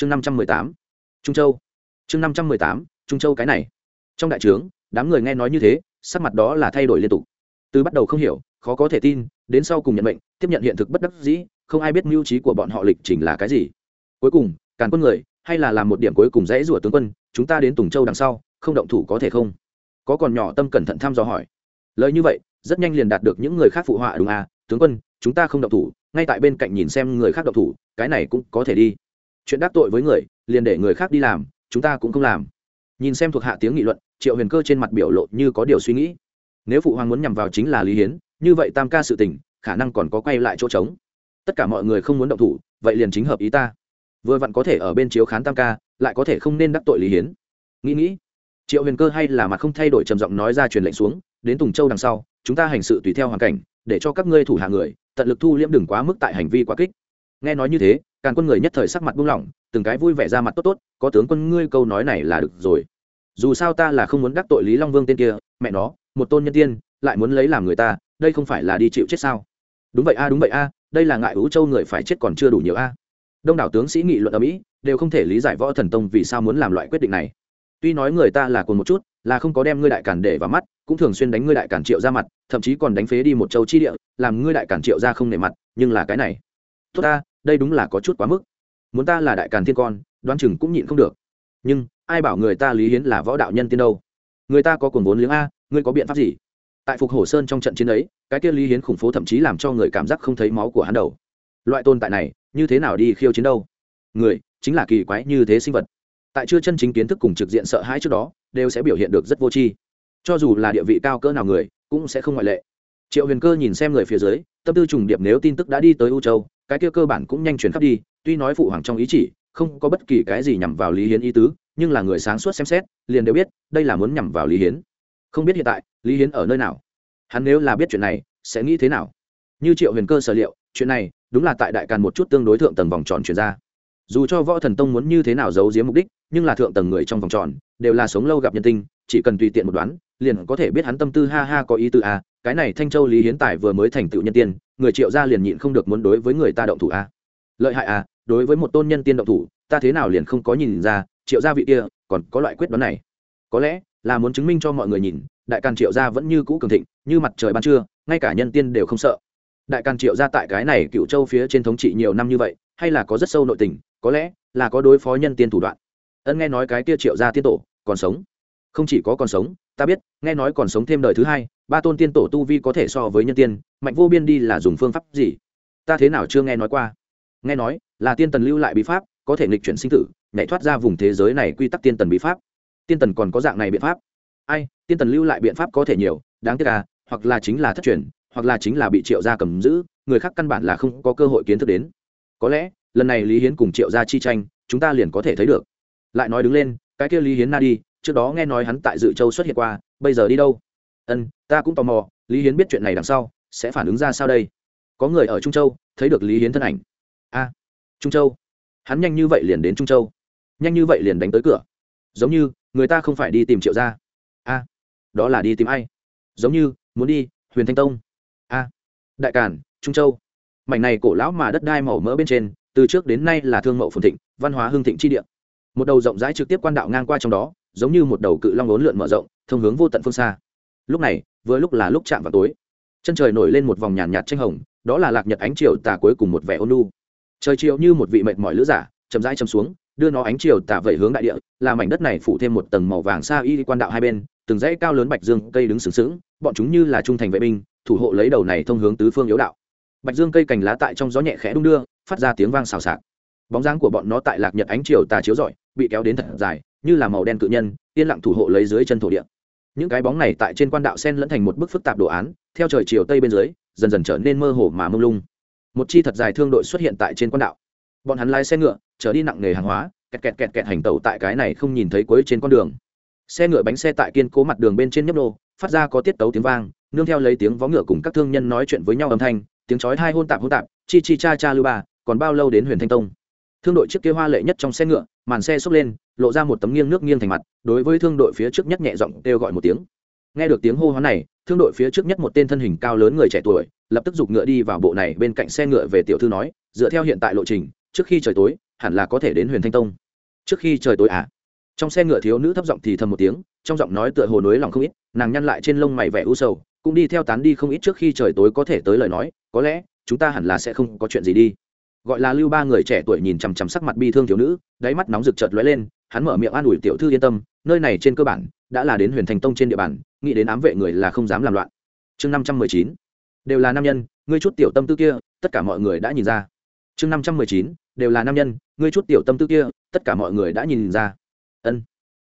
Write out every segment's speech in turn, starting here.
chương năm trăm mười tám. Trung châu. Chương năm trăm mười tám, trung châu cái này. Trong đại trướng, đám người nghe nói như thế, sắc mặt đó là thay đổi liên tục. Từ bắt đầu không hiểu, khó có thể tin, đến sau cùng nhận mệnh, tiếp nhận hiện thực bất đắc dĩ, không ai biết mưu trí của bọn họ lịch trình là cái gì. Cuối cùng, càn quân người, hay là làm một điểm cuối cùng dễ rủa tướng quân, chúng ta đến tùng châu đằng sau, không động thủ có thể không? Có còn nhỏ tâm cẩn thận thăm dò hỏi. Lời như vậy, rất nhanh liền đạt được những người khác phụ họa đúng à tướng quân, chúng ta không động thủ, ngay tại bên cạnh nhìn xem người khác động thủ, cái này cũng có thể đi chuyện đắc tội với người, liền để người khác đi làm, chúng ta cũng không làm. Nhìn xem thuộc hạ tiếng nghị luận, triệu huyền cơ trên mặt biểu lộ như có điều suy nghĩ. Nếu phụ hoàng muốn nhằm vào chính là lý hiến, như vậy tam ca sự tình, khả năng còn có quay lại chỗ trống. Tất cả mọi người không muốn động thủ, vậy liền chính hợp ý ta. Vừa vặn có thể ở bên chiếu khán tam ca, lại có thể không nên đắc tội lý hiến. Nghĩ nghĩ, triệu huyền cơ hay là mặt không thay đổi trầm giọng nói ra truyền lệnh xuống, đến tùng châu đằng sau, chúng ta hành sự tùy theo hoàn cảnh, để cho các ngươi thủ hạ người, tận lực thu liễm đừng quá mức tại hành vi quá kích nghe nói như thế, càn quân người nhất thời sắc mặt buông lỏng, từng cái vui vẻ ra mặt tốt tốt, có tướng quân ngươi câu nói này là được rồi. Dù sao ta là không muốn đắc tội lý long vương tên kia, mẹ nó, một tôn nhân tiên, lại muốn lấy làm người ta, đây không phải là đi chịu chết sao? Đúng vậy a, đúng vậy a, đây là ngại ứ châu người phải chết còn chưa đủ nhiều a. Đông đảo tướng sĩ nghị luận ở mỹ, đều không thể lý giải võ thần tông vì sao muốn làm loại quyết định này. Tuy nói người ta là cồn một chút, là không có đem ngươi đại cản để vào mắt, cũng thường xuyên đánh ngươi đại cản triệu ra mặt, thậm chí còn đánh phế đi một châu chi địa, làm ngươi đại cản triệu ra không nể mặt, nhưng là cái này tốt ta, đây đúng là có chút quá mức. Muốn ta là đại càn thiên con, đoán chừng cũng nhịn không được. Nhưng, ai bảo người ta lý hiến là võ đạo nhân tiên đâu? Người ta có cuồng vốn liếng a, ngươi có biện pháp gì? Tại phục hồ sơn trong trận chiến ấy, cái kia lý hiến khủng phố thậm chí làm cho người cảm giác không thấy máu của hắn đầu loại tồn tại này, như thế nào đi khiêu chiến đâu? Người, chính là kỳ quái như thế sinh vật. Tại chưa chân chính kiến thức cùng trực diện sợ hãi trước đó, đều sẽ biểu hiện được rất vô tri. Cho dù là địa vị cao cỡ nào người, cũng sẽ không ngoại lệ. Triệu huyền cơ nhìn xem người phía dưới, tâm tư trùng điệp nếu tin tức đã đi tới u châu cái kia cơ bản cũng nhanh chuyển khắp đi, tuy nói phụ hoàng trong ý chỉ, không có bất kỳ cái gì nhằm vào lý hiến ý tứ, nhưng là người sáng suốt xem xét, liền đều biết, đây là muốn nhằm vào lý hiến. Không biết hiện tại, lý hiến ở nơi nào? Hắn nếu là biết chuyện này, sẽ nghĩ thế nào? Như triệu huyền cơ sở liệu, chuyện này, đúng là tại đại càn một chút tương đối thượng tầng vòng tròn chuyển ra. Dù cho võ thần tông muốn như thế nào giấu giếm mục đích, nhưng là thượng tầng người trong vòng tròn, đều là sống lâu gặp nhân tinh chỉ cần tùy tiện một đoán, liền có thể biết hắn tâm tư ha ha có ý tư a à, cái này thanh châu lý hiến tài vừa mới thành tựu nhân tiên, người triệu gia liền nhịn không được muốn đối với người ta động thủ a. Lợi hại à đối với một tôn nhân tiên động thủ, ta thế nào liền không có nhìn ra, triệu gia vị kia, còn có loại quyết đoán này. Có lẽ là muốn chứng minh cho mọi người nhìn, đại càn triệu gia vẫn như cũ cường thịnh, như mặt trời ban trưa, ngay cả nhân tiên đều không sợ. Đại càn triệu gia tại cái này cựu châu phía trên thống trị nhiều năm như vậy, hay là có rất sâu nội tình, có lẽ là có đối phó nhân tiên thủ đoạn. Ân nghe nói cái kia triệu gia tiên tổ còn sống. Không chỉ có còn sống, ta biết, nghe nói còn sống thêm đời thứ hai ba tôn tiên tổ tu vi có thể so với nhân tiên, mạnh vô biên đi là dùng phương pháp gì? Ta thế nào chưa nghe nói qua. Nghe nói, là tiên tần lưu lại bí pháp, có thể nghịch chuyển sinh tử, nhảy thoát ra vùng thế giới này quy tắc tiên tần bí pháp. Tiên tần còn có dạng này biện pháp. Ai, tiên tần lưu lại biện pháp có thể nhiều, đáng tiếc à hoặc là chính là thất truyền, hoặc là chính là bị triệu gia cầm giữ, người khác căn bản là không có cơ hội kiến thức đến. Có lẽ, lần này lý hiến cùng triệu gia chi tranh, chúng ta liền có thể thấy được. Lại nói đứng lên, cái kia lý hiến na đi, trước đó nghe nói hắn tại dự châu xuất hiện qua, bây giờ đi đâu? Ân, ta cũng tò mò, lý hiến biết chuyện này đằng sau, sẽ phản ứng ra sao đây? Có người ở trung châu, thấy được lý hiến thân ảnh. A, trung châu? Hắn nhanh như vậy liền đến trung châu. Nhanh như vậy liền đánh tới cửa. Giống như, người ta không phải đi tìm triệu gia. A, đó là đi tìm ai? Giống như, muốn đi, huyền thanh tông. A, đại cản trung châu. Mảnh này cổ lão mà đất đai màu mỡ bên trên, từ trước đến nay là thương mậu phồn thịnh, văn hóa hương thịnh chi địa. Một đầu rộng rãi trực tiếp quan đạo ngang qua trong đó, giống như một đầu cự long lốn lượn mở rộng, thông hướng vô tận phương xa lúc này, vừa lúc là lúc chạm vào tối. Chân trời nổi lên một vòng nhàn nhạt tranh hồng, đó là lạc nhật ánh chiều tà cuối cùng một vẻ ôn lu trời chiều như một vị mệt mỏi lữ giả, chậm rãi chầm xuống, đưa nó ánh chiều tà vẩy hướng đại địa, làm mảnh đất này phủ thêm một tầng màu vàng xa y quan đạo hai bên, từng dãy cao lớn bạch dương cây đứng sừng sững, bọn chúng như là trung thành vệ binh, thủ hộ lấy đầu này thông hướng tứ phương yếu đạo. Bạch dương cây cành lá tại trong gió nhẹ khẽ đung đưa, phát ra tiếng vang xào xạc. Bóng dáng của bọn nó tại lạc nhật ánh chiều tà chiếu rọi, bị kéo đến thật dài, như là màu đen cự nhân, yên lặng thủ hộ lấy dưới chân thổ địa những cái bóng này tại trên quan đạo sen lẫn thành một bức phức tạp đồ án, theo trời chiều tây bên dưới, dần dần trở nên mơ hồ mà mông lung. Một chi thật dài thương đội xuất hiện tại trên quan đạo. Bọn hắn lái xe ngựa, chở đi nặng nghề hàng hóa, kẹt kẹt kẹt kẹt hành tẩu tại cái này không nhìn thấy cuối trên con đường. Xe ngựa bánh xe tại kiên cố mặt đường bên trên nhấp nô, phát ra có tiết tấu tiếng vang, nương theo lấy tiếng vó ngựa cùng các thương nhân nói chuyện với nhau âm thanh, tiếng chói hai hôn tạp hôn tạp, chi chi cha cha lưu ba, còn bao lâu đến huyền thanh tông. Thương đội chiếc kia hoa lệ nhất trong xe ngựa, màn xe xốc lên lộ ra một tấm nghiêng nước nghiêng thành mặt, đối với thương đội phía trước nhất nhẹ giọng kêu gọi một tiếng. Nghe được tiếng hô hoán này, thương đội phía trước nhất một tên thân hình cao lớn người trẻ tuổi, lập tức giục ngựa đi vào bộ này bên cạnh xe ngựa về tiểu thư nói, dựa theo hiện tại lộ trình, trước khi trời tối, hẳn là có thể đến huyền thanh tông. Trước khi trời tối à? Trong xe ngựa thiếu nữ thấp giọng thì thầm một tiếng, trong giọng nói tựa hồ nối lòng không ít, nàng nhăn lại trên lông mày vẻ u sầu, cũng đi theo tán đi không ít trước khi trời tối có thể tới lời nói, có lẽ, chúng ta hẳn là sẽ không có chuyện gì đi. Gọi là lưu ba người trẻ tuổi nhìn chằm chằm sắc mặt bi thương thiếu nữ, đáy mắt nóng rực chợt lóe lên hắn mở miệng an ủi tiểu thư yên tâm, nơi này trên cơ bản đã là đến huyền thành tông trên địa bàn, nghĩ đến ám vệ người là không dám làm loạn. Chương năm trăm mười chín, đều là nam nhân, ngươi chút tiểu tâm tư kia, tất cả mọi người đã nhìn ra. Chương năm trăm mười chín, đều là nam nhân, ngươi chút tiểu tâm tư kia, tất cả mọi người đã nhìn ra. Ân.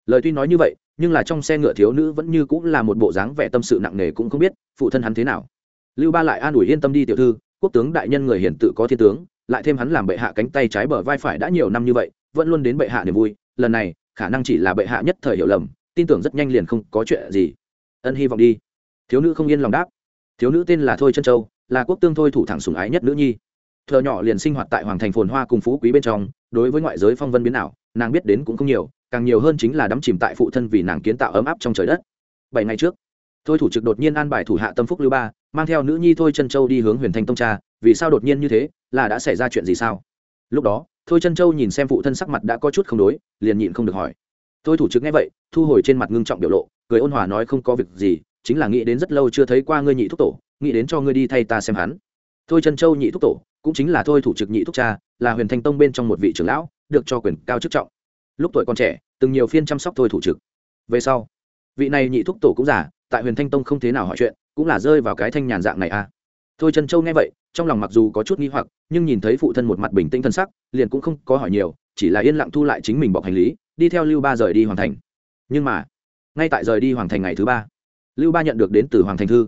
Lời tuy nói như vậy, nhưng là trong xe ngựa thiếu nữ vẫn như cũng là một bộ dáng vẻ tâm sự nặng nề cũng không biết, phụ thân hắn thế nào. Lưu ba lại an ủi yên tâm đi tiểu thư, quốc tướng đại nhân người hiển tự có thiên tướng, lại thêm hắn làm bệ hạ cánh tay trái bờ vai phải đã nhiều năm như vậy, vẫn luôn đến bệ hạ niềm vui lần này, khả năng chỉ là bệ hạ nhất thời hiểu lầm, tin tưởng rất nhanh liền không có chuyện gì. Ân, hy vọng đi. Thiếu nữ không yên lòng đáp. Thiếu nữ tên là thôi chân châu, là quốc tương thôi thủ thẳng sùng ái nhất nữ nhi. Thợ nhỏ liền sinh hoạt tại hoàng thành phồn hoa cùng phú quý bên trong, đối với ngoại giới phong vân biến nào nàng biết đến cũng không nhiều, càng nhiều hơn chính là đắm chìm tại phụ thân vì nàng kiến tạo ấm áp trong trời đất. Bảy ngày trước, thôi thủ trực đột nhiên an bài thủ hạ tâm phúc lưu ba, mang theo nữ nhi thôi chân châu đi hướng huyền thanh tông cha, vì sao đột nhiên như thế, là đã xảy ra chuyện gì sao? Lúc đó thôi chân châu nhìn xem phụ thân sắc mặt đã có chút không đối, liền nhịn không được hỏi. Thôi thủ trực nghe vậy, thu hồi trên mặt ngưng trọng biểu lộ, cười ôn hòa nói không có việc gì, chính là nghĩ đến rất lâu chưa thấy qua ngươi nhị thúc tổ, nghĩ đến cho ngươi đi thay ta xem hắn. Thôi chân châu nhị thúc tổ, cũng chính là thôi thủ trực nhị thúc cha, là huyền thanh tông bên trong một vị trưởng lão, được cho quyền cao chức trọng. Lúc tuổi còn trẻ, từng nhiều phiên chăm sóc thôi thủ trực. Về sau, vị này nhị thúc tổ cũng giả tại huyền thanh tông không thế nào hỏi chuyện, cũng là rơi vào cái thanh nhàn dạng này à. Thôi chân châu nghe vậy trong lòng mặc dù có chút nghi hoặc, nhưng nhìn thấy phụ thân một mặt bình tĩnh thân sắc, liền cũng không có hỏi nhiều, chỉ là yên lặng thu lại chính mình bọc hành lý, đi theo lưu ba rời đi hoàng thành. Nhưng mà, ngay tại rời đi hoàng thành ngày thứ ba, lưu ba nhận được đến từ hoàng thành thư.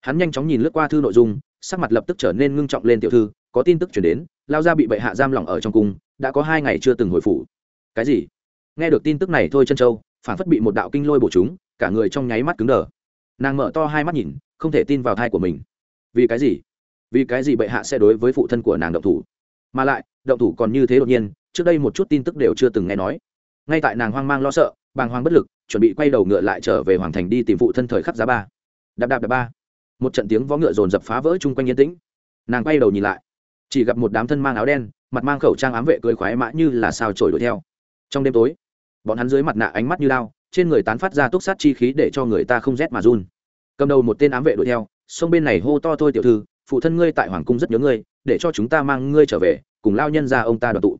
Hắn nhanh chóng nhìn lướt qua thư nội dung, sắc mặt lập tức trở nên ngưng trọng lên tiểu thư, có tin tức chuyển đến, lao ra bị bệ hạ giam lỏng ở trong cung, đã có hai ngày chưa từng hồi phủ. Cái gì? Nghe được tin tức này thôi chân châu, phản phất bị một đạo kinh lôi bổ chúng, cả người trong nháy mắt cứng đờ. Nàng mở to hai mắt nhìn, không thể tin vào thai của mình. Vì cái gì? Vì cái gì bệ hạ sẽ đối với phụ thân của nàng động thủ? Mà lại, động thủ còn như thế đột nhiên, trước đây một chút tin tức đều chưa từng nghe nói. Ngay tại nàng hoang mang lo sợ, bàng hoàng bất lực, chuẩn bị quay đầu ngựa lại trở về hoàng thành đi tìm phụ thân thời khắc giá ba. Đạp đạp đạp ba. Một trận tiếng vó ngựa dồn dập phá vỡ chung quanh yên tĩnh. Nàng quay đầu nhìn lại, chỉ gặp một đám thân mang áo đen, mặt mang khẩu trang ám vệ cưới khoái mã như là sao trổi đuổi theo. Trong đêm tối, bọn hắn dưới mặt nạ ánh mắt như lao trên người tán phát ra túc sát chi khí để cho người ta không rét mà run. Cầm đầu một tên ám vệ đuổi theo, sông bên này hô to thôi tiểu thư phụ thân ngươi tại hoàng cung rất nhớ ngươi, để cho chúng ta mang ngươi trở về, cùng lao nhân ra ông ta đoàn tụ.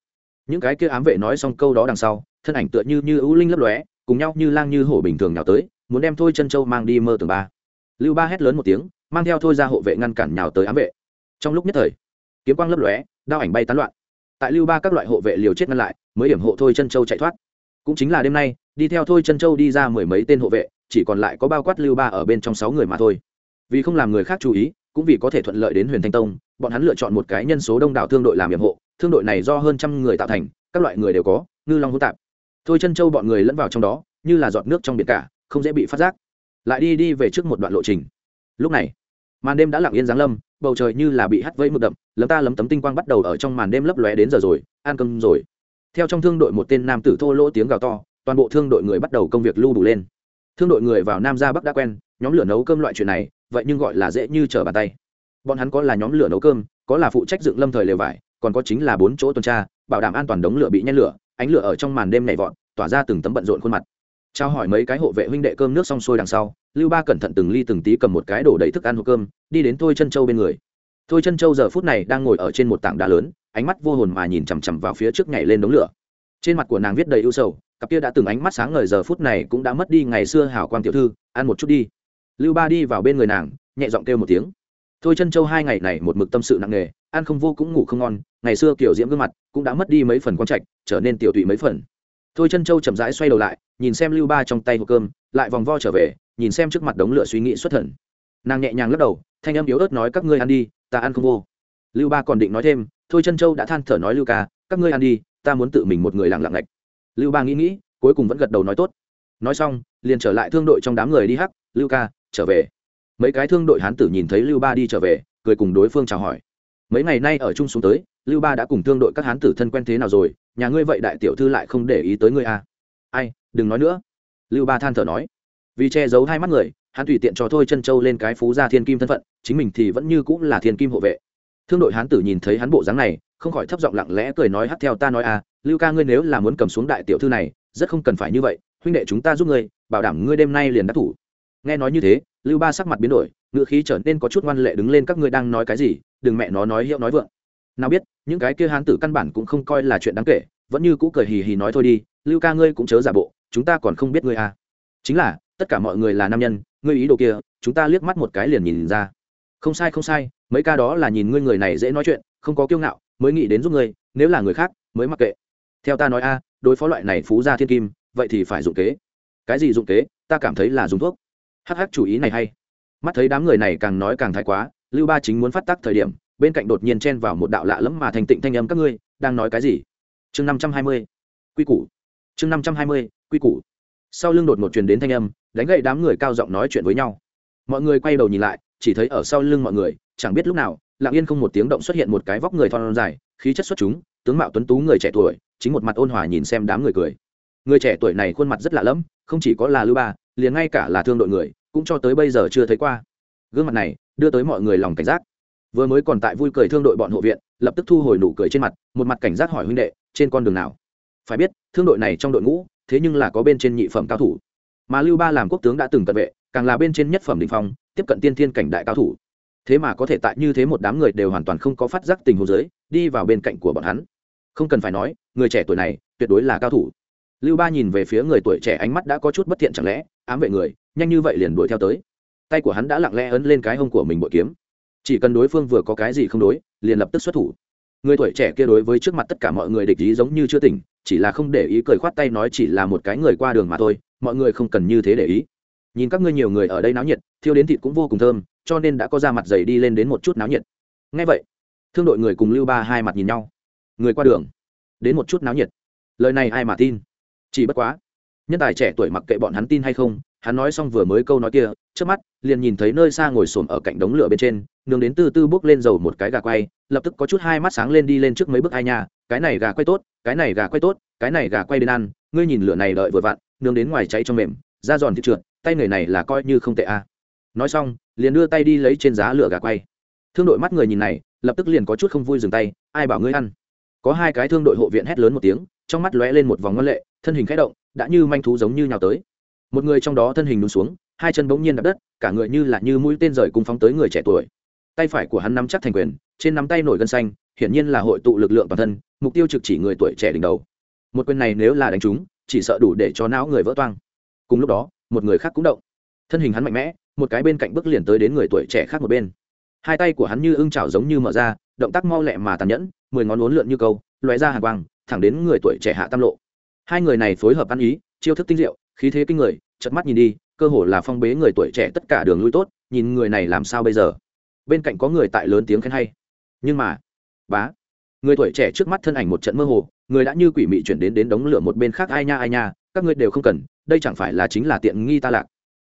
Những cái kia ám vệ nói xong câu đó đằng sau, thân ảnh tựa như như ưu linh lấp lóe, cùng nhau như lang như hổ bình thường nhào tới, muốn đem thôi chân châu mang đi mơ tường ba. Lưu ba hét lớn một tiếng, mang theo thôi ra hộ vệ ngăn cản nhào tới ám vệ. Trong lúc nhất thời, kiếm quang lấp lóe, đao ảnh bay tán loạn. Tại lưu ba các loại hộ vệ liều chết ngăn lại, mới hiểm hộ thôi chân châu chạy thoát. Cũng chính là đêm nay, đi theo thôi chân châu đi ra mười mấy tên hộ vệ, chỉ còn lại có bao quát lưu ba ở bên trong sáu người mà thôi. Vì không làm người khác chú ý cũng vì có thể thuận lợi đến huyền thanh tông, bọn hắn lựa chọn một cái nhân số đông đảo thương đội làm nhiệm hộ, thương đội này do hơn trăm người tạo thành, các loại người đều có, ngư long hỗn tạp. Thôi chân châu bọn người lẫn vào trong đó, như là giọt nước trong biển cả, không dễ bị phát giác. Lại đi đi về trước một đoạn lộ trình. Lúc này, màn đêm đã lặng yên giáng lâm, bầu trời như là bị hắt vẫy mực đậm, lấm ta lấm tấm tinh quang bắt đầu ở trong màn đêm lấp lóe đến giờ rồi, an cơm rồi. Theo trong thương đội một tên nam tử thô lỗ tiếng gào to, toàn bộ thương đội người bắt đầu công việc lưu đủ lên. Thương đội người vào nam ra bắc đã quen, nhóm lửa nấu cơm loại chuyện này vậy nhưng gọi là dễ như trở bàn tay. Bọn hắn có là nhóm lửa nấu cơm, có là phụ trách dựng lâm thời lều vải, còn có chính là bốn chỗ tuần tra, bảo đảm an toàn đống lửa bị nhen lửa, ánh lửa ở trong màn đêm nhảy vọt, tỏa ra từng tấm bận rộn khuôn mặt. Trao hỏi mấy cái hộ vệ huynh đệ cơm nước xong xuôi đằng sau, lưu ba cẩn thận từng ly từng tí cầm một cái đổ đầy thức ăn hộp cơm, đi đến thôi chân châu bên người. Thôi chân châu giờ phút này đang ngồi ở trên một tảng đá lớn, ánh mắt vô hồn mà nhìn chằm chằm vào phía trước nhảy lên đống lửa. Trên mặt của nàng viết đầy ưu sầu, cặp kia đã từng ánh mắt sáng ngời giờ phút này cũng đã mất đi ngày xưa hảo quang tiểu thư, ăn một chút đi lưu ba đi vào bên người nàng, nhẹ giọng kêu một tiếng. Thôi chân châu hai ngày này một mực tâm sự nặng nề, ăn không vô cũng ngủ không ngon, ngày xưa kiểu diễm gương mặt cũng đã mất đi mấy phần quang trạch, trở nên tiểu tụy mấy phần. Thôi chân châu chậm rãi xoay đầu lại, nhìn xem lưu ba trong tay hộp cơm, lại vòng vo trở về, nhìn xem trước mặt đống lửa suy nghĩ xuất thần. Nàng nhẹ nhàng lắc đầu, thanh âm yếu ớt nói, các ngươi ăn đi, ta ăn không vô. Lưu ba còn định nói thêm, thôi chân châu đã than thở nói, lưu ca, các ngươi ăn đi, ta muốn tự mình một người lặng lặng ngạch. Lưu ba nghĩ nghĩ, cuối cùng vẫn gật đầu nói, tốt. Nói xong, liền trở lại thương đội trong đám người đi hắc, lưu ca trở về. Mấy cái thương đội hán tử nhìn thấy lưu ba đi trở về, cười cùng đối phương chào hỏi. Mấy ngày nay ở chung xuống tới, lưu ba đã cùng thương đội các hán tử thân quen thế nào rồi, nhà ngươi vậy đại tiểu thư lại không để ý tới ngươi à. ai, đừng nói nữa. Lưu ba than thở nói. Vì che giấu hai mắt người, hắn tùy tiện cho thôi chân châu lên cái phú gia thiên kim thân phận, chính mình thì vẫn như cũng là thiên kim hộ vệ. Thương đội hán tử nhìn thấy hắn bộ dáng này, không khỏi thấp giọng lặng lẽ cười nói hát theo ta nói à lưu ca ngươi nếu là muốn cầm xuống đại tiểu thư này, rất không cần phải như vậy, huynh đệ chúng ta giúp ngươi, bảo đảm ngươi đêm nay liền đắc thủ nghe nói như thế, lưu ba sắc mặt biến đổi ngựa khí trở nên có chút ngoan lệ đứng lên, các ngươi đang nói cái gì? Đừng mẹ nó nói hiệu nói vượng. Nào biết, những cái kia hán tử căn bản cũng không coi là chuyện đáng kể, vẫn như cũ cười hì hì nói thôi đi, lưu ca ngươi cũng chớ giả bộ, chúng ta còn không biết ngươi à. Chính là, tất cả mọi người là nam nhân, ngươi ý đồ kia, chúng ta liếc mắt một cái liền nhìn ra. Không sai không sai, mấy ca đó là nhìn ngươi người này dễ nói chuyện, không có kiêu ngạo, mới nghĩ đến giúp ngươi, nếu là người khác, mới mặc kệ. Theo ta nói a, đối phó loại này phú gia thiên kim, vậy thì phải dụng kế. Cái gì dụng kế? Ta cảm thấy là dùng thuốc hắc hắc chủ ý này hay. Mắt thấy đám người này càng nói càng thái quá, lưu ba chính muốn phát tác thời điểm, bên cạnh đột nhiên chen vào một đạo lạ lẫm mà thành tịnh thanh âm các ngươi, đang nói cái gì? Chương năm trăm hai mươi, quy củ. Chương năm trăm hai mươi, quy củ. Sau lưng đột một truyền đến thanh âm, đánh gậy đám người cao giọng nói chuyện với nhau. Mọi người quay đầu nhìn lại, chỉ thấy ở sau lưng mọi người, chẳng biết lúc nào, lặng yên không một tiếng động xuất hiện một cái vóc người thon dài, khí chất xuất chúng, tướng mạo tuấn tú người trẻ tuổi, chính một mặt ôn hòa nhìn xem đám người cười người trẻ tuổi này khuôn mặt rất lạ lẫm, không chỉ có là lưu ba, liền ngay cả là thương đội người, cũng cho tới bây giờ chưa thấy qua. Gương mặt này đưa tới mọi người lòng cảnh giác. Vừa mới còn tại vui cười thương đội bọn hộ viện, lập tức thu hồi nụ cười trên mặt, một mặt cảnh giác hỏi huynh đệ, trên con đường nào? Phải biết, thương đội này trong đội ngũ, thế nhưng là có bên trên nhị phẩm cao thủ. Mà lưu ba làm quốc tướng đã từng cận vệ, càng là bên trên nhất phẩm đình phong, tiếp cận tiên thiên cảnh đại cao thủ. Thế mà có thể tại như thế một đám người đều hoàn toàn không có phát giác tình hồ giới đi vào bên cạnh của bọn hắn. Không cần phải nói, người trẻ tuổi này tuyệt đối là cao thủ lưu ba nhìn về phía người tuổi trẻ ánh mắt đã có chút bất thiện chẳng lẽ, ám vệ người, nhanh như vậy liền đuổi theo tới. Tay của hắn đã lặng lẽ ấn lên cái hông của mình bội kiếm. Chỉ cần đối phương vừa có cái gì không đối, liền lập tức xuất thủ. Người tuổi trẻ kia đối với trước mặt tất cả mọi người địch ý giống như chưa tỉnh, chỉ là không để ý cười khoát tay nói chỉ là một cái người qua đường mà thôi, mọi người không cần như thế để ý. Nhìn các ngươi nhiều người ở đây náo nhiệt, thiêu đến thịt cũng vô cùng thơm, cho nên đã có ra mặt dày đi lên đến một chút náo nhiệt. Ngay vậy, thương đội người cùng lưu ba hai mặt nhìn nhau. Người qua đường, đến một chút náo nhiệt. Lời này ai mà tin? Chỉ bất quá, nhân tài trẻ tuổi mặc kệ bọn hắn tin hay không, hắn nói xong vừa mới câu nói kia trước mắt, liền nhìn thấy nơi xa ngồi xổm ở cạnh đống lửa bên trên, nương đến từ từ bước lên dầu một cái gà quay, lập tức có chút hai mắt sáng lên đi lên trước mấy bước ai nhà cái này gà quay tốt, cái này gà quay tốt, cái này gà quay đến ăn, ngươi nhìn lửa này đợi vừa vặn, nương đến ngoài cháy trong mềm, da giòn thịt trượt, tay người này là coi như không tệ a nói xong, liền đưa tay đi lấy trên giá lửa gà quay. Thương đội mắt người nhìn này, lập tức liền có chút không vui dừng tay, ai bảo ngươi ăn. Có hai cái thương đội hộ viện hét lớn một tiếng, trong mắt lóe lên một vòng ngân lệ thân hình khẽ động, đã như manh thú giống như nhào tới. Một người trong đó thân hình nút xuống, hai chân bỗng nhiên đập đất, cả người như là như mũi tên rời cùng phóng tới người trẻ tuổi. Tay phải của hắn nắm chắc thành quyền, trên nắm tay nổi gân xanh, hiển nhiên là hội tụ lực lượng toàn thân, mục tiêu trực chỉ người tuổi trẻ đỉnh đầu. Một quyền này nếu là đánh trúng, chỉ sợ đủ để cho não người vỡ toang. Cùng lúc đó, một người khác cũng động. Thân hình hắn mạnh mẽ, một cái bên cạnh bước liền tới đến người tuổi trẻ khác một bên. Hai tay của hắn như ưng chảo giống như mở ra, động tác mau lẹ mà tàn nhẫn, mười ngón uốn lượn như câu loé ra hàng quang, thẳng đến người tuổi trẻ hạ tam lộ hai người này phối hợp ăn ý, chiêu thức tinh diệu, khí thế kinh người chật mắt nhìn đi, cơ hồ là phong bế người tuổi trẻ tất cả đường lui tốt, nhìn người này làm sao bây giờ? Bên cạnh có người tại lớn tiếng khen hay. Nhưng mà, bá, người tuổi trẻ trước mắt thân ảnh một trận mơ hồ, người đã như quỷ mị chuyển đến đến đống lửa một bên khác, ai nha ai nha, các ngươi đều không cần, đây chẳng phải là chính là tiện nghi ta lạc.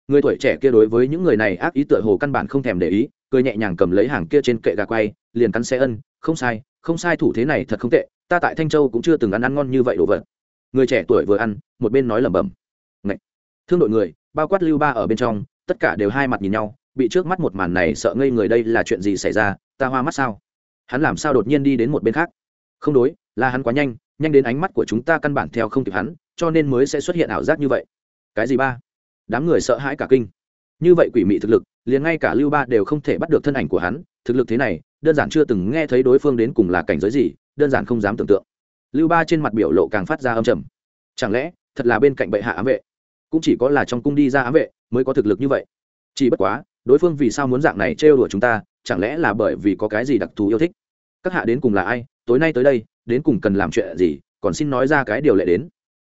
Người tuổi trẻ kia đối với những người này ác ý tựa hồ căn bản không thèm để ý, cười nhẹ nhàng cầm lấy hàng kia trên kệ gà quay, liền cắn xe ân, không sai không sai thủ thế này thật không tệ, ta tại thanh châu cũng chưa từng ăn ăn ngon như vậy đồ vật người trẻ tuổi vừa ăn, một bên nói lẩm bẩm. Ngậy. thương đội người, bao quát lưu ba ở bên trong, tất cả đều hai mặt nhìn nhau, bị trước mắt một màn này sợ ngây người đây là chuyện gì xảy ra, ta hoa mắt sao? Hắn làm sao đột nhiên đi đến một bên khác? Không đối là hắn quá nhanh nhanh đến ánh mắt của chúng ta căn bản theo không kịp hắn, cho nên mới sẽ xuất hiện ảo giác như vậy. Cái gì ba? Đám người sợ hãi cả kinh. Như vậy quỷ mị thực lực, liền ngay cả lưu ba đều không thể bắt được thân ảnh của hắn, thực lực thế này, đơn giản chưa từng nghe thấy đối phương đến cùng là cảnh giới gì, đơn giản không dám tưởng tượng lưu ba trên mặt biểu lộ càng phát ra âm trầm. Chẳng lẽ, thật là bên cạnh bệ hạ ám vệ? Cũng chỉ có là trong cung đi ra ám vệ mới có thực lực như vậy. Chỉ bất quá, đối phương vì sao muốn dạng này trêu đùa chúng ta, chẳng lẽ là bởi vì có cái gì đặc thù yêu thích? Các hạ đến cùng là ai? Tối nay tới đây, đến cùng cần làm chuyện gì? Còn xin nói ra cái điều lệ đến.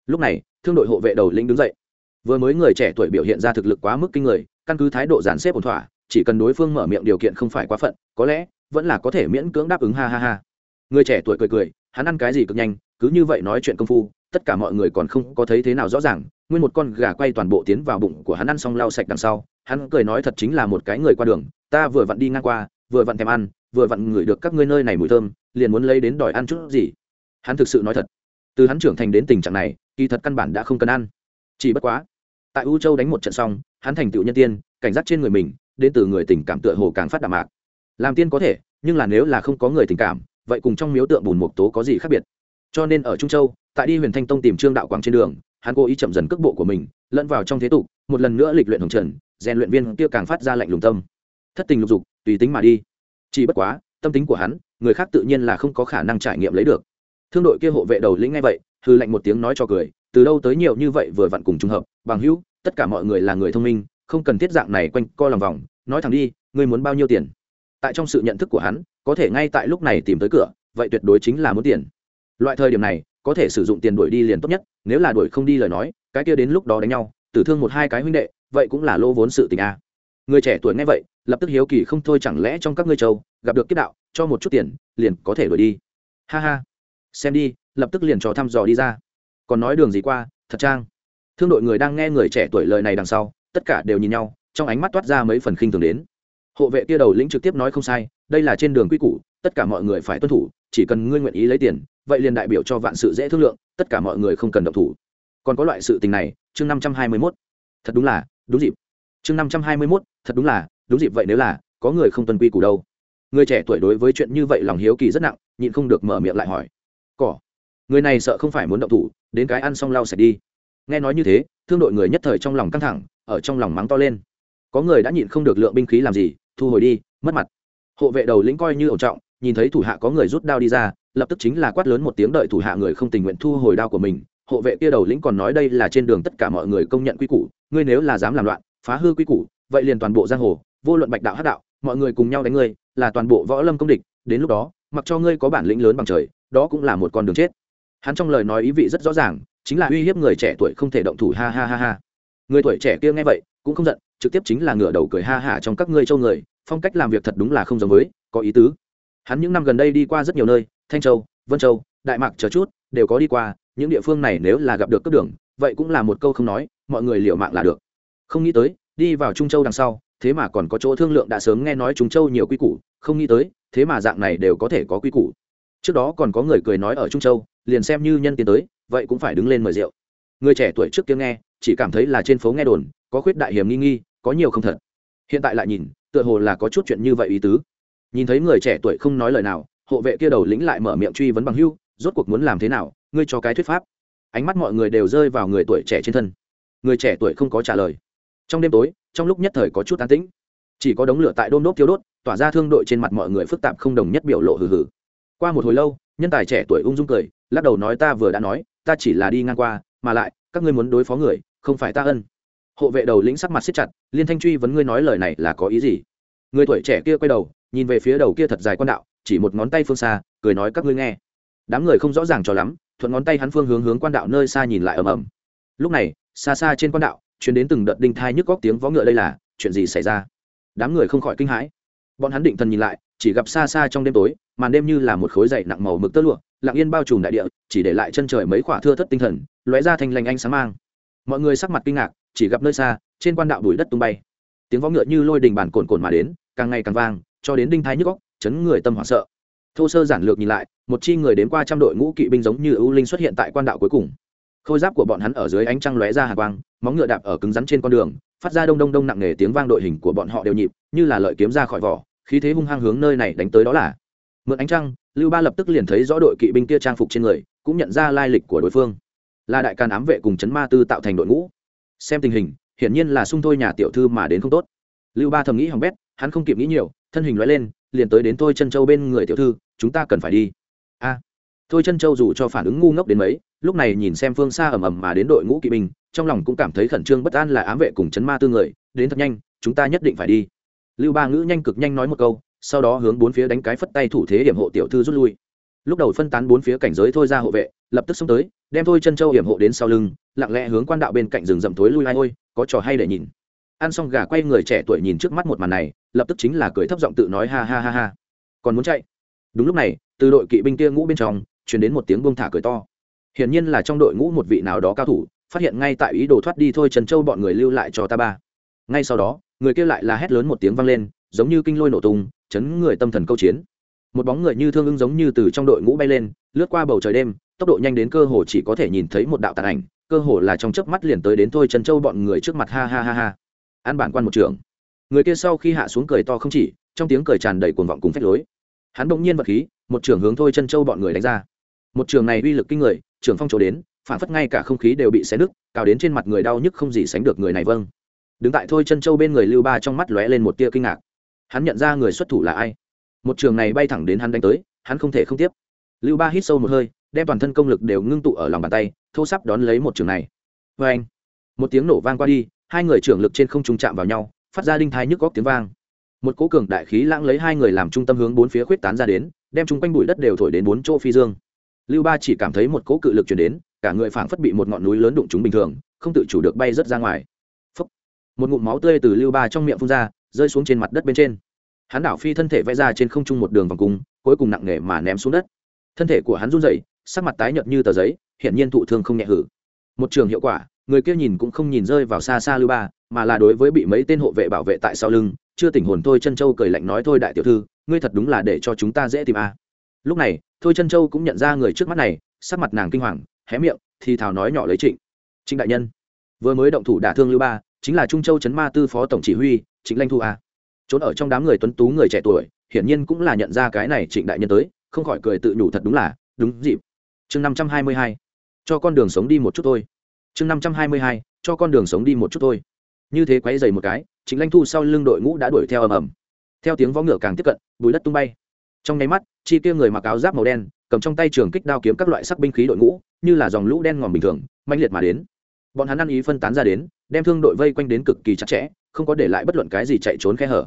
Lúc này, thương đội hộ vệ đầu lĩnh đứng dậy. Vừa mới người trẻ tuổi biểu hiện ra thực lực quá mức kinh người, căn cứ thái độ giàn xếp ổn thỏa, chỉ cần đối phương mở miệng điều kiện không phải quá phận, có lẽ vẫn là có thể miễn cưỡng đáp ứng, ha ha ha. Người trẻ tuổi cười cười hắn ăn cái gì cực nhanh, cứ như vậy nói chuyện công phu, tất cả mọi người còn không có thấy thế nào rõ ràng, nguyên một con gà quay toàn bộ tiến vào bụng của hắn ăn xong lau sạch đằng sau, hắn cười nói thật chính là một cái người qua đường, ta vừa vặn đi ngang qua, vừa vặn thèm ăn, vừa vặn ngửi được các ngươi nơi này mùi thơm, liền muốn lấy đến đòi ăn chút gì. Hắn thực sự nói thật. Từ hắn trưởng thành đến tình trạng này, kỳ thật căn bản đã không cần ăn. Chỉ bất quá, tại u châu đánh một trận xong, hắn thành tựu nhân tiên, cảnh giác trên người mình, đến từ người tình cảm tựa hồ càng phát đạm mạc. Làm tiên có thể, nhưng là nếu là không có người tình cảm vậy cùng trong miếu tượng bùn mục tố có gì khác biệt? Cho nên ở trung châu, tại đi huyền thanh tông tìm trương đạo quảng trên đường, hắn cố ý chậm dần cước bộ của mình, lẫn vào trong thế tục, một lần nữa lịch luyện hồng trần, rèn luyện viên kia càng phát ra lạnh lùng tâm. Thất tình lục dục, tùy tính mà đi. Chỉ bất quá, tâm tính của hắn, người khác tự nhiên là không có khả năng trải nghiệm lấy được. Thương đội kia hộ vệ đầu lĩnh ngay vậy hư lạnh một tiếng nói cho cười, từ đâu tới nhiều như vậy vừa vặn cùng trùng hợp, bằng hữu, tất cả mọi người là người thông minh, không cần thiết dạng này quanh co lòng vòng, nói thẳng đi, ngươi muốn bao nhiêu tiền? Tại trong sự nhận thức của hắn có thể ngay tại lúc này tìm tới cửa, vậy tuyệt đối chính là muốn tiền. Loại thời điểm này, có thể sử dụng tiền đuổi đi liền tốt nhất, nếu là đuổi không đi lời nói, cái kia đến lúc đó đánh nhau, tử thương một hai cái huynh đệ, vậy cũng là lô vốn sự tình a. Người trẻ tuổi nghe vậy, lập tức hiếu kỳ không thôi chẳng lẽ trong các ngươi châu, gặp được kiếp đạo, cho một chút tiền, liền có thể đuổi đi. Ha ha. Xem đi, lập tức liền trò thăm dò đi ra. Còn nói đường gì qua, thật trang. Thương đội người đang nghe người trẻ tuổi lời này đằng sau, tất cả đều nhìn nhau, trong ánh mắt toát ra mấy phần khinh thường đến. Hộ vệ kia đầu lĩnh trực tiếp nói không sai đây là trên đường quy củ, tất cả mọi người phải tuân thủ, chỉ cần ngươi nguyện ý lấy tiền, vậy liền đại biểu cho vạn sự dễ thương lượng, tất cả mọi người không cần động thủ. Còn có loại sự tình này, chương năm trăm hai mươi mốt. Thật đúng là, đúng dịp. Chương năm trăm hai mươi mốt, thật đúng là, đúng dịp vậy nếu là, có người không tuân quy củ đâu. Người trẻ tuổi đối với chuyện như vậy lòng hiếu kỳ rất nặng, nhịn không được mở miệng lại hỏi. Cỏ, người này sợ không phải muốn động thủ, đến cái ăn xong lau sạch đi. Nghe nói như thế, thương đội người nhất thời trong lòng căng thẳng, ở trong lòng mắng to lên. Có người đã nhịn không được lượng binh khí làm gì, thu hồi đi, mất mặt hộ vệ đầu lĩnh coi như ổn trọng, nhìn thấy thủ hạ có người rút đao đi ra, lập tức chính là quát lớn một tiếng đợi thủ hạ người không tình nguyện thu hồi đao của mình. Hộ vệ kia đầu lĩnh còn nói đây là trên đường tất cả mọi người công nhận quy củ, ngươi nếu là dám làm loạn, phá hư quy củ, vậy liền toàn bộ giang hồ, vô luận bạch đạo hát đạo, mọi người cùng nhau đánh ngươi, là toàn bộ võ lâm công địch. Đến lúc đó, mặc cho ngươi có bản lĩnh lớn bằng trời, đó cũng là một con đường chết. Hắn trong lời nói ý vị rất rõ ràng, chính là uy hiếp người trẻ tuổi không thể động thủ, ha ha ha ha. Người tuổi trẻ kia nghe vậy, cũng không giận, trực tiếp chính là ngửa đầu cười ha hả trong các ngươi châu người phong cách làm việc thật đúng là không giống với, có ý tứ. Hắn những năm gần đây đi qua rất nhiều nơi, thanh châu, vân châu, đại mạc chờ chút, đều có đi qua, những địa phương này nếu là gặp được cấp đường, vậy cũng là một câu không nói, mọi người liệu mạng là được. Không nghĩ tới, đi vào trung châu đằng sau, thế mà còn có chỗ thương lượng đã sớm nghe nói trung châu nhiều quy củ, không nghĩ tới, thế mà dạng này đều có thể có quy củ. Trước đó còn có người cười nói ở trung châu, liền xem như nhân tiến tới, vậy cũng phải đứng lên mời rượu. Người trẻ tuổi trước kia nghe, chỉ cảm thấy là trên phố nghe đồn, có khuyết đại hiểm nghi nghi, có nhiều không thật. Hiện tại lại nhìn tựa hồ là có chút chuyện như vậy ý tứ. Nhìn thấy người trẻ tuổi không nói lời nào, hộ vệ kia đầu lĩnh lại mở miệng truy vấn bằng hưu, rốt cuộc muốn làm thế nào, ngươi cho cái thuyết pháp. Ánh mắt mọi người đều rơi vào người tuổi trẻ trên thân. Người trẻ tuổi không có trả lời. Trong đêm tối, trong lúc nhất thời có chút tán tĩnh. Chỉ có đống lửa tại đôn đốt thiếu đốt, tỏa ra thương đội trên mặt mọi người phức tạp không đồng nhất biểu lộ hừ hừ. Qua một hồi lâu, nhân tài trẻ tuổi ung dung cười, lắc đầu nói ta vừa đã nói, ta chỉ là đi ngang qua, mà lại, các ngươi muốn đối phó người, không phải ta ân hộ vệ đầu lĩnh sắc mặt siết chặt, liên thanh truy vấn ngươi nói lời này là có ý gì? Người tuổi trẻ kia quay đầu, nhìn về phía đầu kia thật dài quan đạo, chỉ một ngón tay phương xa, cười nói, các ngươi nghe. Đám người không rõ ràng cho lắm, thuận ngón tay hắn phương hướng hướng quan đạo nơi xa nhìn lại ầm ầm. Lúc này, xa xa trên quan đạo chuyến đến từng đợt đinh thai nhức góc tiếng vó ngựa đây là, chuyện gì xảy ra? Đám người không khỏi kinh hãi. Bọn hắn định thần nhìn lại, chỉ gặp xa xa trong đêm tối, màn đêm như là một khối dậy nặng màu mực tơ lụa, lặng yên bao trùm đại địa, chỉ để lại chân trời mấy khỏa thưa thất tinh thần, lóe ra thành lành anh sáng mang. Mọi người sắc mặt kinh ngạc chỉ gặp nơi xa, trên quan đạo bụi đất tung bay. Tiếng võ ngựa như lôi đình bản cồn cồn mà đến, càng ngày càng vang, cho đến đinh thái nhức góc chấn người tâm hoảng sợ. Thô sơ giản lược nhìn lại, một chi người đến qua trăm đội ngũ kỵ binh giống như ưu linh xuất hiện tại quan đạo cuối cùng. Khôi giáp của bọn hắn ở dưới ánh trăng lóe ra hà quang, móng ngựa đạp ở cứng rắn trên con đường, phát ra đông đông đông nặng nề tiếng vang đội hình của bọn họ đều nhịp, như là lợi kiếm ra khỏi vỏ, khí thế hung hăng hướng nơi này đánh tới đó là. Mượn ánh trăng, lưu ba lập tức liền thấy rõ đội kỵ binh kia trang phục trên người, cũng nhận ra lai lịch của đối phương. Là đại can ám vệ cùng chấn ma tư tạo thành đội ngũ xem tình hình, hiển nhiên là sung thôi nhà tiểu thư mà đến không tốt. Lưu ba thầm nghĩ hỏng bét, hắn không kịp nghĩ nhiều, thân hình loại lên, liền tới đến thôi chân châu bên người tiểu thư, chúng ta cần phải đi. A. Thôi chân châu dù cho phản ứng ngu ngốc đến mấy, lúc này nhìn xem phương xa ầm ầm mà đến đội ngũ kỵ binh, trong lòng cũng cảm thấy khẩn trương bất an là ám vệ cùng chấn ma tư người, đến thật nhanh, chúng ta nhất định phải đi. Lưu ba ngữ nhanh cực nhanh nói một câu, sau đó hướng bốn phía đánh cái phất tay thủ thế điểm hộ tiểu thư rút lui. Lúc đầu phân tán bốn phía cảnh giới thôi ra hộ vệ lập tức xông tới, đem thôi chân châu hiểm hộ đến sau lưng, lặng lẽ hướng quan đạo bên cạnh rừng rậm thối lui ai ôi, có trò hay để nhìn. Ăn xong gà quay người trẻ tuổi nhìn trước mắt một màn này, lập tức chính là cười thấp giọng tự nói ha ha ha ha. Còn muốn chạy? Đúng lúc này, từ đội kỵ binh kia ngũ bên trong chuyển đến một tiếng buông thả cười to. Hiển nhiên là trong đội ngũ một vị nào đó cao thủ, phát hiện ngay tại ý đồ thoát đi thôi trần châu bọn người lưu lại cho ta ba. Ngay sau đó, người kia lại là hét lớn một tiếng vang lên, giống như kinh lôi nổ tung, chấn người tâm thần câu chiến. Một bóng người như thương ưng giống như từ trong đội ngũ bay lên, lướt qua bầu trời đêm tốc độ nhanh đến cơ hồ chỉ có thể nhìn thấy một đạo tàn ảnh, cơ hồ là trong chớp mắt liền tới đến thôi trần châu bọn người trước mặt, ha ha ha ha. An bản quan một trưởng. Người kia sau khi hạ xuống cười to không chỉ, trong tiếng cười tràn đầy cuồng vọng cùng phách lối. Hắn bỗng nhiên vật khí, một trưởng hướng thôi chân châu bọn người đánh ra. Một trường này uy lực kinh người, trưởng phong chỗ đến, phản phất ngay cả không khí đều bị xé nứt, cào đến trên mặt người đau nhức không gì sánh được người này vâng. Đứng tại thôi chân châu bên người lưu ba trong mắt lóe lên một tia kinh ngạc. Hắn nhận ra người xuất thủ là ai. Một trường này bay thẳng đến hắn đánh tới, hắn không thể không tiếp. Lưu ba hít sâu một hơi đem toàn thân công lực đều ngưng tụ ở lòng bàn tay, thô sắp đón lấy một trường này. Vê anh, một tiếng nổ vang qua đi, hai người trưởng lực trên không trung chạm vào nhau, phát ra đinh thái nhức góc tiếng vang. Một cỗ cường đại khí lãng lấy hai người làm trung tâm hướng bốn phía khuyết tán ra đến, đem chung quanh bụi đất đều thổi đến bốn chỗ phi dương. Lưu ba chỉ cảm thấy một cỗ cự lực chuyển đến, cả người phảng phất bị một ngọn núi lớn đụng chúng bình thường, không tự chủ được bay rớt ra ngoài. Phúc. một ngụm máu tươi từ lưu ba trong miệng phun ra, rơi xuống trên mặt đất bên trên. Hắn đảo phi thân thể vẽ ra trên không trung một đường vòng cung, cuối cùng nặng nề mà ném xuống đất. Thân thể của hắn run rẩy sắc mặt tái nhợt như tờ giấy hiện nhiên thụ thương không nhẹ hử. Một trường hiệu quả, người kia nhìn cũng không nhìn rơi vào xa xa lưu ba, mà là đối với bị mấy tên hộ vệ bảo vệ tại sau lưng, chưa tỉnh hồn thôi chân châu cười lạnh nói thôi đại tiểu thư, ngươi thật đúng là để cho chúng ta dễ tìm a. Lúc này, thôi chân châu cũng nhận ra người trước mắt này, sắc mặt nàng kinh hoàng, hé miệng, thì thào nói nhỏ lấy trịnh. Trịnh đại nhân, vừa mới động thủ đả thương lưu ba, chính là trung châu trấn ma tư phó tổng chỉ huy, trịnh lanh thu a. Trốn ở trong đám người tuấn tú người trẻ tuổi, hiển nhiên cũng là nhận ra cái này trịnh đại nhân tới, không khỏi cười tự nhủ thật đúng là, đúng dịp chương năm trăm hai mươi hai, cho con đường sống đi một chút thôi. chương năm trăm hai mươi hai, cho con đường sống đi một chút thôi. như thế quấy dày một cái chính lãnh thu sau lưng đội ngũ đã đuổi theo ầm ầm. theo tiếng vó ngựa càng tiếp cận, bùi đất tung bay. trong nháy mắt, chi kia người mặc áo giáp màu đen, cầm trong tay trường kích đao kiếm các loại sắc binh khí đội ngũ, như là dòng lũ đen ngòm bình thường manh liệt mà đến. bọn hắn ăn ý phân tán ra đến, đem thương đội vây quanh đến cực kỳ chặt chẽ, không có để lại bất luận cái gì chạy trốn khe hở.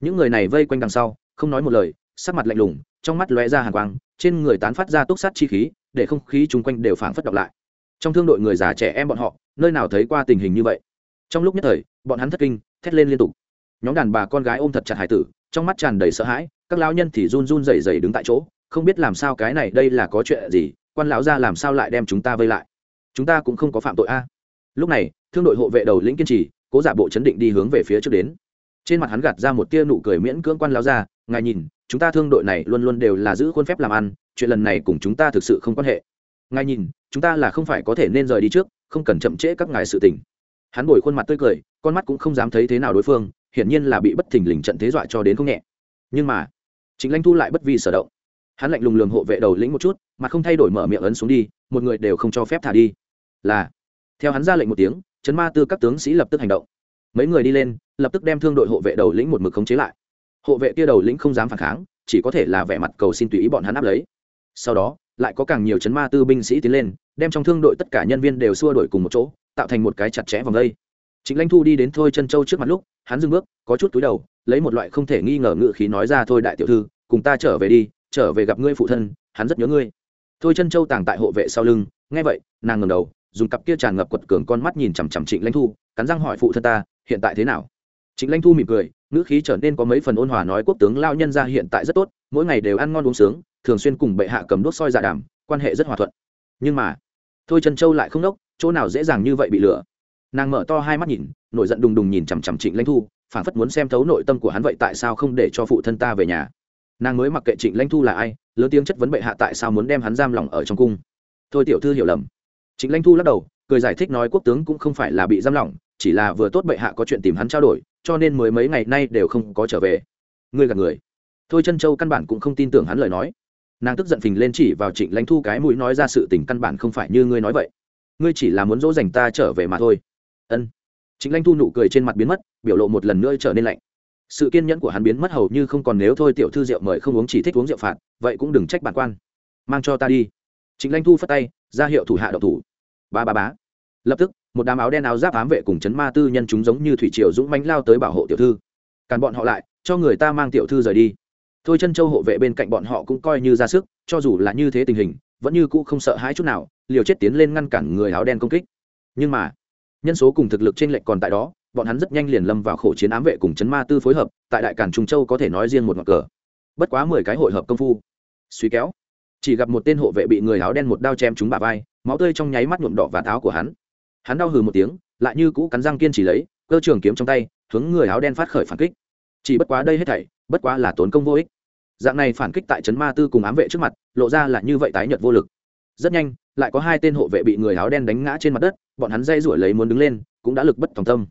những người này vây quanh đằng sau, không nói một lời, sắc mặt lạnh lùng, trong mắt lóe ra hàng quang trên người tán phát ra túc sát chi khí, để không khí chung quanh đều phảng phất đọc lại. Trong thương đội người già trẻ em bọn họ, nơi nào thấy qua tình hình như vậy? Trong lúc nhất thời, bọn hắn thất kinh, thét lên liên tục. Nhóm đàn bà con gái ôm thật chặt hải tử, trong mắt tràn đầy sợ hãi, các lão nhân thì run run rẩy rẩy đứng tại chỗ, không biết làm sao cái này đây là có chuyện gì, quan lão ra làm sao lại đem chúng ta vây lại? Chúng ta cũng không có phạm tội a. Lúc này, thương đội hộ vệ đầu lĩnh kiên trì, cố giả bộ chấn định đi hướng về phía trước đến. Trên mặt hắn gạt ra một tia nụ cười miễn cưỡng quan lão ra ngài nhìn, chúng ta thương đội này luôn luôn đều là giữ khuôn phép làm ăn, chuyện lần này cùng chúng ta thực sự không quan hệ. Ngài nhìn, chúng ta là không phải có thể nên rời đi trước, không cần chậm trễ các ngài sự tình. Hắn bồi khuôn mặt tươi cười, con mắt cũng không dám thấy thế nào đối phương, hiển nhiên là bị bất thình lình trận thế dọa cho đến không nhẹ. Nhưng mà chính lãnh thu lại bất vi sở động. Hắn lạnh lùng lường hộ vệ đầu lĩnh một chút, mà không thay đổi mở miệng ấn xuống đi, một người đều không cho phép thả đi. Là, theo hắn ra lệnh một tiếng chấn ma tư các tướng sĩ lập tức hành động. Mấy người đi lên, lập tức đem thương đội hộ vệ đầu lĩnh một mực khống chế lại hộ vệ kia đầu lĩnh không dám phản kháng, chỉ có thể là vẻ mặt cầu xin tùy ý bọn hắn áp lấy. Sau đó, lại có càng nhiều chấn ma tư binh sĩ tiến lên, đem trong thương đội tất cả nhân viên đều xua đổi cùng một chỗ, tạo thành một cái chặt chẽ vòng đây. Chính lãnh thu đi đến thôi chân châu trước mặt lúc, hắn dừng bước, có chút túi đầu, lấy một loại không thể nghi ngờ ngự khí nói ra, thôi đại tiểu thư, cùng ta trở về đi, trở về gặp ngươi phụ thân, hắn rất nhớ ngươi. Thôi chân châu tàng tại hộ vệ sau lưng, nghe vậy, nàng ngầm đầu, dùng cặp kia tràn ngập quật cường con mắt nhìn chằm chằm trịnh lãnh thu, cắn răng hỏi, phụ thân ta, hiện tại thế nào? Trịnh lãnh thu mỉm cười ngữ khí trở nên có mấy phần ôn hòa nói quốc tướng lao nhân ra hiện tại rất tốt, mỗi ngày đều ăn ngon uống sướng, thường xuyên cùng bệ hạ cầm đốt soi dạ đàm, quan hệ rất hòa thuận. Nhưng mà, thôi trần châu lại không đốc, chỗ nào dễ dàng như vậy bị lừa. Nàng mở to hai mắt nhìn, nổi giận đùng đùng nhìn chằm chằm trịnh lãnh thu phản phất muốn xem thấu nội tâm của hắn vậy tại sao không để cho phụ thân ta về nhà. Nàng mới mặc kệ trịnh lãnh thu là ai, lớn tiếng chất vấn bệ hạ tại sao muốn đem hắn giam lỏng ở trong cung. Thôi tiểu thư hiểu lầm. Trịnh lãnh thu lắc đầu, cười giải thích nói quốc tướng cũng không phải là bị giam lỏng, chỉ là vừa tốt bệ hạ có chuyện tìm hắn trao đổi cho nên mới mấy ngày nay đều không có trở về. Ngươi gạt người. Thôi chân châu căn bản cũng không tin tưởng hắn lời nói. Nàng tức giận phình lên chỉ vào trịnh lãnh thu cái mũi nói ra sự tình căn bản không phải như ngươi nói vậy. Ngươi chỉ là muốn dỗ dành ta trở về mà thôi. Ân. Trịnh lãnh thu nụ cười trên mặt biến mất, biểu lộ một lần nữa trở nên lạnh. Sự kiên nhẫn của hắn biến mất hầu như không còn nếu thôi tiểu thư rượu mời không uống chỉ thích uống rượu phạt, vậy cũng đừng trách bản quan. Mang cho ta đi. Trịnh lãnh thu phất tay, ra hiệu thủ hạ độc thủ. Ba ba bá lập tức một đám áo đen áo giáp ám vệ cùng chấn ma tư nhân chúng giống như thủy triều dũng mánh lao tới bảo hộ tiểu thư. Càn bọn họ lại, cho người ta mang tiểu thư rời đi. Thôi chân châu hộ vệ bên cạnh bọn họ cũng coi như ra sức, cho dù là như thế tình hình, vẫn như cũ không sợ hãi chút nào, liều chết tiến lên ngăn cản người áo đen công kích. Nhưng mà, nhân số cùng thực lực trên lệnh còn tại đó, bọn hắn rất nhanh liền lâm vào khổ chiến ám vệ cùng chấn ma tư phối hợp, tại đại cản trung châu có thể nói riêng một ngọn cờ. Bất quá mười cái hội hợp công phu, suy kéo, chỉ gặp một tên hộ vệ bị người áo đen một đao chém trúng bà vai, máu tươi trong nháy mắt nhuộm đỏ và áo của hắn hắn đau hừ một tiếng, lại như cũ cắn răng kiên trì lấy, cơ trường kiếm trong tay, hướng người áo đen phát khởi phản kích. Chỉ bất quá đây hết thảy, bất quá là tốn công vô ích. Dạng này phản kích tại trấn ma tư cùng ám vệ trước mặt, lộ ra là như vậy tái nhật vô lực. Rất nhanh, lại có hai tên hộ vệ bị người áo đen đánh ngã trên mặt đất, bọn hắn dây rủi lấy muốn đứng lên, cũng đã lực bất tòng tâm.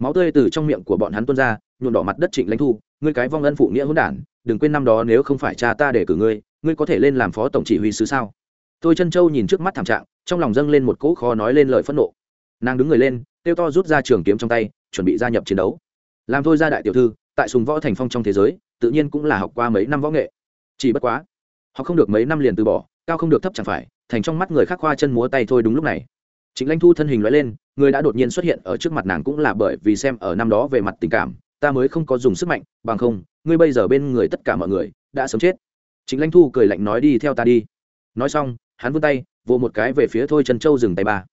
Máu tươi từ trong miệng của bọn hắn tuôn ra, nhuộm đỏ mặt đất trịnh lãnh thu, ngươi cái vong ân phụ nghĩa hỗn đản, đừng quên năm đó nếu không phải cha ta để cử ngươi ngươi có thể lên làm phó tổng chỉ huy sứ sao? Tôi chân châu nhìn trước mắt thảm trạng, trong lòng dâng lên một cỗ khó nói lên lời phẫn nộ nàng đứng người lên, kêu to rút ra trường kiếm trong tay, chuẩn bị gia nhập chiến đấu. Làm thôi ra đại tiểu thư, tại sùng võ thành phong trong thế giới, tự nhiên cũng là học qua mấy năm võ nghệ. Chỉ bất quá họ không được mấy năm liền từ bỏ, cao không được thấp chẳng phải, thành trong mắt người khác khoa chân múa tay thôi đúng lúc này. Chính lãnh thu thân hình loại lên, người đã đột nhiên xuất hiện ở trước mặt nàng cũng là bởi vì xem ở năm đó về mặt tình cảm, ta mới không có dùng sức mạnh, bằng không, ngươi bây giờ bên người tất cả mọi người, đã sớm chết. Chính lãnh thu cười lạnh nói, đi theo ta đi. Nói xong, hắn vươn tay, vỗ một cái về phía thôi chân châu dừng tay ba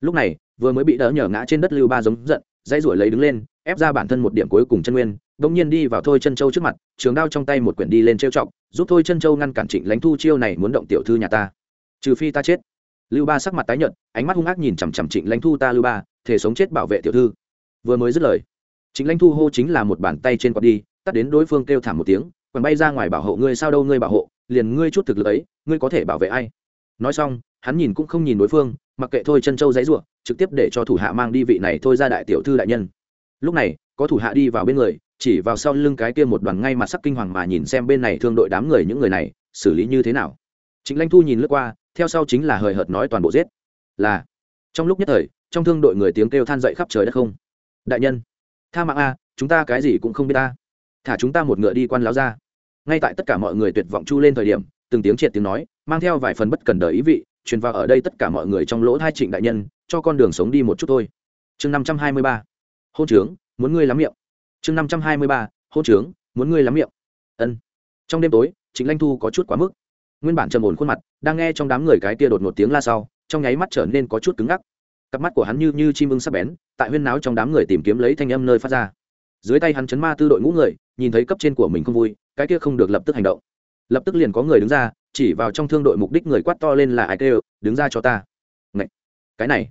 lúc này, vừa mới bị đỡ nhở ngã trên đất lưu ba giống giận, dãy ruổi lấy đứng lên, ép ra bản thân một điểm cuối cùng chân nguyên, bỗng nhiên đi vào thôi chân châu trước mặt, trường đao trong tay một quyển đi lên trêu chọc, giúp thôi chân châu ngăn cản trịnh lãnh thu chiêu này muốn động tiểu thư nhà ta. Trừ phi ta chết. Lưu ba sắc mặt tái nhợt, ánh mắt hung ác nhìn chằm chằm trịnh lãnh thu ta lưu ba, thể sống chết bảo vệ tiểu thư. Vừa mới dứt lời, trịnh lãnh thu hô chính là một bàn tay trên quạt đi, tắt đến đối phương kêu thảm một tiếng còn bay ra ngoài bảo hộ ngươi, sao đâu ngươi bảo hộ, liền ngươi chút thực lực ấy, ngươi có thể bảo vệ ai? Nói xong, hắn nhìn cũng không nhìn đối phương, mặc kệ thôi chân châu dãy ruộng, trực tiếp để cho thủ hạ mang đi vị này thôi ra đại tiểu thư đại nhân. Lúc này, có thủ hạ đi vào bên người, chỉ vào sau lưng cái kia một đoàn ngay mặt sắc kinh hoàng mà nhìn xem bên này thương đội đám người những người này, xử lý như thế nào. Chính lanh thu nhìn lướt qua, theo sau chính là hời hợt nói toàn bộ giết. Là, trong lúc nhất thời, trong thương đội người tiếng kêu than dậy khắp trời đất không. Đại nhân, tha mạng a, chúng ta cái gì cũng không biết ta. Thả chúng ta một ngựa đi quan láo ra. Ngay tại tất cả mọi người tuyệt vọng chu lên thời điểm, từng tiếng triệt tiếng nói mang theo vài phần bất cần đời ý vị, truyền vào ở đây tất cả mọi người trong lỗ hai trịnh đại nhân, cho con đường sống đi một chút thôi. Chương năm trăm hai mươi ba. Hôn trướng, muốn ngươi lắm miệng. Chương năm trăm hai mươi ba. Hôn trướng, muốn ngươi lắm miệng. Ân. Trong đêm tối, trịnh lanh thu có chút quá mức. Nguyên bản trầm ổn khuôn mặt, đang nghe trong đám người cái tia đột một tiếng la sau, trong nháy mắt trở nên có chút cứng ngắc. Cặp mắt của hắn như như chim ưng sắp bén, tại huyên náo trong đám người tìm kiếm lấy thanh âm nơi phát ra. Dưới tay hắn chấn ma tư đội ngũ người, nhìn thấy cấp trên của mình không vui, cái kia không được lập tức hành động. Lập tức liền có người đứng ra chỉ vào trong thương đội mục đích người quát to lên là ai kêu, đứng ra cho ta. Ngậy! cái này.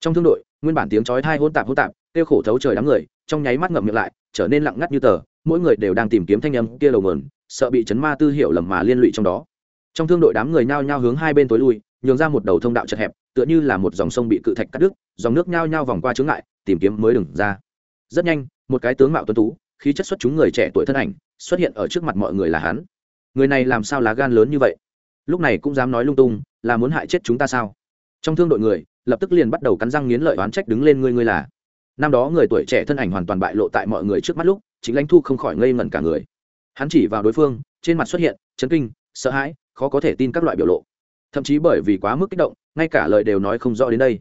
Trong thương đội, nguyên bản tiếng chói thai hôn tạp hôn tạp, kêu khổ thấu trời đám người, trong nháy mắt ngậm miệng lại, trở nên lặng ngắt như tờ, mỗi người đều đang tìm kiếm thanh âm kia đầu mờn sợ bị chấn ma tư hiểu lầm mà liên lụy trong đó. Trong thương đội đám người nhao nhao hướng hai bên tối lui, nhường ra một đầu thông đạo chật hẹp, tựa như là một dòng sông bị cự thạch cắt đứt, dòng nước nhao nhao vòng qua chướng ngại, tìm kiếm mới đừng ra. Rất nhanh, một cái tướng mạo tuấn tú, khí chất xuất chúng người trẻ tuổi thân ảnh, xuất hiện ở trước mặt mọi người là hắn người này làm sao lá gan lớn như vậy? Lúc này cũng dám nói lung tung, là muốn hại chết chúng ta sao? Trong thương đội người, lập tức liền bắt đầu cắn răng nghiến lợi oán trách đứng lên ngươi ngươi là. Năm đó người tuổi trẻ thân ảnh hoàn toàn bại lộ tại mọi người trước mắt lúc, chính lãnh thu không khỏi ngây ngẩn cả người. Hắn chỉ vào đối phương, trên mặt xuất hiện chấn kinh, sợ hãi, khó có thể tin các loại biểu lộ. Thậm chí bởi vì quá mức kích động, ngay cả lời đều nói không rõ đến đây.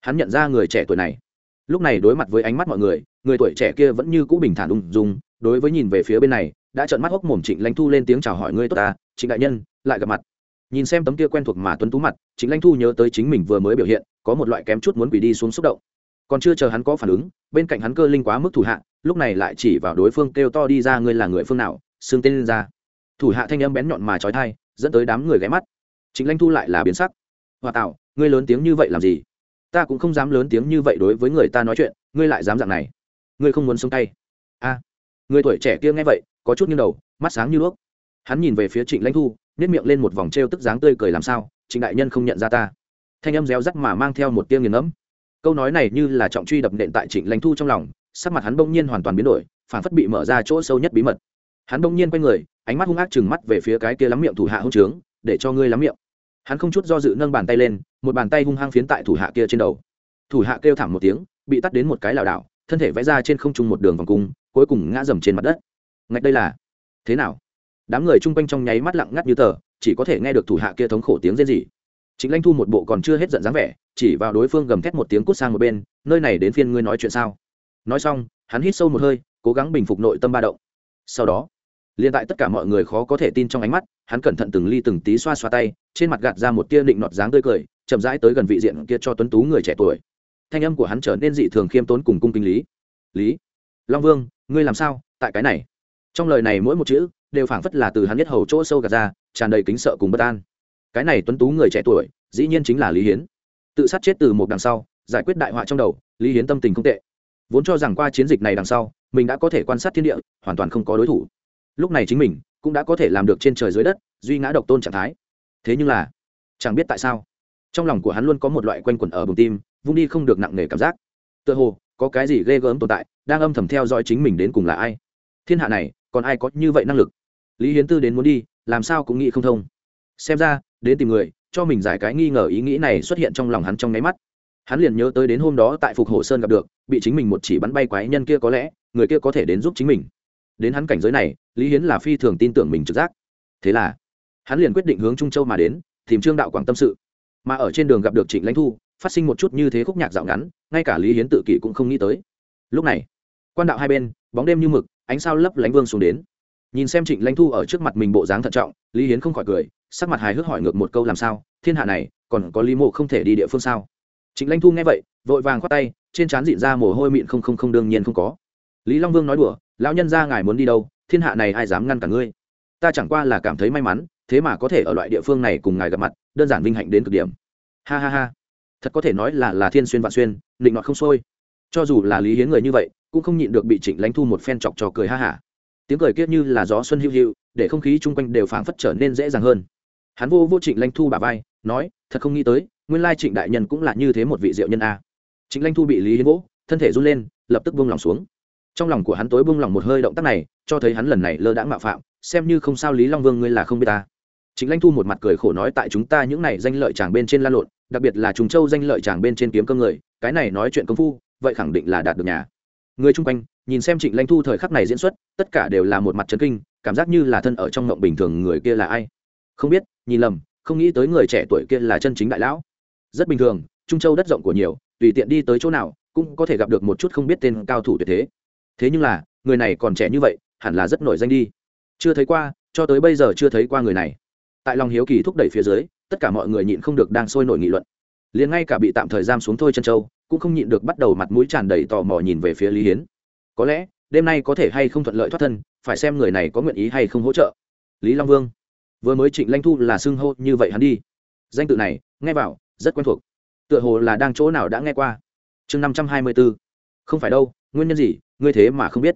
Hắn nhận ra người trẻ tuổi này. Lúc này đối mặt với ánh mắt mọi người người tuổi trẻ kia vẫn như cũ bình thản ung dung, đối với nhìn về phía bên này đã trợn mắt hốc mồm trịnh lãnh thu lên tiếng chào hỏi ngươi tốt ta, trịnh đại nhân, lại gặp mặt. Nhìn xem tấm kia quen thuộc mà tuấn tú mặt, trịnh lãnh thu nhớ tới chính mình vừa mới biểu hiện, có một loại kém chút muốn quỷ đi xuống xúc động. Còn chưa chờ hắn có phản ứng, bên cạnh hắn cơ linh quá mức thủ hạ, lúc này lại chỉ vào đối phương kêu to đi ra ngươi là người phương nào, xương tên lên ra. Thủ hạ thanh âm bén nhọn mà trói thai, dẫn tới đám người ghé mắt. Chính lãnh thu lại là biến sắc. Hòa tạo ngươi lớn tiếng như vậy làm gì? Ta cũng không dám lớn tiếng như vậy đối với người ta nói chuyện, ngươi lại dám dạng này. Ngươi không muốn sống tay. A, người tuổi trẻ kia nghe vậy có chút nghiêng đầu, mắt sáng như đuốc hắn nhìn về phía trịnh lãnh thu nếp miệng lên một vòng t r e o tức dáng tươi cười làm sao, trịnh đại nhân không nhận ra ta. Thanh âm réo rắt mà mang theo một tiếng nghiền ngẫm. Câu nói này như là trọng truy đập nện tại trịnh lãnh thu trong lòng, sắc mặt hắn bỗng nhiên hoàn toàn biến đổi, phản phất bị mở ra chỗ sâu nhất bí mật. Hắn bỗng nhiên quay người, ánh mắt hung ác chừng mắt về phía cái kia lắm miệng thủ hạ hung trướng, để cho ngươi lắm miệng. Hắn không chút do dự nâng bàn tay lên, một bàn tay hung hăng phiến tại thủ hạ kia trên đầu. Thủ hạ kêu thảm một tiếng, bị tắt đến một cái lảo đảo, thân thể vẽ ra trên không trung một đường vòng cung, cuối cùng ngã dầm trên mặt đất ngạch đây là. Thế nào? Đám người chung quanh trong nháy mắt lặng ngắt như tờ, chỉ có thể nghe được thủ hạ kia thống khổ tiếng rên rỉ. Chính lãnh thu một bộ còn chưa hết giận dáng vẻ, chỉ vào đối phương gầm thét một tiếng cút sang một bên, nơi này đến phiên ngươi nói chuyện sao? Nói xong, hắn hít sâu một hơi, cố gắng bình phục nội tâm ba động. Sau đó, liền tại tất cả mọi người khó có thể tin trong ánh mắt, hắn cẩn thận từng ly từng tí xoa xoa tay, trên mặt gạt ra một tia định nọt dáng tươi cười, chậm rãi tới gần vị diện kia cho tuấn tú người trẻ tuổi. Thanh âm của hắn trở nên dị thường khiêm tốn cùng cung kinh lý. Lý, long vương, ngươi làm sao? Tại cái này trong lời này mỗi một chữ đều phảng phất là từ hắn nhất hầu chỗ sâu gạt ra, tràn đầy kính sợ cùng bất an. Cái này tuấn tú người trẻ tuổi, dĩ nhiên chính là lý hiến. Tự sát chết từ một đằng sau, giải quyết đại họa trong đầu, lý hiến tâm tình không tệ. Vốn cho rằng qua chiến dịch này đằng sau, mình đã có thể quan sát thiên địa, hoàn toàn không có đối thủ. Lúc này chính mình cũng đã có thể làm được trên trời dưới đất, duy ngã độc tôn trạng thái. Thế nhưng là, chẳng biết tại sao, trong lòng của hắn luôn có một loại quanh quẩn ở bùng tim, vung đi không được nặng nề cảm giác. Tựa hồ, có cái gì ghê gớm tồn tại, đang âm thầm theo dõi chính mình đến cùng là ai. Thiên hạ này còn ai có như vậy năng lực? Lý hiến tư đến muốn đi, làm sao cũng nghĩ không thông. Xem ra, đến tìm người, cho mình giải cái nghi ngờ ý nghĩ này xuất hiện trong lòng hắn trong nháy mắt. Hắn liền nhớ tới đến hôm đó tại phục hồ sơn gặp được, bị chính mình một chỉ bắn bay quái nhân kia có lẽ, người kia có thể đến giúp chính mình. Đến hắn cảnh giới này, lý hiến là phi thường tin tưởng mình trực giác. Thế là, hắn liền quyết định hướng trung châu mà đến, tìm trương đạo quảng tâm sự. Mà ở trên đường gặp được trịnh lãnh thu, phát sinh một chút như thế khúc nhạc dạo ngắn, ngay cả lý hiến tự kỷ cũng không nghĩ tới. Lúc này, quan đạo hai bên, bóng đêm như mực ánh sao lấp lánh vương xuống đến. Nhìn xem trịnh lãnh thu ở trước mặt mình bộ dáng thận trọng, lý hiến không khỏi cười, sắc mặt hài hước hỏi ngược một câu làm sao, thiên hạ này, còn có lý mộ không thể đi địa phương sao? Trịnh lãnh thu nghe vậy, vội vàng khoát tay, trên trán dịn ra mồ hôi mịn không không không, đương nhiên không có. Lý long vương nói đùa, lão nhân ra ngài muốn đi đâu, thiên hạ này ai dám ngăn cả ngươi? Ta chẳng qua là cảm thấy may mắn, thế mà có thể ở loại địa phương này cùng ngài gặp mặt, đơn giản vinh hạnh đến cực điểm. Ha ha ha. Thật có thể nói là là thiên xuyên vạn xuyên, định nọt không sôi cho dù là lý hiến người như vậy cũng không nhịn được bị trịnh lãnh thu một phen chọc trò cười ha hả. Tiếng cười kiết như là gió xuân hữu hữu để không khí chung quanh đều phảng phất trở nên dễ dàng hơn. Hắn vô vô trịnh lãnh thu bà vai nói thật không nghĩ tới nguyên lai trịnh đại nhân cũng là như thế một vị diệu nhân a. Trịnh lãnh thu bị lý hiến vỗ thân thể run lên lập tức buông lòng xuống. Trong lòng của hắn tối buông lòng một hơi động tác này cho thấy hắn lần này lơ đãng mạo phạm xem như không sao lý long vương ngươi là không biết ta. Trịnh Lãnh Thu một mặt cười khổ nói tại chúng ta những này danh lợi chàng bên trên la lộn, đặc biệt là Trùng Châu danh lợi chàng bên trên kiếm cơm người, cái này nói chuyện công phu, vậy khẳng định là đạt được nhà. Người chung quanh, nhìn xem Trịnh Lãnh Thu thời khắc này diễn xuất, tất cả đều là một mặt trấn kinh, cảm giác như là thân ở trong ngộng bình thường người kia là ai. Không biết, nhìn lầm, không nghĩ tới người trẻ tuổi kia là chân chính đại lão. Rất bình thường, Trung Châu đất rộng của nhiều, tùy tiện đi tới chỗ nào, cũng có thể gặp được một chút không biết tên cao thủ tuyệt thế. Thế nhưng là, người này còn trẻ như vậy, hẳn là rất nổi danh đi. Chưa thấy qua, cho tới bây giờ chưa thấy qua người này tại lòng hiếu kỳ thúc đẩy phía dưới tất cả mọi người nhịn không được đang sôi nổi nghị luận liền ngay cả bị tạm thời giam xuống thôi chân châu cũng không nhịn được bắt đầu mặt mũi tràn đầy tò mò nhìn về phía lý hiến. Có lẽ, đêm nay có thể hay không thuận lợi thoát thân, phải xem người này có nguyện ý hay không hỗ trợ. Lý long vương, vừa mới trịnh lanh thu là xưng hô như vậy hắn đi. Danh tự này, nghe vào, rất quen thuộc. Tựa hồ là đang chỗ nào đã nghe qua. Chương năm trăm hai mươi b ố không phải đâu, nguyên nhân gì, ngươi thế mà không biết.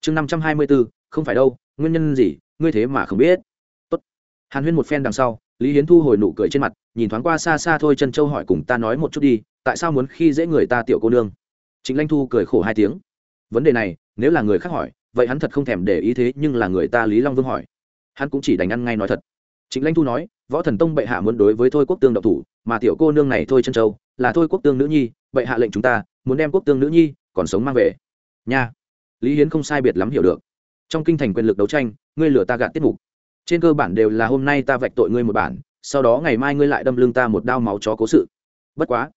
Chương năm trăm hai mươi b ố không phải đâu, nguyên nhân gì, ngươi thế mà không biết. Tốt. Hàn huyên một phen đằng sau lý hiến thu hồi nụ cười trên mặt, nhìn thoáng qua xa xa thôi chân châu hỏi cùng ta nói một chút đi, tại sao muốn khi dễ người ta tiểu cô nương? Chính lanh thu cười khổ hai tiếng. Vấn đề này, nếu là người khác hỏi, vậy hắn thật không thèm để ý thế nhưng là người ta lý long vương hỏi. Hắn cũng chỉ đành ăn ngay nói thật. Chính lanh thu nói, võ thần tông bệ hạ muốn đối với thôi quốc tương độc thủ, mà tiểu cô nương này thôi chân châu, là thôi quốc tương nữ nhi, bệ hạ lệnh chúng ta, muốn đem quốc tương nữ nhi, còn sống mang về. Nha. Lý hiến không sai biệt lắm hiểu được. Trong kinh thành quyền lực đấu tranh, ngươi lừa ta gạt tiết mục trên cơ bản đều là hôm nay ta vạch tội ngươi một bản, sau đó ngày mai ngươi lại đâm lưng ta một đao máu chó cố sự. Bất quá,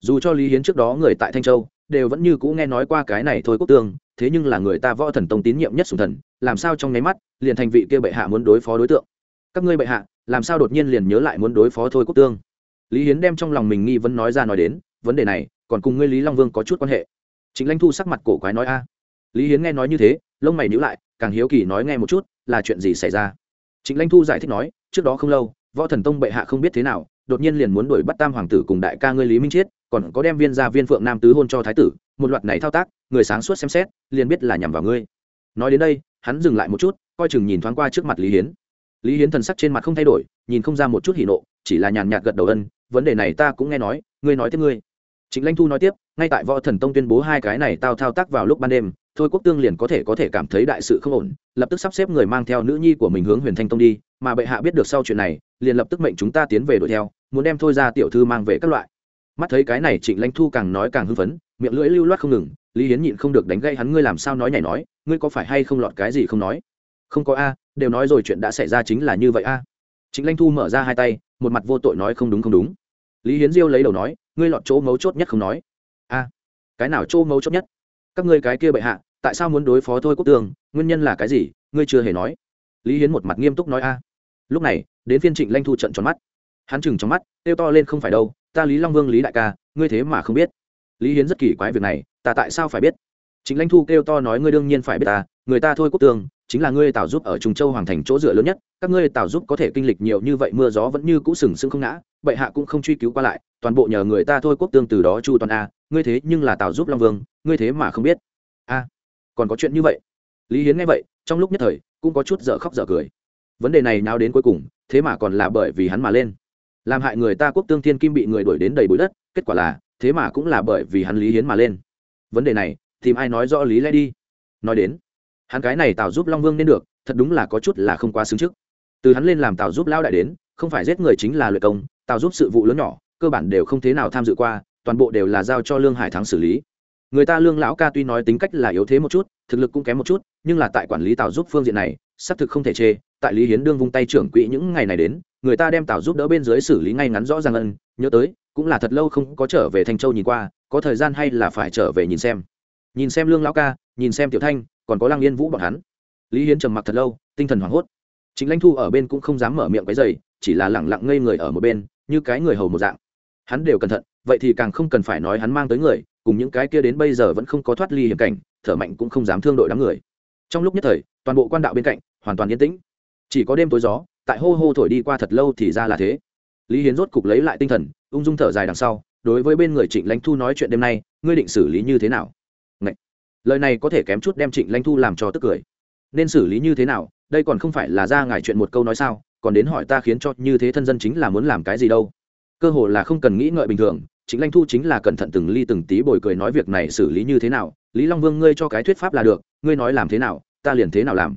dù cho lý hiến trước đó người tại thanh châu, đều vẫn như cũ nghe nói qua cái này thôi quốc tương, thế nhưng là người ta võ thần tông tín nhiệm nhất sùng thần, làm sao trong nháy mắt, liền thành vị kia bệ hạ muốn đối phó đối tượng. Các ngươi bệ hạ, làm sao đột nhiên liền nhớ lại muốn đối phó thôi quốc tương? Lý hiến đem trong lòng mình nghi vấn nói ra nói đến, vấn đề này, còn cùng ngươi lý long vương có chút quan hệ. Chính lãnh thu sắc mặt cổ quái nói a. Lý hiến nghe nói như thế, lông mày nhữ lại, càng hiếu kỳ nói nghe một chút, là chuyện gì xảy ra? Trịnh Lãnh Thu giải thích nói, trước đó không lâu, Võ Thần Tông bệ hạ không biết thế nào, đột nhiên liền muốn đuổi bắt Tam hoàng tử cùng đại ca ngươi Lý Minh Chiết, còn có đem viên gia viên phượng nam tứ hôn cho thái tử, một loạt này thao tác, người sáng suốt xem xét, liền biết là nhằm vào ngươi. Nói đến đây, hắn dừng lại một chút, coi chừng nhìn thoáng qua trước mặt Lý Hiến. Lý Hiến thần sắc trên mặt không thay đổi, nhìn không ra một chút hỉ nộ, chỉ là nhàn nhạt gật đầu ân, vấn đề này ta cũng nghe nói, ngươi nói tiếp ngươi. Trịnh Lãnh Thu nói tiếp, ngay tại Võ Thần Tông tuyên bố hai cái này tao thao tác vào lúc ban đêm, thôi quốc tương liền có thể có thể cảm thấy đại sự không ổn, lập tức sắp xếp người mang theo nữ nhi của mình hướng huyền thanh tông đi, mà bệ hạ biết được sau chuyện này, liền lập tức mệnh chúng ta tiến về đuổi theo, muốn đem thôi ra tiểu thư mang về các loại. Mắt thấy cái này trịnh lãnh thu càng nói càng hưng phấn, miệng lưỡi lưu loát không ngừng, lý hiến nhịn không được đánh gây hắn, ngươi làm sao nói nhảy nói, ngươi có phải hay không lọt cái gì không nói? Không có a, đều nói rồi chuyện đã xảy ra chính là như vậy a. Trịnh lãnh thu mở ra hai tay, một mặt vô tội nói, không đúng không đúng. Lý hiến diêu lấy đầu nói, ngươi lọt chỗ mấu chốt nhất không nói. A, cái nào chỗ mấu chốt nhất? Các ngươi cái kia bệ hạ, tại sao muốn đối phó thôi quốc tương? Nguyên nhân là cái gì? Ngươi chưa hề nói. Lý hiến một mặt nghiêm túc nói a. Lúc này, đến phiên trịnh lanh thu trận tròn mắt. Hắn chừng trong mắt, kêu to lên không phải đâu, ta lý long vương, lý đại ca, ngươi thế mà không biết. Lý hiến rất kỳ quái việc này, ta tại sao phải biết? Trịnh lanh thu kêu to nói ngươi đương nhiên phải biết ta, người ta thôi quốc tương, chính là ngươi tào giúp ở Trùng châu hoàng thành chỗ dựa lớn nhất, các ngươi tào giúp có thể kinh lịch nhiều như vậy, mưa gió vẫn như cũ sừng sững không ngã, bệ hạ cũng không truy cứu qua lại toàn bộ nhờ người ta thôi quốc tương từ đó chu toàn a, ngươi thế nhưng là tào giúp long vương, ngươi thế mà không biết. A, còn có chuyện như vậy? Lý hiến nghe vậy, trong lúc nhất thời, cũng có chút dở khóc dở cười. Vấn đề này nào đến cuối cùng, thế mà còn là bởi vì hắn mà lên. Làm hại người ta quốc tương thiên kim bị người đuổi đến đầy bụi đất, kết quả là, thế mà cũng là bởi vì hắn lý hiến mà lên. Vấn đề này, tìm ai nói rõ lý lẽ đi. Nói đến, hắn cái này tào giúp long vương nên được, thật đúng là có chút là không quá xứng trước. Từ hắn lên làm tào giúp lao đại đến, không phải giết người chính là luyện công, tào giúp sự vụ lớn nhỏ cơ bản đều không thế nào tham dự qua, toàn bộ đều là giao cho lương hải thắng xử lý. Người ta lương lão ca tuy nói tính cách là yếu thế một chút, thực lực cũng kém một chút, nhưng là tại quản lý tào giúp phương diện này, xác thực không thể chê, tại lý hiến đương vung tay trưởng quỹ những ngày này đến, người ta đem tào giúp đỡ bên dưới xử lý ngay ngắn rõ ràng ân nhớ tới, cũng là thật lâu không có trở về thanh châu nhìn qua, có thời gian hay là phải trở về nhìn xem. Nhìn xem lương lão ca, nhìn xem tiểu thanh, còn có lăng yên vũ bọn hắn. Lý hiến trầm mặc thật lâu, tinh thần hoảng hốt. Chính lãnh thu ở bên cũng không dám mở miệng cái dày chỉ là lẳng lặng ngây người ở một bên, như cái người hầu một dạng hắn đều cẩn thận, vậy thì càng không cần phải nói hắn mang tới người, cùng những cái kia đến bây giờ vẫn không có thoát ly hiểm cảnh, thở mạnh cũng không dám thương đội đám người. Trong lúc nhất thời, toàn bộ quan đạo bên cạnh hoàn toàn yên tĩnh. Chỉ có đêm tối gió, tại hô hô thổi đi qua thật lâu thì ra là thế. Lý hiến rốt cục lấy lại tinh thần, ung dung thở dài đằng sau, đối với bên người trịnh lãnh thu nói chuyện đêm nay, ngươi định xử lý như thế nào? Ngậy! lời này có thể kém chút đem trịnh lãnh thu làm cho tức cười. Nên xử lý như thế nào? Đây còn không phải là ra ngài chuyện một câu nói sao, còn đến hỏi ta khiến cho như thế thân dân chính là muốn làm cái gì đâu? Cơ hồ là không cần nghĩ ngợi bình thường chính lãnh thu chính là cẩn thận từng ly từng tí bồi cười nói việc này xử lý như thế nào, lý long vương ngươi cho cái thuyết pháp là được, ngươi nói làm thế nào, ta liền thế nào làm.